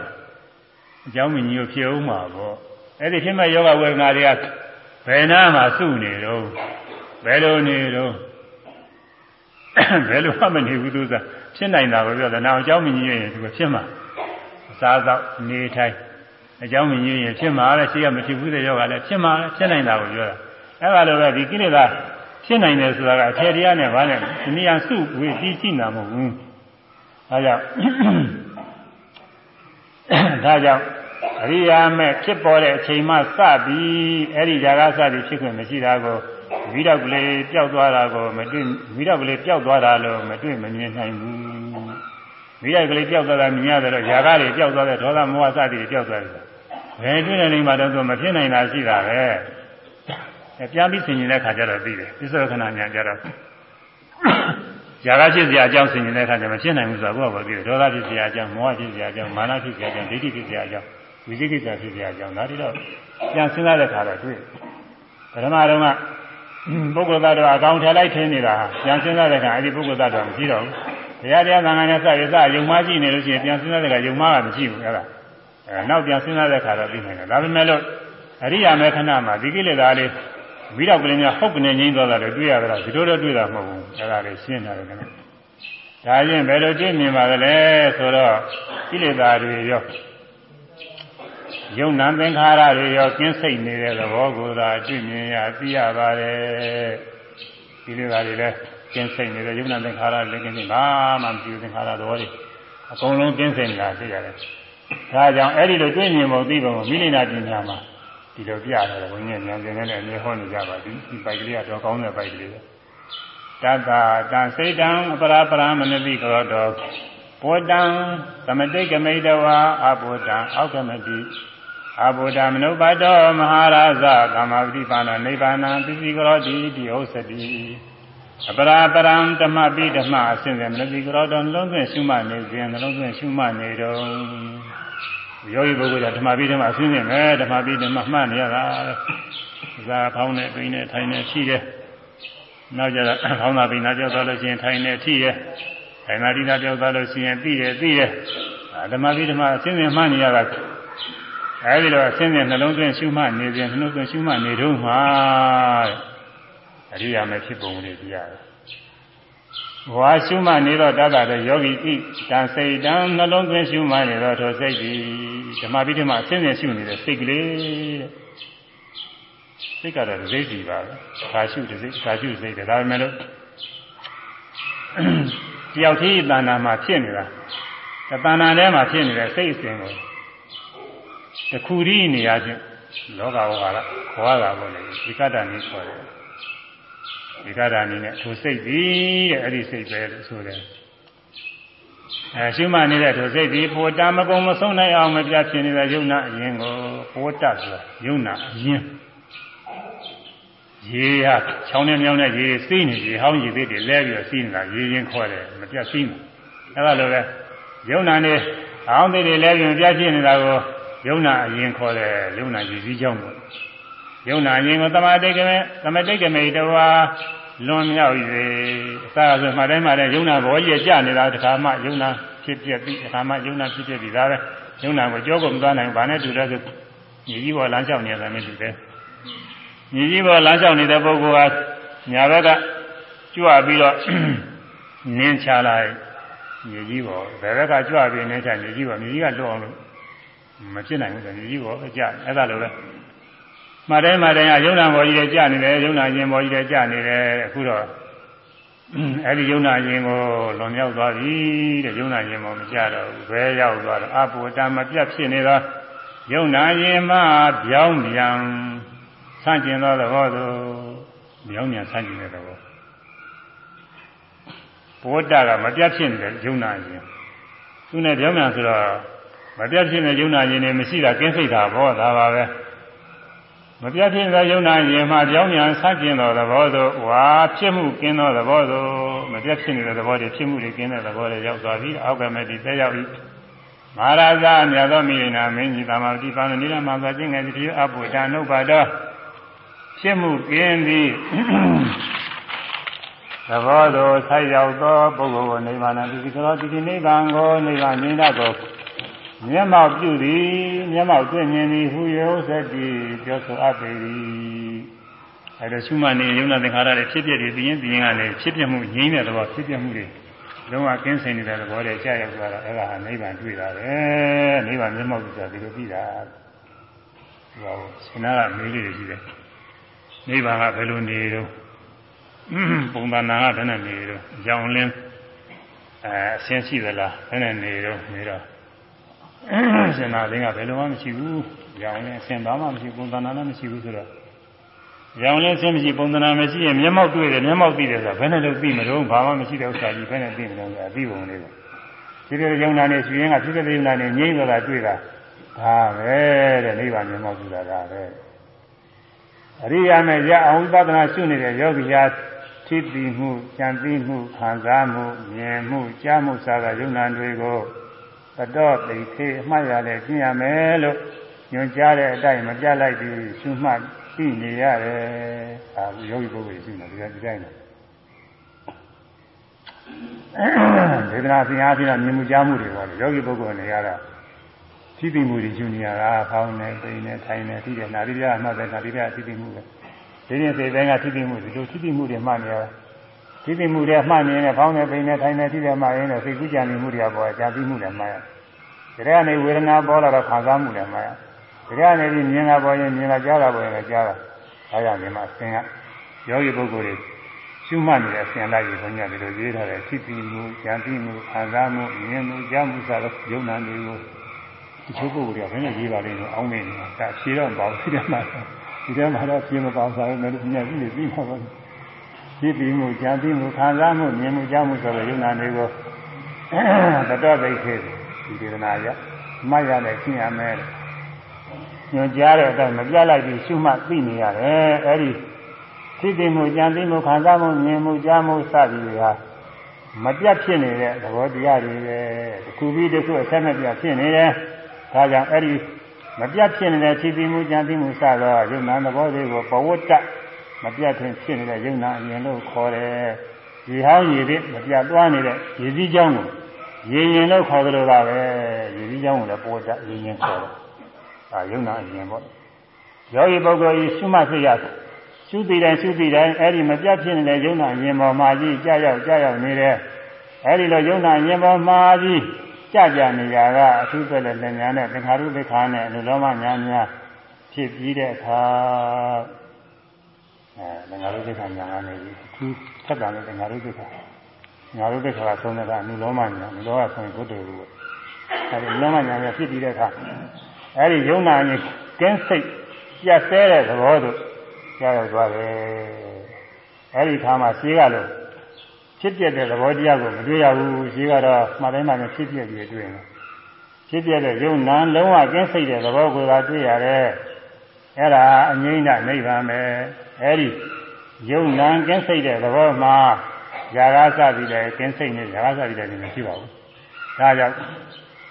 အကြောင်းမကြီးကိုဖြစ်အောင်မှာပေါ့အဲ့ဒီဖြစ်မဲ့ယောဂဝေဒနာတွေကဘယ်နာမှာစုနေတော့ဘယ်လိုနေတော့ဘယ်လိုမှမနေဘူးသူစားဖြစ်နိုင်တာကိုပြောတယ်နောက်အကြောင်းမကြီးရင်သူကဖြစ်မှာအစားသောက်နေထိုင် အကြောင်းမညွှန်ရင်ဖြစ်မှာလေရှိရမဖြစ်ဘူးတဲ့ယောဂလည်းဖြစ်မှာလေဖြစ်နိုင်တာကိုပြောတာအဲ့ဒါလိုပဲဒီကိလေသာဖြစ်နိုင်တယ်ဆိုတာကအထေတရားနဲ့ဘာနဲ့ဒီနေရာစုဝေးပြီးရှိတာမဟုတ်ဘူးဒါကြောင့်ဒါကြောင့်အရိယာမဲ့ဖြစ်ပေါ်တဲ့အချိန်မှစပြီးအဲ့ဒီຢာကစပြီးဖြစ်ခွင့်မရှိတာကိုမိတော့ကလေးပျောက်သွားတာကိုမတွေ့မိတော့ကလေးပျောက်သွားတာလို့မတွေ့မမြင်နိုင်ဘူးမိတော့ကလေးပျောက်သွားတာမြင်ရတယ်တော့ຢာကတွေပျောက်သွားတဲ့ဒေါသမောဟစသည်တွေပျောက်သွားတယ် ဘယ်တွေ့တဲ့နေမှာတော့မဖြစ်နိုင်တာရှိတာပဲပြန်ပြီးဆင်ញင်တဲ့ခါကျတော့ပြီးတယ်ပစ္စောခဏညာကျတော့ຢာကဖြစ်စရာအကြောင်းဆင်ញင်တဲ့ခါကျမဖြစ်နိုင်ဘူးဆိုတော့ဘုရားပြောပြီးတယ်ဒေါသဖြစ်စရာအကြောင်းမောဟဖြစ်စရာအကြောင်းမာနဖြစ်စရာအကြောင်းဒိဋ္ဌိဖြစ်စရာအကြောင်းဝိသိကိစ္စဖြစ်စရာအကြောင်းဒါတွေတော့ပြန်စဉ်းစားတဲ့ခါတော့တွေ့ပထမတော့ကပုဂ္ဂိုလ်သားတော်အကောင်ထည့်လိုက်ထင်းနေတာပြန်စဉ်းစားတဲ့ခါအဲ့ဒီပုဂ္ဂိုလ်သားတော်မရှိတော့ဘူးတရားတရားသံဃာနဲ့စရစယုံမကြည့်နေလို့ရှိရင်ပြန်စဉ်းစားတဲ့ခါယုံမကမရှိဘူးအဲ့ဒါ အဲနောက်ပြန်စဉ်းစားတဲ့ခါတော့သိနိုင်တယ်ဒါပေမဲ့လို့အရိယာမေခဏမှာဒီကိလေသာလေးမိတော့ကလေးများဟုတ်ကနေငိမ့်သွားတာလည်းတွေ့ရတာဒီလိုတော့တွေ့တာမဟုတ်ဘူးအဲဒါလေးရှင်းတယ်ခင်ဗျဒါချင်းဘယ်လိုကြည့်မြင်ပါသလဲဆိုတော့ကိလေသာတွေရောယုံနာသင်္ခါရတွေရောကျင်းစိတ်နေတဲ့သဘောကိုသာတွေ့မြင်ရသိရပါတယ်ကိလေသာတွေလည်းကျင်းစိတ်နေတဲ့ယုံနာသင်္ခါရလည်းကျင်းစိတ်ဘာမှမပြုသင်္ခါရတော်တွေအကုန်လုံးကျင်းစိတ်နေတာသိရတယ် ဒါကြောင့်အဲ့ဒီလိုတွေ့မြင်ပုံသိပုံကိုမိလိနာပညာမှာဒီလိုပြရတယ်ဘုန်းကြီးဉာဏ်ကျင်နဲ့လည်းအမြဲဟောနေကြပါသည်ဒီပိုက်ကလေးကတော့ကောင်းတဲ့ပိုက်ကလေးပဲတတ္တာတံစိတ်တံအပရာပရမနတိကောတောဘောတံသမတိကမိတဝါအဘောတံအောက်ကမတိအဘောဓမနုပတောမဟာရာဇကာမပတိပါဏနိဗ္ဗာနံပိစိကရောတိတိဥစ္စတိအပရာပရံဓမ္မပိဓမ္မအစဉ်စဉ်မနတိကရောတောနှလုံးသွင်းရှုမှတ်နေစဉ်နှလုံးသွင်းရှုမှတ်နေတော့ ယောဂီပုဂ္ဂိုလ်ကဓမ္မပိဓမ္မအဆင်းနေမယ်ဓမ္မပိဓမ္မမှတ်နေရတာဇာဖောင်းနေပိနေထိုင်နေရှိတယ်နောက်ကြတော့ဖောင်းတာပိနာကြောက်သွားလို့ရှိရင်ထိုင်နေရှိတယ်ထိုင်နာတိနာကြောက်သွားလို့ရှိရင်ပြီးတယ်ပြီးတယ်ဓမ္မပိဓမ္မအဆင်းနေမှတ်နေရတာအဲဒီတော့အဆင်းနေနှလုံးသွင်းရှုမှတ်နေစဉ်နှလုံးသွင်းရှုမှတ်နေတော့မှာအရိယာမဲ့ဖြစ်ပုံလေးပြရတယ် ဝါရှုမှနေတော့တတ်တာတဲ့ယောဂီဤတန်စိတ်တန်နှလုံးသွင်းရှုမှနေတော့ထိုစိတ်ဒီဓမ္မပိဋကမှာအစဉ်စဉ်ရှုနေတဲ့စိတ်ကလေးတဲ့စိတ်ကတော့စိတ်စီပါပဲခါရှုတဲ့စိတ်ခါရှုစိတ်တယ်ဒါပေမဲ့လို့တယောက်တည်းတဏ္ဍာမှာဖြစ်နေတာတဏ္ဍာထဲမှာဖြစ်နေတဲ့စိတ်အစဉ်ကိုတခုတည်းနေရာချင်းလောကဝါကခေါ်ရတာပေါ့လေဒီကတ္တနည်းခေါ်တယ် ဒီကရဏီနဲ့ထိုစိတ်သည်တဲ့အဲ့ဒီစိတ်ပဲလို့ဆိုတယ်အဲရှုမှတ်နေတဲ့ထိုစိတ်သည်ပိုတာမကုံမဆုံးနိုင်အောင်မပြဖြစ်နေတဲ့ယုံနာအရင်ကိုပိုတတ်ဆိုတာယုံနာအရင်ရေရချောင်းနဲ့မြောင်းနဲ့ရေစီးနေရေဟောင်းရေသေးတွေလဲပြီးတော့စီးနေတာရေရင်ခေါ်တယ်မပြတ်စီးဘူးအဲ့ဒါလိုပဲယုံနာနဲ့ဟောင်းသေးတွေလဲပြီးမပြတ်ဖြစ်နေတာကိုယုံနာအရင်ခေါ်တယ်ယုံနာရည်စည်းကြောင်းပေါ့ ယုံနာရင်ကိုတမတိတ်ကမေတမတိတ်ကမေတဝါလွန်မြောက်၍အစားဆိုမှတိုင်းမှတိုင်းယုံနာဘောကြီးကြနေတာတခါမှယုံနာဖြစ်ပြပြီးတခါမှယုံနာဖြစ်ပြပြီးဒါပဲယုံနာကိုကြောကိုမသွားနိုင်ဘာနဲ့တူလဲဆိုညီကြီးပေါ်လမ်းလျှောက်နေတယ်မတူတယ်ညီကြီးပေါ်လမ်းလျှောက်နေတဲ့ပုဂ္ဂိုလ်ကညာဘက်ကကြွပြီးတော့နင်းချလိုက်ညီကြီးပေါ်ဘယ်ဘက်ကကြွပြီးနင်းချညီကြီးပေါ်ညီကြီးကလွတ်အောင်လို့မဖြစ်နိုင်ဘူးဆိုညီကြီးပေါ်အကြအဲ့ဒါလိုပဲ မှတ်တိုင်းမှတ်တိုင်းကယုံနာဘောကြီးတွေကြာနေတယ်ယုံနာရင်ဘောကြီးတွေကြာနေတယ်အခုတော့အဲ့ဒီယုံနာရင်ကိုလွန်မြောက်သွားပြီတဲ့ယုံနာရင်ဘောမကြတော့ဘူးဘယ်ရောက်သွားတော့အဘူတမပြတ်ဖြစ်နေတော့ယုံနာရင်မှပြောင်းပြန်ဆန့်ကျင်သောသဘောသို့ပြောင်းပြန်ဆန့်ကျင်တဲ့သဘောဘောတကမပြတ်ဖြစ်နေတဲ့ယုံနာရင်သူနဲ့ပြောင်းပြန်ဆိုတော့မပြတ်ဖြစ်တဲ့ယုံနာရင်တွေမရှိတာကင်းစိတ်တာဘောဒါပါပဲ မပြတ်ဖြစ်သောယုံနာရင်မှကြောင်းမြန်ဆန့်ကျင်သောသဘောသို့ဝါဖြစ်မှုကင်းသောသဘောသို့မပြတ်ဖြစ်နေတဲ့သဘောတွေဖြစ်မှုတွေကင်းတဲ့သဘောတွေရောက်သွားပြီအောက်ကမဲ့ဒီသက်ရောက်ပြီမဟာရာဇမြတ်သောမိရိနာမင်းကြီးသာမတိပါဏနိလမသာခြင်းငယ်တိအပုဒ္ဒနုပါတော်ဖြစ်မှုကင်းသည်သဘောသို့ဆိုက်ရောက်သောပုဂ္ဂိုလ်ကိုနိဗ္ဗာန်တိကရောတိနိဗ္ဗာန်ကိုနိဗ္ဗာန်မြင်တတ်သော မျက်မှောက်ပြုသည်မျက်မှောက်တွေ့မြင်သည်ဟူရောစက်တိပြောဆိုအပ်ပေသည်အဲဒါရှုမှတ်နေယုံနာသင်္ခါရတွေဖြစ်ပြတယ်ပြင်းပြင်းကနေဖြစ်ပြမှုငြိမ်းတဲ့သဘောဖြစ်ပြမှုတွေလုံးဝကင်းစင်နေတဲ့သဘောတွေကြာရောက်သွားတာအဲ့ဒါဟာနိဗ္ဗာန်တွေ့တာပဲနိဗ္ဗာန်မျက်မှောက်ဆိုတာဒီလိုပြီးတာဟောရှင်နာကမေးလေးတွေရှိတယ်နိဗ္ဗာန်ကဘယ်လိုနေတော့ပုံသဏ္ဍာန်ကဘယ်နဲ့နေတော့ကြောင်လင်းအဲအဆင်းရှိသလားဘယ်နဲ့နေတော့နေတော့ ရှင်နာလင်းကဘယ်လိုမှမရှိဘူး။ရောင်လည်းအစဉ်ဘာမှမရှိပုံသဏ္ဍာန်လည်းမရှိဘူးဆိုတော့ရောင်လည်းအစဉ်မရှိပုံသဏ္ဍာန်မရှိရင်မျက်မှောက်တွေ့တယ်မျက်မှောက်သိတယ်ဆိုတာဘယ်နဲ့လို့သိမလို့ဘာမှမရှိတဲ့ဥစ္စာကြီးဘယ်နဲ့သိမလို့ဆိုတာအသိပုံလေးပဲ။ဒီလိုယုံနာနဲ့ရှင်ရင်ကဖြစ်တဲ့ယုံနာနဲ့ငြိမ့်သွားတာတွေ့တာဒါပဲတဲ့နိဗ္ဗာန်မျက်မှောက်ကြည့်တာဒါပဲ။အရိယာမေရအောင်ဝိပဿနာရှုနေတဲ့ယောဂီဟာသိသိမှု၊ကြံသိမှု၊ခံစားမှု၊မြင်မှု၊ကြားမှုစကားယုံနာတွေကိုသ တော့သိခေအမှတ်ရလဲကျင့်ရမယ်လို့ညွှန်ကြားတဲ့အတိုင်းမပြတ်လိုက်ပြီးရှုမှတ်သိနေရတယ်။ဒါယောဂီပုဂ္ဂိုလ်ရှိနေတယ်ဒီတိုင်းနဲ့ဒေသနာသင်အားဖြင့်မြင်မှုကြားမှုတွေပေါ့လေယောဂီပုဂ္ဂိုလ်နေရတာသိသိမှုတွေယူနေရတာဖောင်းနေပိနေထိုင်နေသိတယ်နာရီပြအမှတ်တယ်နာရီပြသိသိမှုပဲဒီနေ့စိတ်တိုင်းကသိသိမှုဒီလိုသိသိမှုတွေမှတ်နေရတာ သိသိမှုတွေမှတ်နေရင်ဖောင်းနေပိနေထိုင်နေသိတယ်မှတ်ရင်တော့စိတ်ကူးကြံနေမှုတွေပေါ်ကြာသိမှုတွေမှတ်ရဒါကနေဝေဒနာပေါ်လာတော့ခံစားမှုတွေမှတ်ရဒါကနေပြီးမြင်တာပေါ်ရင်မြင်တာကြားတာပေါ်ရင်လည်းကြားတာဒါကြောင့်ဒီမှာအစဉ်ကယောဂီပုဂ္ဂိုလ်တွေရှုမှတ်နေတဲ့အစဉ်လိုက်ကိုဘုန်းကြီးကဒီလိုရေးထားတယ်သိသိမှုဉာဏ်သိမှုခံစားမှုမြင်မှုကြားမှုစသောယုံနာတွေကိုတဒီချိုးပုဂ္ဂိုလ်ကဘယ်နဲ့ရေးပါလိမ့်လို့အောင်းနေနေတာဒါဖြေတော့မပေါ့ဒီထဲမှာဒီထဲမှာတော့ဖြေမပေါစားဘူးမယ်လို့ညက်ပြီးပြီးမှာပါ ဖြစ်ပြီးမှုကြာပြီးမှုခံစားမှုမြင်မှုကြားမှုဆိုတဲ့ယုံနာတွေကိုတတော်သိခေဒီဒေသနာရမှတ်ရတဲ့ရှင်းရမယ်ညွှန်ကြားတဲ့အတိုင်းမပြတ်လိုက်ပြီးရှုမှတ်သိနေရတယ်အဲဒီဖြစ်ပြီးမှုကြာပြီးမှုခံစားမှုမြင်မှုကြားမှုစသည်တွေကမပြတ်ဖြစ်နေတဲ့သဘောတရားတွေပဲတစ်ခုပြီးတစ်ခုအဆက်မပြတ်ဖြစ်နေတယ်ဒါကြောင့်အဲ့ဒီမပြတ်ဖြစ်နေတဲ့ဖြစ်ပြီးမှုကြံပြီးမှုစသောယုံနာသဘောတွေကိုပဝတ္တ မပြတ်ခင်ဖြစ်နေတဲ့ယုံနာအရင်လို့ခေါ်တယ်ဒီဟောင်းရည်တဲ့မပြတ်သွားနေတဲ့ရည်စည်းကြောင်းကိုရည်ရင်လို့ခေါ်ကြလို့ပါပဲရည်စည်းကြောင်းကိုလည်းပဝတ္တရည်ရင်ခေါ်တယ်ဒါယုံနာအရင်ပေါ့ယောဂီပုဂ္ဂိုလ်ကြီးရှုမှတ်စိတ်ရရှုတည်တိုင်းရှုတည်တိုင်းအဲ့ဒီမပြတ်ဖြစ်နေတဲ့ယုံနာရင်ပေါ်မှာကြီးကြာရောက်ကြာရောက်နေတဲ့အဲ့ဒီလိုယုံနာရင်ပေါ်မှာကြီးကြာကြာနေရကအထူးပဲလက်ညာနဲ့သင်္ခါရုပ္ပခါနဲ့လူလောမညာညာဖြစ်ပြီးတဲ့အခါ အဲသင်္ခါရုပ္ပခါညာကနေပြီးအထူးထက်တာနဲ့သင်္ခါရုပ္ပခါညာရုပ္ပခါကသုံးတဲ့ကအနုလောမညာအနုလောကဆိုရင်ဘုဒ္ဓလူပဲအဲဒီလောမညာညာဖြစ်ပြီးတဲ့အခါအဲဒီယုံနာရင်ကင်းစိတ်ပြတ်ဆဲတဲ့သဘောတို့ကြားရောက်သွားတယ်အဲဒီခါမှာရှင်းကလို့ဖြစ်ပြတဲ့သဘောတရားကိုမတွေ့ရဘူးရှင်းကတော့မှတ်တိုင်းမှလည်းဖြစ်ပြပြီးတွေ့တယ်ဖြစ်ပြတဲ့ယုံနာလုံးဝကင်းစိတ်တဲ့သဘောကိုသာတွေ့ရတယ်အဲ့ဒါအငိမ့်ဒနိဗ္ဗာန်ပဲ အဲ့ဒီယုံနာကင်းစိတ်တဲ့သဘောမှာຢာကစပြီးလည်းကင်းစိတ်နဲ့ຢာကစပြီးလည်းမရှိပါဘူးဒါကြောင့်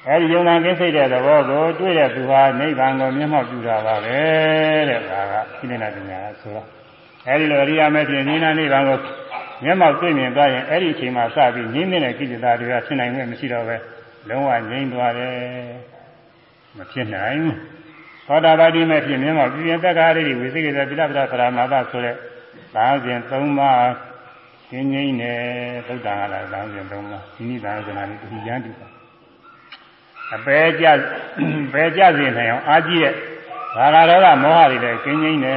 အဲဒီယုံနာကင်းစိတ်တဲ့သဘောကိုတွေ့တဲ့သူဟာနိဗ္ဗာန်ကိုမျက်မှောက်ပြုတာပါပဲတဲ့ဒါကခိနေနာပညာဆိုတော့အဲဒီလိုအရိယာမေဖြစ်နိဗ္ဗာန်နိဗ္ဗာန်ကိုမျက်မှောက်တွေ့မြင်သွားရင်အဲ့ဒီအချိန်မှာစပြီးငြင်းနေတဲ့ကိစ္စသားတွေကဖြစ်နိုင်မှာမရှိတော့ပဲလုံးဝငြိမ့်သွားတယ်မဖြစ်နိုင်ဘူး သောတာပတိမဲ့ဖြစ်မျက်မှောက်ပြင်းသက်ကားလေးဝိသိကိစ္စပိလပ္ပဒပရမာသဆိုတဲ့သာစဉ်၃ပါးငြိမ့်ငြိမ့်နေသုတ်တံကလည်းသာစဉ်၃ပါးဒီနိဗ္ဗာန်ဆိုတာဒီဒီရန်တူအပေကြပေကြစေနိုင်အောင်အာကြီးရဲ့ဘာသာတော်ကမောဟတွေလည်းကျင်းငြိမ့်နေ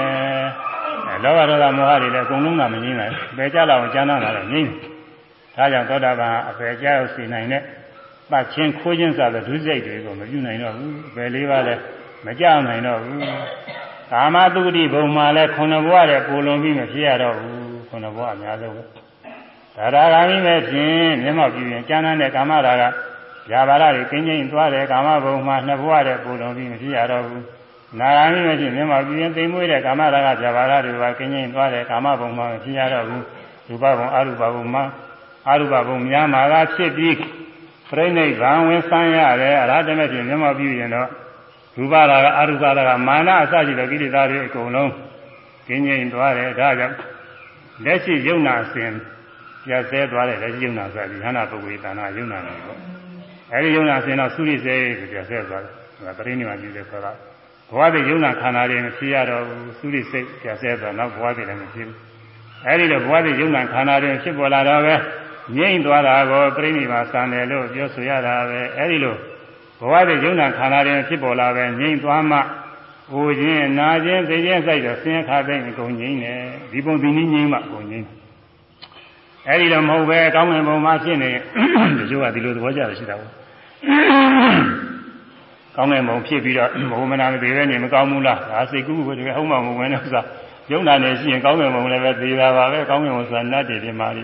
လောဘဒေါသမောဟတွေလည်းအကုန်လုံးကမငြိမ့်နိုင်ဘူး။ပယ်ကြလောက်အောင်ကျမ်းသာတာလည်းငြိမ့်။ဒါကြောင့်သောတာပန်အပယ်ကြရောက်စေနိုင်တဲ့ပတ်ချင်းခိုးခြင်းစတဲ့ဒုစရိုက်တွေကိုမပြုနိုင်တော့ဘူး။ပယ်လေးပါးလည်း မကြောက်နိုင်တော့ဘူး။ကာမတုတိဘုံမှာလည်းခုနဘဝတဲ့ပူလွန်ပြီးမဖြစ်ရတော့ဘူး။ခုနဘဝအများဆုံးပဲ။ဒါရာဂာမိမဲ့ဖြင့်မျက်မှောက်ပြုရင်ကျမ်းသာတဲ့ကာမရာဂဗျာပါဒတွေကင်းကျင်းသွားတယ်ကာမဘုံမှာနှစ်ဘဝတဲ့ပူလွန်ပြီးမဖြစ်ရတော့ဘူး။နာဂာမိမရှိမြင်မှာပြင်းသိမ်မွေးတဲ့ကာမရာဂပြဘာရတွေပါကင်းကျင်းသွားတဲ့ကာမဘုံမှာဖြစ်ရတော့ဘူးရူပဘုံအရူပဘုံမှာအရူပဘုံများမှာကဖြစ်ပြီးပြိဋိဘံဝင်ဆန်းရတယ်အရဟတမေဖြစ်မြင်မှာပြရင်တော့ ရူပရာဂအရူပရာဂမာနအစရှိတဲ့ကိလေသာတွေအကုန်လုံးကင်းကျင်းသွားတယ်ဒါကြောင့်လက်ရှိယုံနာစဉ်ပြတ်ဆဲသွားတဲ့လက်ရှိယုံနာဆိုပြီးဟန္တာပုဂ္ဂိုလ်တဏ္ဍယုံနာနေပေါ့အဲဒီယုံနာစဉ်တော့သုရိစေပြတ်ဆဲသွားတယ်ဒါပရိနိဗ္ဗာန်ကြီးတဲ့ဆိုတာဘဝတည်းယုံနာခန္ဓာတွေမဖြစ်ရတော့ဘူးသုရိစိတ်ပြဆဲသွားနောက်ဘဝတည်းလည်းမဖြစ်ဘူးအဲဒီလိုဘဝတည်းယုံနာခန္ဓာတွေဖြစ်ပေါ်လာတော့ပဲငြိမ့်သွားတာကိုပြိဋိဘာဆံတယ်လို့ပြောဆိုရတာပဲအဲဒီလို ဘဝတည်းယုံနာခန္ဓာတွေဖြစ်ပေါ်လာပဲငြိမ့်သွားမှဟိုခြင်းနာခြင်းသိခြင်းစိုက်တော့ဆင်းရဲခါသိအကုန်ငြိမ့်တယ်ဒီပုံဒီနည်းငြိမ့်မှအကုန်ငြိမ့်အဲဒီလိုမဟုတ်ပဲကောင်းငင်ပုံမှာဖြစ်နေတချို့ကဒီလိုသဘောကျတယ်ရှိတာပေါ့ကောင်းတဲ့မုံဖြစ်ပြီးတော့ဘုံမနာမသေးပဲနေမကောင်းဘူးလားဒါစိတ်ကူးကိုတကယ်ဟုတ်မှမဝင်တော့ဆိုယုံနာနေရှိရင်ကောင်းတဲ့မုံလည်းပဲသေးတာပါပဲကောင်းတဲ့မုံဆိုတာနတ်တွေဒီမှာလေ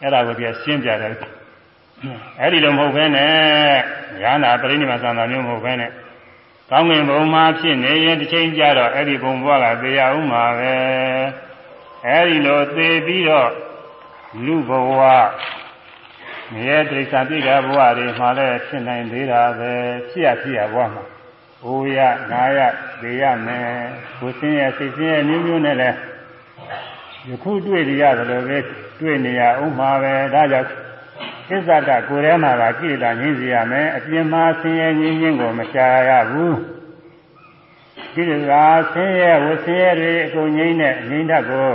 အဲ့ဒါကိုပြရှင်းပြတယ် အဲ့ဒီလိုမဟုတ်ဘဲနဲ့ရဟနာပရိနိဗ္ဗာန်သံသာမျိုးမဟုတ်ဘဲနဲ့ကောင်းကင်ဘုံမှာဖြစ်နေရင်တစ်ချိန်ကြတော့အဲ့ဒီဘုံဘဝကသေရဥမှာပဲအဲ့ဒီလိုသေပြီးတော့လူဘဝမြဲတိစ္ဆာပြိကဘဝတွေမှာလည်းဖြစ်နိုင်သေးတာပဲဖြစ်ရဖြစ်ရဘဝမှာအိုရငါရသေရမယ်ကိုစင်းရစိတ်စင်းရမျိုးမျိုးနဲ့လည်းယခုတွေ့ရရတယ်လို့ပဲတွေ့နေရဥမှာပဲဒါကြောင့် သစ္စာတကိုယ်ထဲမှာကကိလေသာငြင်းစေရမယ်အပြင်မှာဆင်းရဲငြင်းခြင်းကိုမရှားရဘူးကိလေသာဆင်းရဲဝဆင်းရဲတွေအကုန်ငြိမ့်တဲ့ငြိမ့်တတ်ကို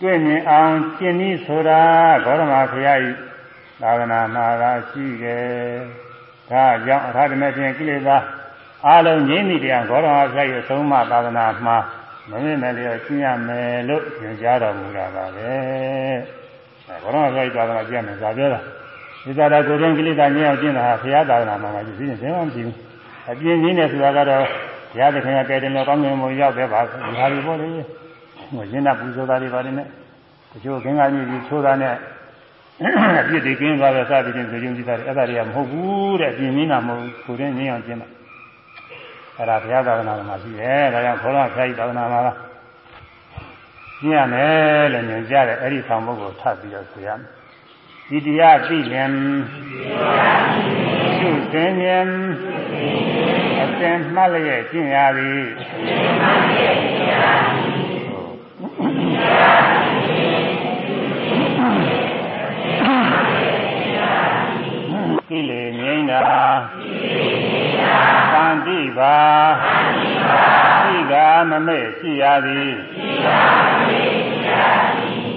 တွေ့မြင်အောင်ရှင်းဤဆိုတာဂေါရမဘုရားကြီးသာသနာမှာကရှိတယ်ဒါကြောင့်အထာဓမ္မဖြင့်ကိလေသာအလုံးငြိမ့်မိတရားဂေါရမဘုရားရဲ့သုံးမသာသနာမှာမမြင်မလျော့ရှင်းရမယ်လို့ညွှန်ကြားတော်မူတာပါပဲ ဂေါရမဘုရားသာသနာကြည့်မယ်ဇာပြောတာဒီသာရကိုယ်ရင်ကိလေသာညောင်းကျင့်တာဟာဘုရားသာသနာမှာမရှိဘူး။ဘယ်မှမရှိဘူး။အပြင်းကြီးနေဆိုတာကတော့ဘုရားသခင်ကကဲတယ်လို့ကောင်းမြင်မှုရောက်ပဲပါ။ဒီဟာတွေပေါ့လေ။ဟိုရင်းနာပူဇော်တာတွေပါတယ်နဲ့တချို့ခင်္ဃာကြီးကြီးချိုးတာနဲ့အပြစ်တွေကင်းသွားတော့စသည်ဖြင့်ဇေယုံကြည့်တာအဲ့ဒါတွေကမဟုတ်ဘူးတဲ့အပြင်းကြီးတာမဟုတ်ဘူးကိုယ်ရင်ငြင်းအောင်ကျင့်တာ။အဲ့ဒါဘုရားသာသနာမှာရှိတယ်။ဒါကြောင့်ခေါင်းတော်ဘုရားသာသနာမှာလား ကျင့်ရမယ်လို့ညွှန်ကြားတယ်အဲ့ဒီဆောင်ဘုတ်ကိုထပ်ပြီးတော့ဆိုရမယ်ဒီတရားသိလင်ရှုစင်ရင်အစင်မှတ်လျက်ကျင့်ရသည်ကိလေငြိမ်းတာသံတိပါသိက မမဲ့ရှိရသည်သိကမမဲ့ရှိရသည်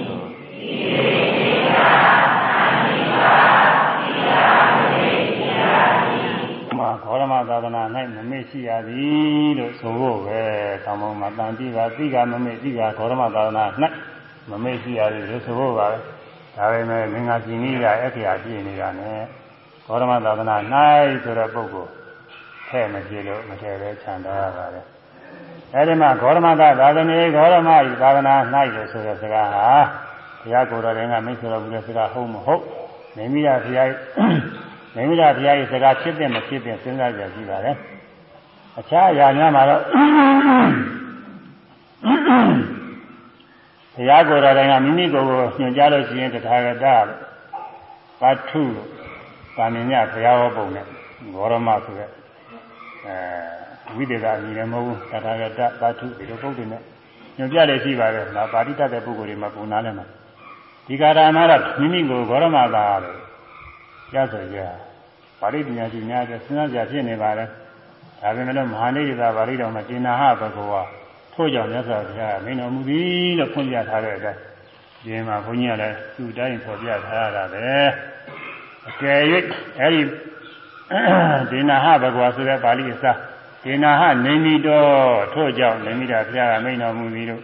ဘောရမသာသနာ၌မမေ့ရှိရသည်လို့ဆိုဖို့ပဲတောင်းပေါ်မှာတန်တိပါသိကမမေ့သိကဘောရမသာသနာ၌မမေ့ရှိရသည်လို့ဆိုဖို့ပါပဲဒါပေမဲ့ငင်္ဂပြည်နည်းကအခရာပြည့်နေတာနဲ့ဘောရမသာသနာ၌ဆိုတဲ့ပုဂ္ဂိုလ်ထဲ့မကြည့်လို့မထဲ့ပဲခြံထားရပါတယ် အဲဒီမှာဂေါရမသာသာသနေဂေါရမဤသာသနာ၌လို့ဆိုတဲ့စကားဟာဘုရားကိုယ်တော်တိုင်ကမိတ်ဆွေတော်ဘူးတဲ့စကားဟုတ်မဟုတ်နေမိရဘုရားမိမိတို့ဘုရားရဲ့စကားဖြစ်တဲ့မဖြစ်တဲ့စဉ်းစားကြကြည့်ပါလေအခြားအရာများမှာတော့ဘုရားကိုယ်တော်တိုင်ကမိမိကိုယ်ကိုညွှန်ကြားလို့ရှိရင်တထာဂတပထုပါမညဘုရားဟောပုံနဲ့ဘောရမဆိုတဲ့အဲ ဝိတေကအမည်လည်းမဟုတ်ဘူးတထာဂတပထုဒီလိုပုဂ္ဂိုလ်နဲ့ညွှန်ပြလေရှိပါတယ်ဒါပါဠိတတ်တဲ့ပုဂ္ဂိုလ်တွေမှာပုံနာလဲမှာဒီကာရမှာတော့မိမိကိုဘောရမသာလို့ရဆိုကြပါဠိပညာရှိများတဲ့စဉ်းစားကြဖြစ်နေပါလေဒါပေမဲ့လို့မဟာနိဒာပါဠိတော်မှာတင်နာဟဘဂဝါထို့ကြောင့်မြတ်စွာဘုရားမိန်တော်မူသည်လို့ဖွင့်ပြထားတဲ့အတိုင်းဒီမှာဘုန်းကြီးကလည်းသူ့တိုင်းဖော်ပြထားရတာပဲအကယ်၍အဲဒီဒေနာဟဘဂဝါဆိုတဲ့ပါဠိအစ ဒေနာဟနေမီတော်ထို့ကြောင့်နေမိတာဘုရားကမိန်တော်မူသည်လို့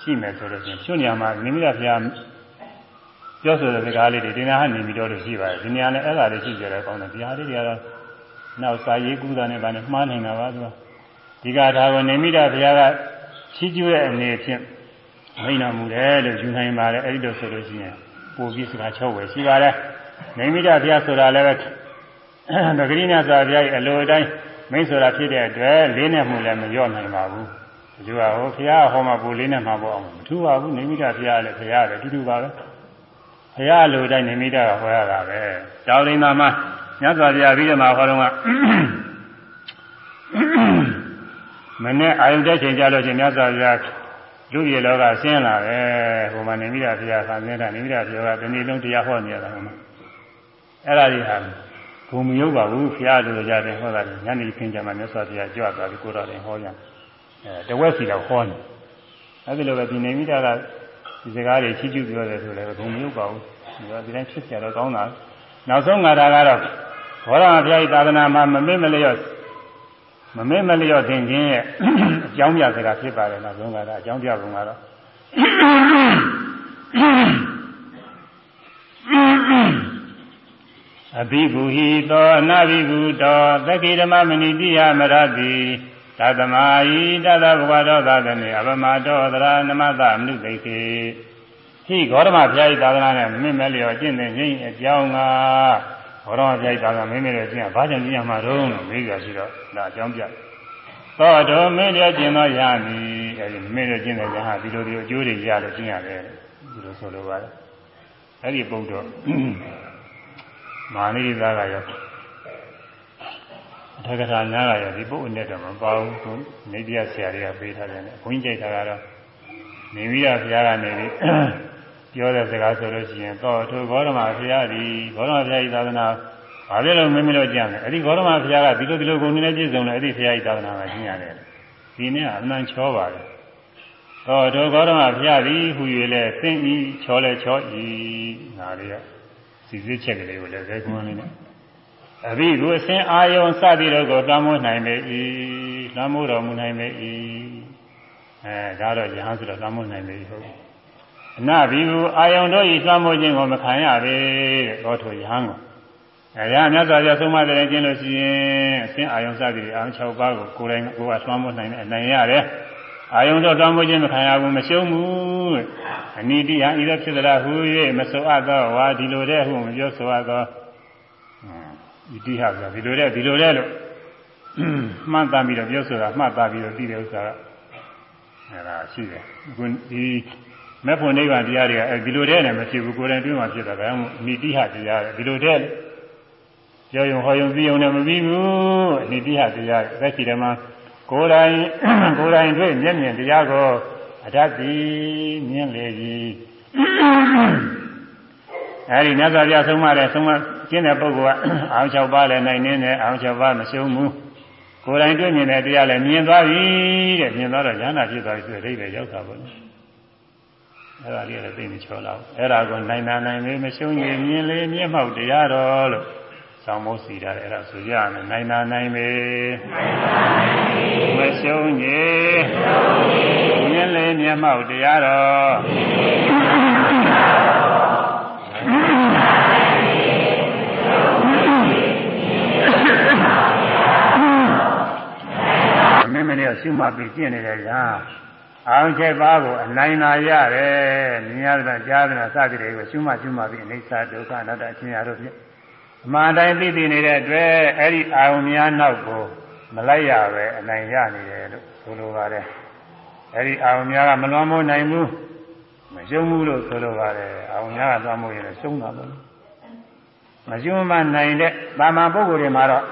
ရှိမယ်ဆိုလို့ရှိရင်ရှင်ညမှာနေမိတာဘုရားပြောဆိုတဲ့စကားလေးတွေဒီနာကနေပြီးတော့လို့ရှိပါတယ်ဒီနေရာနဲ့အဲ့ဒါလေးရှိကြတယ်ကောင်းတယ်ဒီဟာလေးတွေကတော့နောက်စာရေးကူးတာနဲ့ဗာနဲ့မှားနေတာပါသူကဒီကဒါကိုနေမိတာဘုရားကချီးကျူးတဲ့အနေဖြင့်မိန်တော်မူတယ်လို့ယူနိုင်ပါတယ်အဲ့ဒီလိုဆိုလို့ရှိရင်ပို့ပြီးစကားချုပ်ဝယ်ရှိပါတယ်နေမိတာဘုရားဆိုတာလည်းပဲဒဂရိနာသာဘုရားရဲ့အလိုအတိုင်း မိတ်ဆိုတာဖြစ်တဲ့အတွက်လေးနဲ့မှုလည်းမလျော့နိုင်ပါဘူးဒီကဟောဘုရားဟောမှာပိုလေးနဲ့မှာပေါ့အောင်မထူပါဘူးနေမိတာဘုရားလည်းဘုရားလည်းတူတူပါပဲဘုရားလိုတိုင်းနေမိတာကဟောရတာပဲကျောင်းရင်းသားမှာမြတ်စွာဘုရားပြီးတော့မှဟောတော့ကမနေ့အာယုန်တဲ့ချိန်ကြလို့ချင်းမြတ်စွာဘုရားလူပြည်လောကဆင်းလာတယ်ဟိုမှာနေမိတာဘုရားဆင်းတာနေမိတာဘုရားကဒီနေ့လုံးတရားဟောနေရတာဟိုမှာအဲ့ဒါကြီးဟာ ဘုံမယုတ်ပါဘူးဘုရားလိုကြတယ်ဟောတာညနေခင်းကြမှာမြတ်စွာဘုရားကြွသွားပြီးကိုတော်တယ်ဟောကြအဲတဝက်စီတော့ဟောနေအဲ့ဒီလိုပဲဒီနေမိတာကဒီစကားတွေချီးကျူးပြောတယ်ဆိုလည်းဘုံမယုတ်ပါဘူးဒီတော့ဒီတိုင်းဖြစ်ကြတော့ကောင်းတာနောက်ဆုံးငါတာကတော့ဘောရမဘုရားဤသာသနာမှာမမေ့မလျော့မမေ့မလျော့သင်ခြင်းရဲ့အကြောင်းပြစကားဖြစ်ပါတယ်နောက်ဆုံးကတော့အကြောင်းပြပုံကတော့ အဘိဂုဟိသောအနာဘိဂုတောသက္ကိဓမ္မမဏိတိယမရတိသတ္တမဟိတသဘဂဝတောသတ္တနေအပမတောသရနမသမနုသိခေဟိဂေါရမဘုရားဤသာသနာနဲ့မင်းမဲလျော်ကျင့်တဲ့ခြင်းအကြောင်းကဂေါရမဘုရားဤသာသနာမင်းမဲလျော်ကျင့်ဘာကြောင့်ကျင့်ရမှာတော့လို့မေးကြရှိတော့ဒါအကြောင်းပြသောတော်မင်းလျော်ကျင့်တော့ရမည်အဲဒီမင်းလျော်ကျင့်တဲ့ညာဟာဒီလိုဒီအကျိုးတွေရလို့ကျင့်ရတယ်ဒီလိုဆိုလိုပါတယ်အဲ့ဒီပုံတော့ မာနိဒာကရောအထက်ကထာများကရောဒီပုဂ္ဂိုလ်နဲ့တော့မပါဘူးသူနေတရားဆရာတွေကပေးထားတယ်ဘုန်းကြီးကြိုက်တာကတော့နေဝိရဘုရားကနေပြီးပြောတဲ့စကားဆိုလို့ရှိရင်တော့သူဂေါရမဘုရားဒီဂေါရမဘုရားဤသာသနာဘာဖြစ်လို့မင်းမလို့ကြံ့လဲအဲ့ဒီဂေါရမဘုရားကဒီလိုဒီလိုကုန်နေပြည့်စုံတယ်အဲ့ဒီဘုရားဤသာသနာမှာရှင်းရတယ်ဒီနေ့ကအမှန်ချောပါတယ်တော့သူဂေါရမဘုရားဒီဟူ၍လဲသင်ဤချောလဲချောဤငါတွေက စီစစ်ချက်ကလေးကိုလည်းဇေကွန်းလေးနဲ့အဘိကိုအစဉ်အာယုံစသည်တို့ကိုတမ်းမိုးနိုင်ပေ၏တမ်းမိုးတော်မူနိုင်ပေ၏အဲဒါတော့ယဟန်ဆိုတော့တမ်းမိုးနိုင်ပေ၏ဟုတ်အနဘိကိုအာယုံတို့ဤတမ်းမိုးခြင်းကိုမခံရပေတဲ့တော့ထိုယဟန်ကိုအဲရမြတ်စွာဘုရားဆုံးမတဲ့ကျင့်လို့ရှိရင်အစဉ်အာယုံစသည်အာယုံ6ပါးကိုကိုယ်တိုင်ကိုယ်ကသွမ်းမနိုင်တဲ့အနိုင်ရတယ် အာယုံတော့သွမ်းမခြင်းမခံရဘူးမရှုံးဘူးအနိတိယဤသို့ဖြစ်သလားဟူ၍မဆိုအပ်သောဝါဒီလိုတဲ့ဟုမပြောဆိုအပ်သောဤတိဟဆိုဒီလိုတဲ့ဒီလိုတဲ့လို့မှတ်သားပြီးတော့ပြောဆိုတာမှတ်သားပြီးတော့သိတဲ့ဥစ္စာကအဲဒါရှိတယ်အခုဒီမဲ့ဖို့နိဗ္ဗာန်တရားတွေကအဲဒီလိုတဲ့နဲ့မဖြစ်ဘူးကိုယ်တိုင်တွင်းမှာဖြစ်တာဒါကြောင့်အနိတိဟတရားတွေဒီလိုတဲ့ကြောယုံဟောယုံသိယုံနဲ့မပြီးဘူးအနိတိဟတရားသက်ရှိတယ်မှာ ကိုယ်တိုင်ကိုယ်တိုင်တွေ့မျက်မြင်တရားကိုအတတ်သည်မြင်လေကြီးအဲဒီမြတ်စွာဘုရားဆုံးမတဲ့ဆုံးမကျင့်တဲ့ပုဂ္ဂိုလ်ကအောင်၆ပါးလည်းနိုင်နေတယ်အောင်၆ပါးမရှုံးဘူးကိုယ်တိုင်တွေ့မြင်တဲ့တရားလည်းမြင်သွားပြီတဲ့မြင်သွားတော့ဉာဏ်နာဖြစ်သွားပြီဆိုတဲ့အဓိပ္ပာယ်ရောက်တာပေါ့နော်အဲ့ဒါလေးလည်းသိနေချောလာဘူးအဲ့ဒါကိုနိုင်နာနိုင်လေးမရှုံးရင်မြင်လေမြင်မောက်တရားတော်လို့ ဆောင်းမိုးစီတာလေအဲ့ဒါဆိုကြရမယ်နိုင်နာနိုင်မေမရှုံးရင်မြင်လေမြင်မောက်တရားတော်မင်းမင်းရောရှုမှတ်ပြီးကျင့်နေတယ်ကြာအောင်ချက်ပါကိုအနိုင်နာရတယ်မြင်ရတဲ့ကြားတဲ့စသည်တွေကိုရှုမှတ်ရှုမှတ်ပြီးအိဋ္ဌဒုက္ခအနတ္တအချင်းရာတို့ဖြင့် အမှန်တိုင်းသိသိနေတဲ့အတွက်အဲ့ဒီအာရုံများနောက်ကိုမလိုက်ရပဲအနိုင်ရနေတယ်လို့ဆိုလိုပါတယ်အဲ့ဒီအာရုံများကမလွန်မိုးနိုင်ဘူးမရှုံးဘူးလို့ဆိုလိုပါတယ်အာရုံများကသွားမိုးရင်ရှုံးတာပေါ့မရှုံးမနိုင်တဲ့တာမန်ပုဂ္ဂိုလ်တွေမှာတော့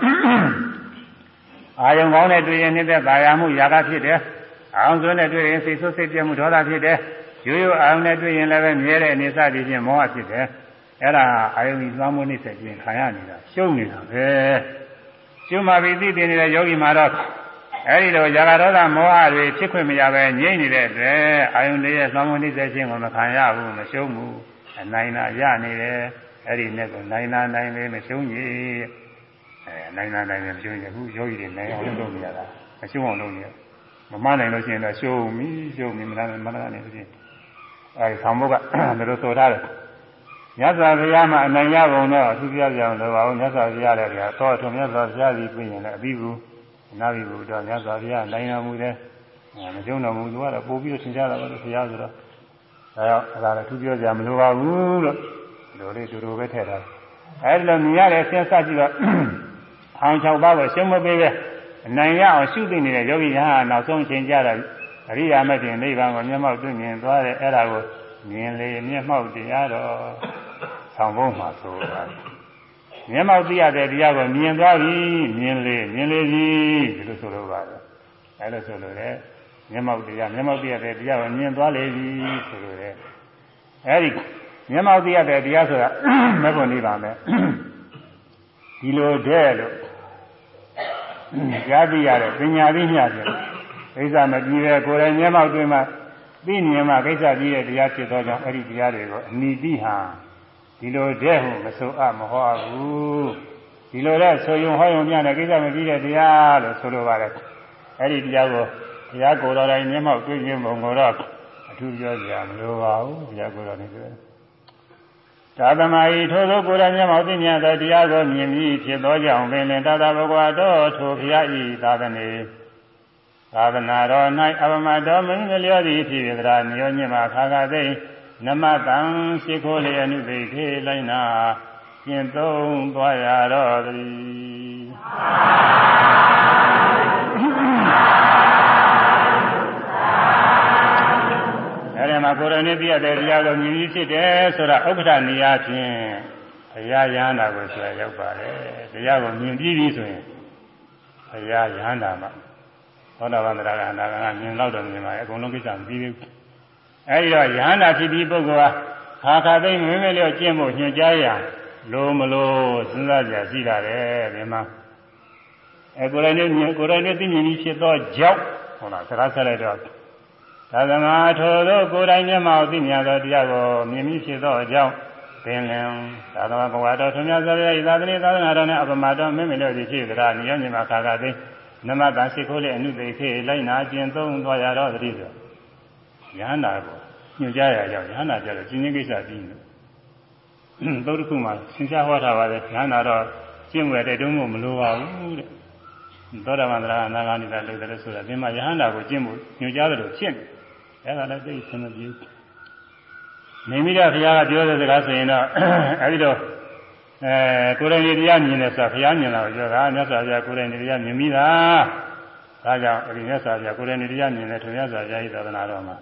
အာယုံကောင်းတဲ့တွေ့ရင်နေတဲ့ကာယမှုຢာကဖြစ်တယ်အောင်စွန်းနဲ့တွေ့ရင်စိတ်ဆိုးစိတ်ပြမှုဒေါသဖြစ်တယ်ရိုးရိုးအောင်နဲ့တွေ့ရင်လည်းပဲမြဲတဲ့အနေစသည်ဖြင့်မောဟဖြစ်တယ် အဲ့ဒါအာယုံကြီးသွမ်းမှုနှိမ့်ဆက်ခြင်းခံရနေတာရှုံးနေတာပဲရှုံးမှပြီးသိတင်နေတဲ့ယောဂီမှာတော့အဲ့ဒီလိုຢာကဒေါသမောဟတွေဖြစ်ခွင့်မရပဲငြိမ့်နေတဲ့အတွက်အာယုံလေးရဲ့သွမ်းမှုနှိမ့်ဆက်ခြင်းကိုမခံရဘူးမရှုံးဘူးအနိုင်နာရနေတယ်အဲ့ဒီနဲ့ကိုနိုင်နာနိုင်လေမရှုံးကြီးအဲနိုင်နာနိုင်လေမရှုံးကြီးအခုယောဂီတွေနိုင်အောင်လုပ်နေရတာမရှုံးအောင်လုပ်နေရမမနိုင်လို့ရှိရင်တော့ရှုံးပြီရှုံးပြီမလားမလားနေလို့ရှိရင်အဲဒီဆောင်းဘုတ်ကဒါလိုဆိုထားတယ် မြတ်စွာဘုရားမှာအနိုင်ရပုံတော့သူပြပြအောင်လို့ပါဘူးမြတ်စွာဘုရားလည်းကတော့ထုံမြတ်စွာဘုရားကြီးပြင်ရင်လည်းအပြီးဘူးနာပြီဘူးတော့မြတ်စွာဘုရားနိုင်တော်မူတယ်မကျုံတော်မူသူကတော့ပို့ပြီးတော့သင်ကြတာပါလို့ဘုရားဆိုတော့ဒါကြောင့်အဲ့ဒါလည်းသူပြောကြမလိုပါဘူးလို့ဒီလိုလေးတူတူပဲထည့်ထားတယ်အဲဒီလိုမြင်ရတဲ့ဆင်းစကြည့်တော့အောင်၆ပါးကိုရှင်းမပေးပဲအနိုင်ရအောင်ရှုသိနေတဲ့ယောဂီဟာနောက်ဆုံးချိန်ကြတာအရိယာမတင်နိဗ္ဗာန်ကိုမျက်မှောက်တွေ့မြင်သွားတယ်အဲ့ဒါကိုမြင်လေမျက်မှောက်တရားတော် ဆောင်ဖို့မှာဆိုတာမျက်မှောက်သိရတဲ့တရားကိုမြင်သွားပြီမြင်လေမြင်လေပြီဒီလိုဆိုလို့ပါတယ်အဲ့လိုဆိုလို့လေမျက်မှောက်တရားမျက်မှောက်သိရတဲ့တရားကိုမြင်သွားလေပြီဆိုလို့လေအဲ့ဒီမျက်မှောက်သိရတဲ့တရားဆိုတာမဘုံနေပါမယ်ဒီလိုတဲ့လို့ကြားသိရတဲ့ပညာသိမျှတယ်ကိစ္စမကြည့်တဲ့ကိုယ်တိုင်မျက်မှောက်တွင်မှသိမြင်မှကိစ္စကြည့်တဲ့တရားဖြစ်သောကြောင့်အဲ့ဒီတရားတွေကိုအနိတိဟာ ဒီလိုတဲ့ဟုမဆိုအပ်မဟောဘူးဒီလိုတဲ့ဆိုယုံဟောယုံပြတဲ့ကိစ္စမကြည့်တဲ့တရားလို့ဆိုလိုပါတယ်အဲ့ဒီတရားကိုတရားကိုယ်တော်တိုင်မျက်မှောက်တွေ့ခြင်းပုံကိုတော့အထူးပြောကြမလိုပါဘူးတရားကိုယ်တော်နေပြောသာသမာဤထိုသောကိုယ်တော်မျက်မှောက်သိမြတ်သောတရားကိုမြင်ပြီးဖြစ်သောကြောင့်ပင်လင်သာသဘဂဝါတော်ထိုဘုရားဤသာသနေသာသနာတော်၌အပမတော်မင်းကလျောသည်ဖြစ်ရသရာညောညင်မှာခါခါသိ နမတံရှိခိုးလျအနုသိခေလိုက်နာကျင့်သုံးသွားရတော်သည်အဲဒီမှာကိုရဏိပြည့်တဲ့တရားကိုမြင်ပြီးဖြစ်တယ်ဆိုတာဥက္ကဋ္ဌနေရာဖြင့်ဘုရားရဟန္တာကိုဆိုရရောက်ပါတယ်တရားကိုမြင်ပြီးပြီဆိုရင်ဘုရားရဟန္တာမှာသောတာပန်တရားကအနာဂါမြင်တော့တယ်မြင်ပါရဲ့အကုန်လုံးကိစ္စမပြီးဘူး အဲဒီတော့ယဟန္တာဖြစ်ပြီးပုဂ္ဂိုလ်ဟာခါခါသိမင်းမလျော့ကျင့်ဖို့ညွှန်ကြားရလိုမလို့စဉ်းစားကြရှိတာလေဒီမှာအဲကိုယ်တိုင်နဲ့မြင်ကိုယ်တိုင်နဲ့သိမြင်ပြီးဖြစ်သောကြောင့်ဟုတ်လားစကားဆက်လိုက်တော့သာသနာထိုသောကိုယ်တိုင်မျက်မှောက်သိမြင်သောတရားကိုမြင်ပြီးဖြစ်သောကြောင့်ပင်လင်သာသနာဘဝတော်ထွန်းမြတ်စွာဘုရားဤသာသနာသာသနာတော်နဲ့အပမတော်မင်းမလျော့ဖြစ်ကြတာညောညင်မှာခါခါသိနမတန်ရှိခိုးလေအနုသိခေလိုက်နာကျင့်သုံးသွားရတော့တတိဆိုယန္တာကို ညွှန်ကြားရကြောင်းယန္တာကြတော့ကျင့်ချင်းကိစ္စပြီးနေသုတ်တစ်ခုမှာသင်္ချာဟောထားပါတယ်ဉာဏ်နာတော့ကျင့်ဝယ်တဲ့တုံးမို့မလိုပါဘူးတဲ့သောတာပန်သရအနာဂါနိတာလို့လည်းဆိုတာဒီမှာယဟန္တာကိုကျင့်ဖို့ညွှန်ကြားတယ်လို့ဖြစ်တယ်အဲ့ဒါလည်းသိဆင်းမပြေနေမိတော့ဘုရားကပြောတဲ့စကားဆိုရင်တော့အဲဒီတော့အဲကိုယ်တိုင်တရားမြင်တယ်ဆိုတာဘုရားမြင်တာကိုပြောတာမြတ်စွာဘုရားကိုယ်တိုင်တရားမြင်မိတာဒါကြောင့်အဲဒီမြတ်စွာဘုရားကိုယ်တိုင်တရားမြင်တဲ့ထွန်မြတ်စွာဘုရားဤသာသနာတော်မှာ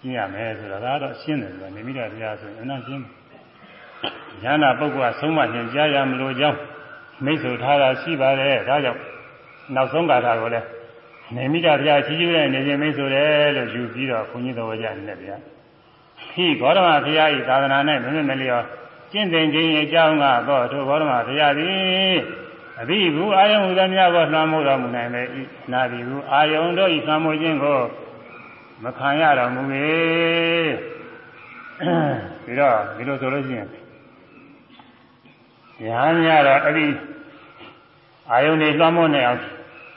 ကျင့်ရမယ်ဆိုတာဒါတော့ရှင်းတယ်ဆိုတာနေမိတော့ဘုရားဆိုရင်အနရှင်းဉာဏပုဂ္ဂိုလ်ကဆုံးမညင်ကြားရမလို့ကြောင်းမိတ်ဆွေထားတာရှိပါတယ်ဒါကြောင့်နောက်ဆုံးကာထာကိုလည်းနေမိတာဘုရားကြီးကြီးတဲ့နေခြင်းမိတ်ဆွေတယ်လို့ယူပြီးတော့ခွန်ကြီးတော်ကြနေတဲ့ဗျာခိဂေါရမဘုရားဤသာသနာ၌မမြင်မလျော်ကျင့်စဉ်ခြင်းအကြောင်းကတော့ထိုဂေါရမဘုရားသည်အဘိဘူးအာယုံဟူသည်များကိုလွှမ်းမိုးတော်မူနိုင်ပေ၏နာဘိဘူးအာယုံတို့ဤလွှမ်းမိုးခြင်းကို မခံရတော်မူပေပြီးတော့ဒီလိုဆိုလို့ရှိရင်ညာများတော့အဲ့ဒီအာယုန်တွေလွှမ်းမိုးနေအောင်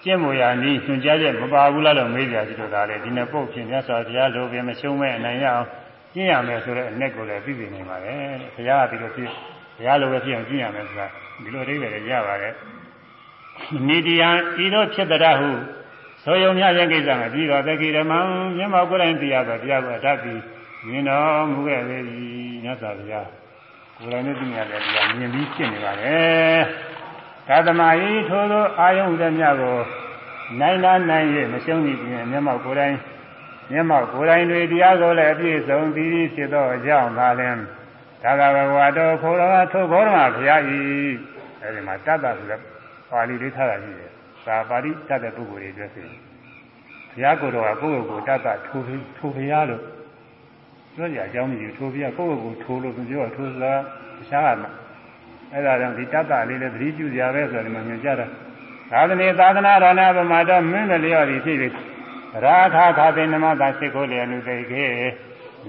ကျင့်မို့ရနည်းညွှန်ကြားချက်မပါဘူးလားလို့မေးကြကြည့်လို့ဒါလေဒီနေ့ပုတ်ဖြစ်မြတ်စွာဘုရားလိုပင်မရှုံးမဲ့အနိုင်ရအောင်ကျင့်ရမယ်ဆိုတဲ့အ내ကိုလည်းသိသိနေပါတယ်ဘုရားကဒီလိုဖြစ်ဘုရားလိုပဲဖြစ်အောင်ကျင့်ရမယ်ဆိုတာဒီလိုအဓိပ္ပာယ်လည်းရပါတယ်နိတိယဤသို့ဖြစ်တရဟု ဆိုယုံများရဲ့ကိစ္စမှာပြီးတော့တကိရမံမျက်မှောက်ကိုယ်တိုင်သိရသောတရားကိုအတတ်ပြီးမြင်တော်မူခဲ့ပေ၏မြတ်စွာဘုရားကိုယ်တိုင်နဲ့သိရတယ်တရားမြင်ပြီးဖြစ်နေပါတယ်သာသမာဤထိုသောအာယုံဥဒ္ဒမြကိုနိုင်လာနိုင်၍မရှုံးသည့်ပြင်မျက်မှောက်ကိုယ်တိုင်မျက်မှောက်ကိုယ်တိုင်တွေတရားကိုလည်းအပြည့်စုံပြီးဖြစ်သောအကြောင်းသာလင်ဒါကဘဝတော်ခိုးတော်ထိုဘောရမဘုရားဤအဲဒီမှာတတ်တာဆိုတဲ့ပါဠိလေးထားတာရှိတယ် သာပါဠိတတ်တဲ့ပုဂ္ဂိုလ်တွေပြောစီဘုရားကိုယ်တော်ကကိုယ့်ကိုယ်ကိုတတ်တာထိုးထိုးဘုရားလို့ပြောကြအကြောင်းမရှိဘူးထိုးဘုရားကိုယ့်ကိုယ်ကိုထိုးလို့သူပြောထိုးစကားတခြားကမှအဲ့ဒါကြောင့်ဒီတတ်တာလေးလည်းသတိပြုကြရပဲဆိုတယ်မှညွှန်ကြတာသာသနေသာသနာတော်နာပမာတော်မင်းမလျော်သည်ဖြစ်ပြီးရာခခသေနမသာရှိခိုးလျက်လူသိခေ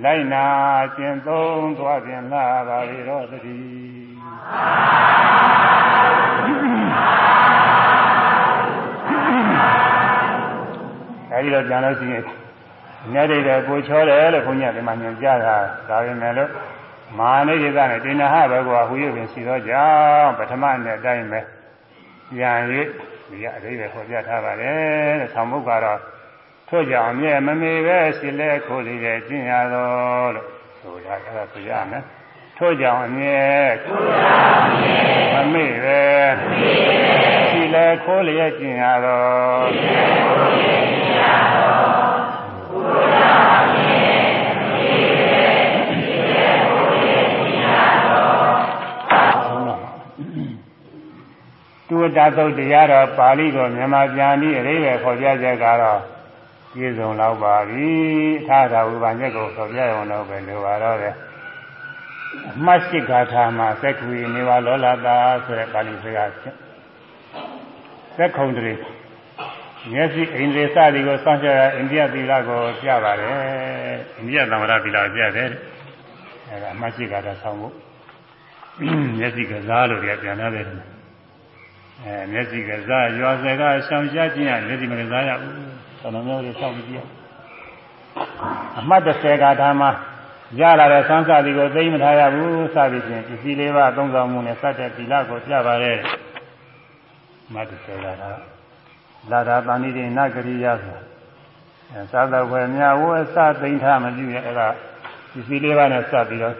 လိုက်နာကျင့်သုံးသွားပြန်လာပါလေတော့တ အဲဒီတော့ကြံလို့ရှိရင်မြတ်ဒိဋ္ဌိကိုချောတယ်လို့ခွန်ကြီးကဒီမှာညွှန်ကြားတာဒါပေမဲ့လို့မာနိဒေသနဲ့တိဏဟဘကောဟူ၍ပင်ရှိသောကြောင့်ပထမနဲ့အတိုင်းပဲပြန်၍ဒီကအသေးပဲခေါ်ပြထားပါတယ်တဲ့ဆောင်းဘုတ်ကတော့ထို့ကြောင့်အမြဲမမေပဲရှိလဲခိုးလေတဲ့ကျင့်ရတော်လို့ဆိုတာအဲ့ဒါဆိုရမယ်ထို့ကြောင့်အမြဲမမေပဲရှိလဲခိုးလေကျင့်ရတော် သူဝတ္တသုတ်တရားတော်ပါဠိတော်မြန်မာပြန်ပြီးအရေးပဲခေါ်ပြချက်ကတော့ပြည့်စုံတော့ပါပြီအထာသာဝိပါညက်ကိုခေါ်ပြရုံတော့ပဲလိုပါတော့တယ်အမှတ်ရှိဂါထာမှာသက္ခုေနေဝလောလတာဆိုတဲ့ပါဠိစကားဖြစ်သက္ခုံတည်းမျက်စိအိန္ဒြေစသည်ကိုစောင့်ကြရအိန္ဒိယသီလကိုပြပါတယ်အိန္ဒိယသမ္မာသီလပြတယ်အဲဒါအမှတ်ရှိဂါထာဆောင်ဖို့မျက်စိကစားလို့ပြန်လာတယ် အဲမျက်စိကစားရွာစကရှောင်ရှားခြင်းရမျက်စိမကစားရဘူးတော်တော်များများစောင့်ကြည့်ရအမှတ်30ကဓမ္မရလာတဲ့သံဃာတိကိုသိမထားရဘူးစသည်ဖြင့်ပစ္စည်းလေးပါးသုံးဆောင်မှုနဲ့စတဲ့သီလကိုပြပါတယ်အမှတ်30ကဓမ္မလာတာတဏိတိနဂရိယဆိုအဲသာသဝေမြဝအစသိမ့်ထားမပြုရအဲ့ဒါပစ္စည်းလေးပါးနဲ့စပြီးတော့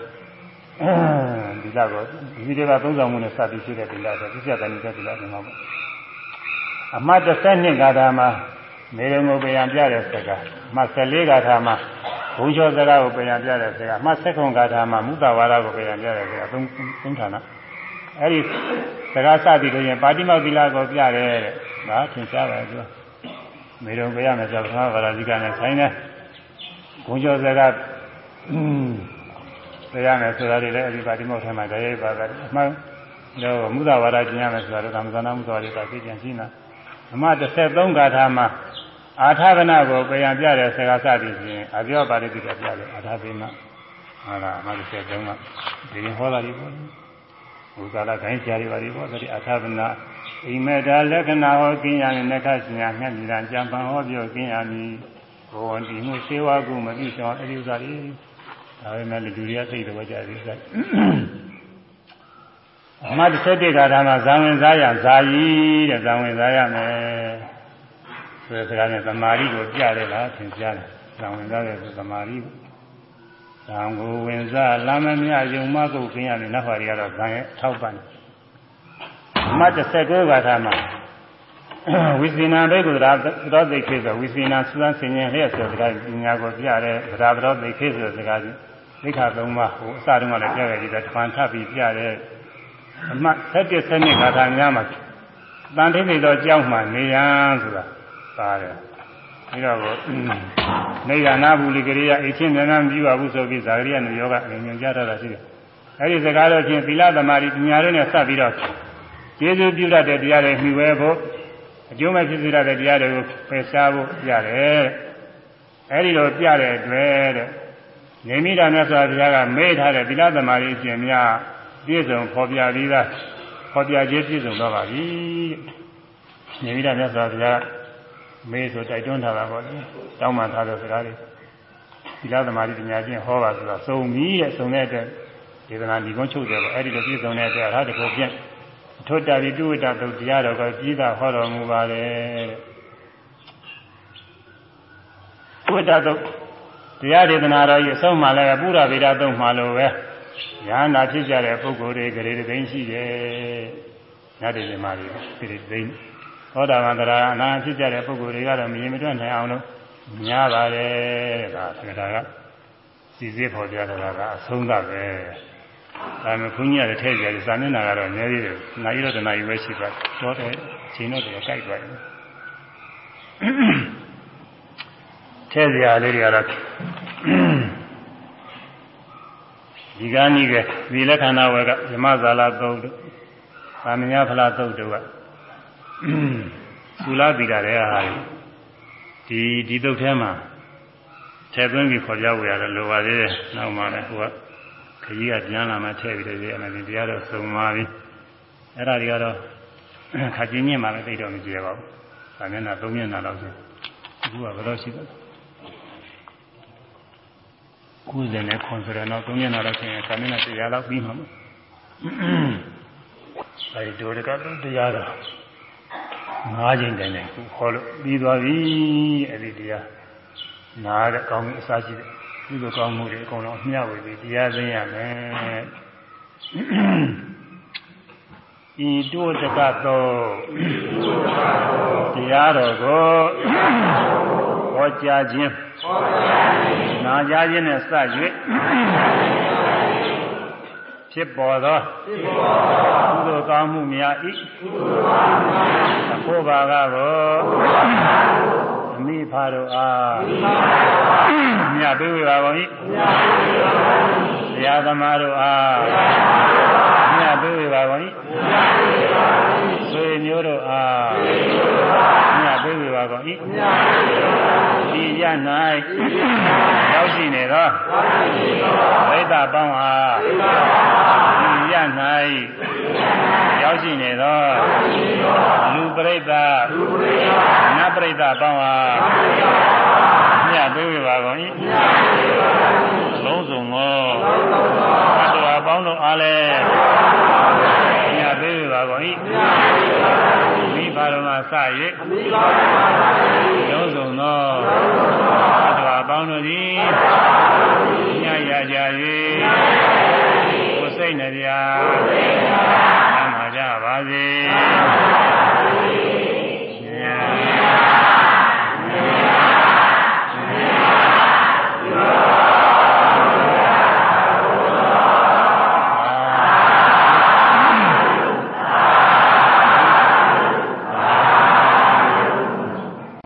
ဒီလကိုဒီတွေကသုံးဆောင်မှုနဲ့စပြီးရှိတဲ့ဒီလဆိုပြည့်စက်တယ်နေတဲ့ဒီလဒီမှာပေါ့အမှတ်30နှစ်ဂါထာမှာနေရုံကိုပြန်ပြတဲ့စကားအမှတ်14ဂါထာမှာဘုံချောစကားကိုပြန်ပြတဲ့စကားအမှတ်16ဂါထာမှာမုသဝါဒကိုပြန်ပြတဲ့စကားသုံးသုံးဌာနအဲ့ဒီစကားစသည်လို့ရင်ပါတိမောက်သီလကိုပြတယ်တဲ့ဒါသင်ရှားပါသူမေရုံပြရမယ်ဆိုတော့ဘာသာဝါဒဇိကနဲ့ဆိုင်တယ်ဘုံချောစကား သိရမယ်ဆိုတာတွေလည်းအဒီပါတိမောက်ထဲမှာတရားပါတာအမှန်တော့မုဒဝါဒကျင့်ရမယ်ဆိုတာတော့ကာမဇာနာမုဒဝါဒကသိပြန်ရှိနာအမှ33ဂါထာမှာအာထာဝနာကိုပြန်ပြတဲ့ဆရာစသည်ဖြင့်အပြောပါဠိတိကပြတယ်အာထာဝနာဟာလားအမှ33ကဒီရင်ဟောတာဒီပေါ့ဘုရားလာခိုင်းဆရာတွေပါဒီပေါ့ဒီအာထာဝနာအိမေတာလက္ခဏာဟောကင်းရတဲ့နက္ခရှင်ရမြတ်မြတ်ကြံပန်ဟောပြောကင်းရမည်ဘဝတိမှုစေဝကုမသိဆောင်အဲဒီဥစ္စာတွေ ဒါပေမဲ့လူတွေကသိတယ်ဝကြတယ်စိုက်အမှ17ခါထာမှာဇံဝင်စားရဇာယီတဲ့ဇံဝင်စားရမယ်ဆိုတဲ့စကားနဲ့သမာဓိကိုပြတယ်လားသင်ကြားတယ်ဇံဝင်စားတယ်ဆိုသမာဓိဇံကိုဝင်စားလာမမြယုံမကုတ်ခင်းရတယ်နောက်ပါတွေကတော့ဇံရဲ့ထောက်ပံ့အမှ19ခါထာမှာဝိသေနာဘိက္ခုသရသောသိခေဆိုဝိသေနာသုသဆင်ញင်လျက်ဆိုစကားပညာကိုပြတဲ့သရသောသိခေဆိုစကား သိခါသုံးပါးဟိုအစတုန်းကလည်းပြခဲ့ပြီးတော့တမန်ထပ်ပြီးပြတဲ့အမှတ်7 7ခါထာများမှာတန်ထိပ်နေတော့ကြောက်မှနေရန်ဆိုတာပါတယ်ပြီးတော့နေရနာဘူးလိကရိယာအချင်းမြန်မြန်ပြီးပါဘူးဆိုပြီးဇာဂရိယနယောကအမြင်ကြတာရှိတယ်အဲဒီစကားတော့ချင်းသီလသမารီပညာတို့နဲ့စပ်ပြီးတော့ကျေးဇူးပြုတတ်တဲ့တရားတွေမှီဝဲဖို့အကျိုးမဲ့ဖြစ်စေတဲ့တရားတွေကိုဖယ်ရှားဖို့ပြတယ်အဲဒီလိုပြတဲ့အတွက်တဲ့ နေမိတာမြတ်စွာဘုရားကမေးထားတဲ့သီလသမารီအရှင်များပြည့်စုံဖော်ပြပြီးသားဖော်ပြခြင်းပြည့်စုံတော့ပါပြီနေမိတာမြတ်စွာဘုရားမေးဆိုတိုက်တွန်းထားတာပေါ့လေတောင်းပန်ထားတဲ့စကားတွေသီလသမารီပညာချင်းဟောပါဆိုတာစုံပြီတဲ့စုံတဲ့အတွက်ဒေသနာဒီကုန်းချုပ်တယ်ပေါ့အဲဒီလိုပြည့်စုံတဲ့အတွက်အရဟတကိုပြည့်ထွတ်တာဒီတုဝိတသုတ်တရားတော်ကကြီးတာဟောတော်မူပါတယ်ဝိတသုတ် တရားဒေသနာတော်ကြီးအဆုံးမှလည်းပုရဗေဒသုတ်မှလို့ပဲဉာဏ်နာဖြစ်ကြတဲ့ပုဂ္ဂိုလ်တွေကလေးသိန်းရှိတယ်။ညတေဇမာတွေကလေးသိန်းသောတာပန်တရားအနာဖြစ်ကြတဲ့ပုဂ္ဂိုလ်တွေကတော့မရင်မတွက်နိုင်အောင်လို့ညားပါတယ်ဒါသက္ကတာကစီစစ်ဖော်ပြတာကအဆုံးသပဲဒါမှခွန်ကြီးရတယ်ထဲကြတယ်စာမျက်နှာကတော့နည်းသေးတယ်နိုင်ရတဲ့နိုင်ပဲရှိပါတော့တယ်ချိန်တော့တယ်ကြိုက်သွားတယ် ထဲစရာလေးတွေကတော့ဒီကနေ့ကဒီလက္ခဏာဝယ်ကဓမ္မဇာလာသုတ်တို့သာမညဖလားသုတ်တို့ကသုလာတိကတဲ့ဟာဒီဒီသုတ်ထဲမှာထည့်သွင်းပြီးခေါ်ပြဝေရတယ်လိုပါသေးတယ်နောက်မှလည်းဟိုကခကြီးကပြန်လာမှထည့်ပြီးတော့ဒီအမှန်တရားတော့စုံပါပြီအဲ့ဒါတွေကတော့ခါချင်းညင်မှလည်းသိတော့မကြည့်ရပါဘူး။ဒါမျက်နှာသုံးမျက်နှာလောက်ဆိုအခုကဘယ်တော့ရှိပါလဲ 90နဲ့ခွန်ဆိုတော့နောက်3ရက်နောက်တော့ရှင်ခါမင်းနဲ့တရားလောက်ပြီးမှာမို့အဲဒီဒုရကတော့တရားတော့၅ချိန်တိုင်တိုင်ခေါ်လို့ပြီးသွားပြီအဲဒီတရားနားတဲ့ကောင်းအစားရှိတဲ့ဒီလိုကောင်းမှုတွေအကုန်လုံးမျှဝေပြီးတရားသိရမယ်ဤတုတကသောတရားတော်ကိုဟောကြားခြင်း နာကြားခြင်းနဲ့စ၍ဖြစ်ပေါ်သောကုသိုလ်ကောင်းမှုများဤအဖို့ဘာကကိုအမိဖာတို့အားမြတ်ပေးဝေပါကုန်၏တရားသမားတို့အားမြတ်ပေးဝေပါကုန်၏ဆွေမျိုးတို့အားမြတ် ပေးဝေပါကုန်၏ဒီရ၌ရောက်ရှိနေသောဘိဒ္ဓပေါင်းအားဒီရ၌ရောက်ရှိနေသောလူပရိသတ်နတ်ပရိသတ်ပေါင်းအားမြတ်ပေးဝေပါကုန်၏လုံးစုံသောသတ္တဝါပေါင်းတို့အားလည်းမြတ်ပေးဝေပါကုန်၏ မိဘတော်မှာစ၍လုံးစုံသောသတ္တဝါပေါင်းတို့သည်ညရကြ၍ကိုယ်စိတ်နှပြမ်းသာကြပါစေ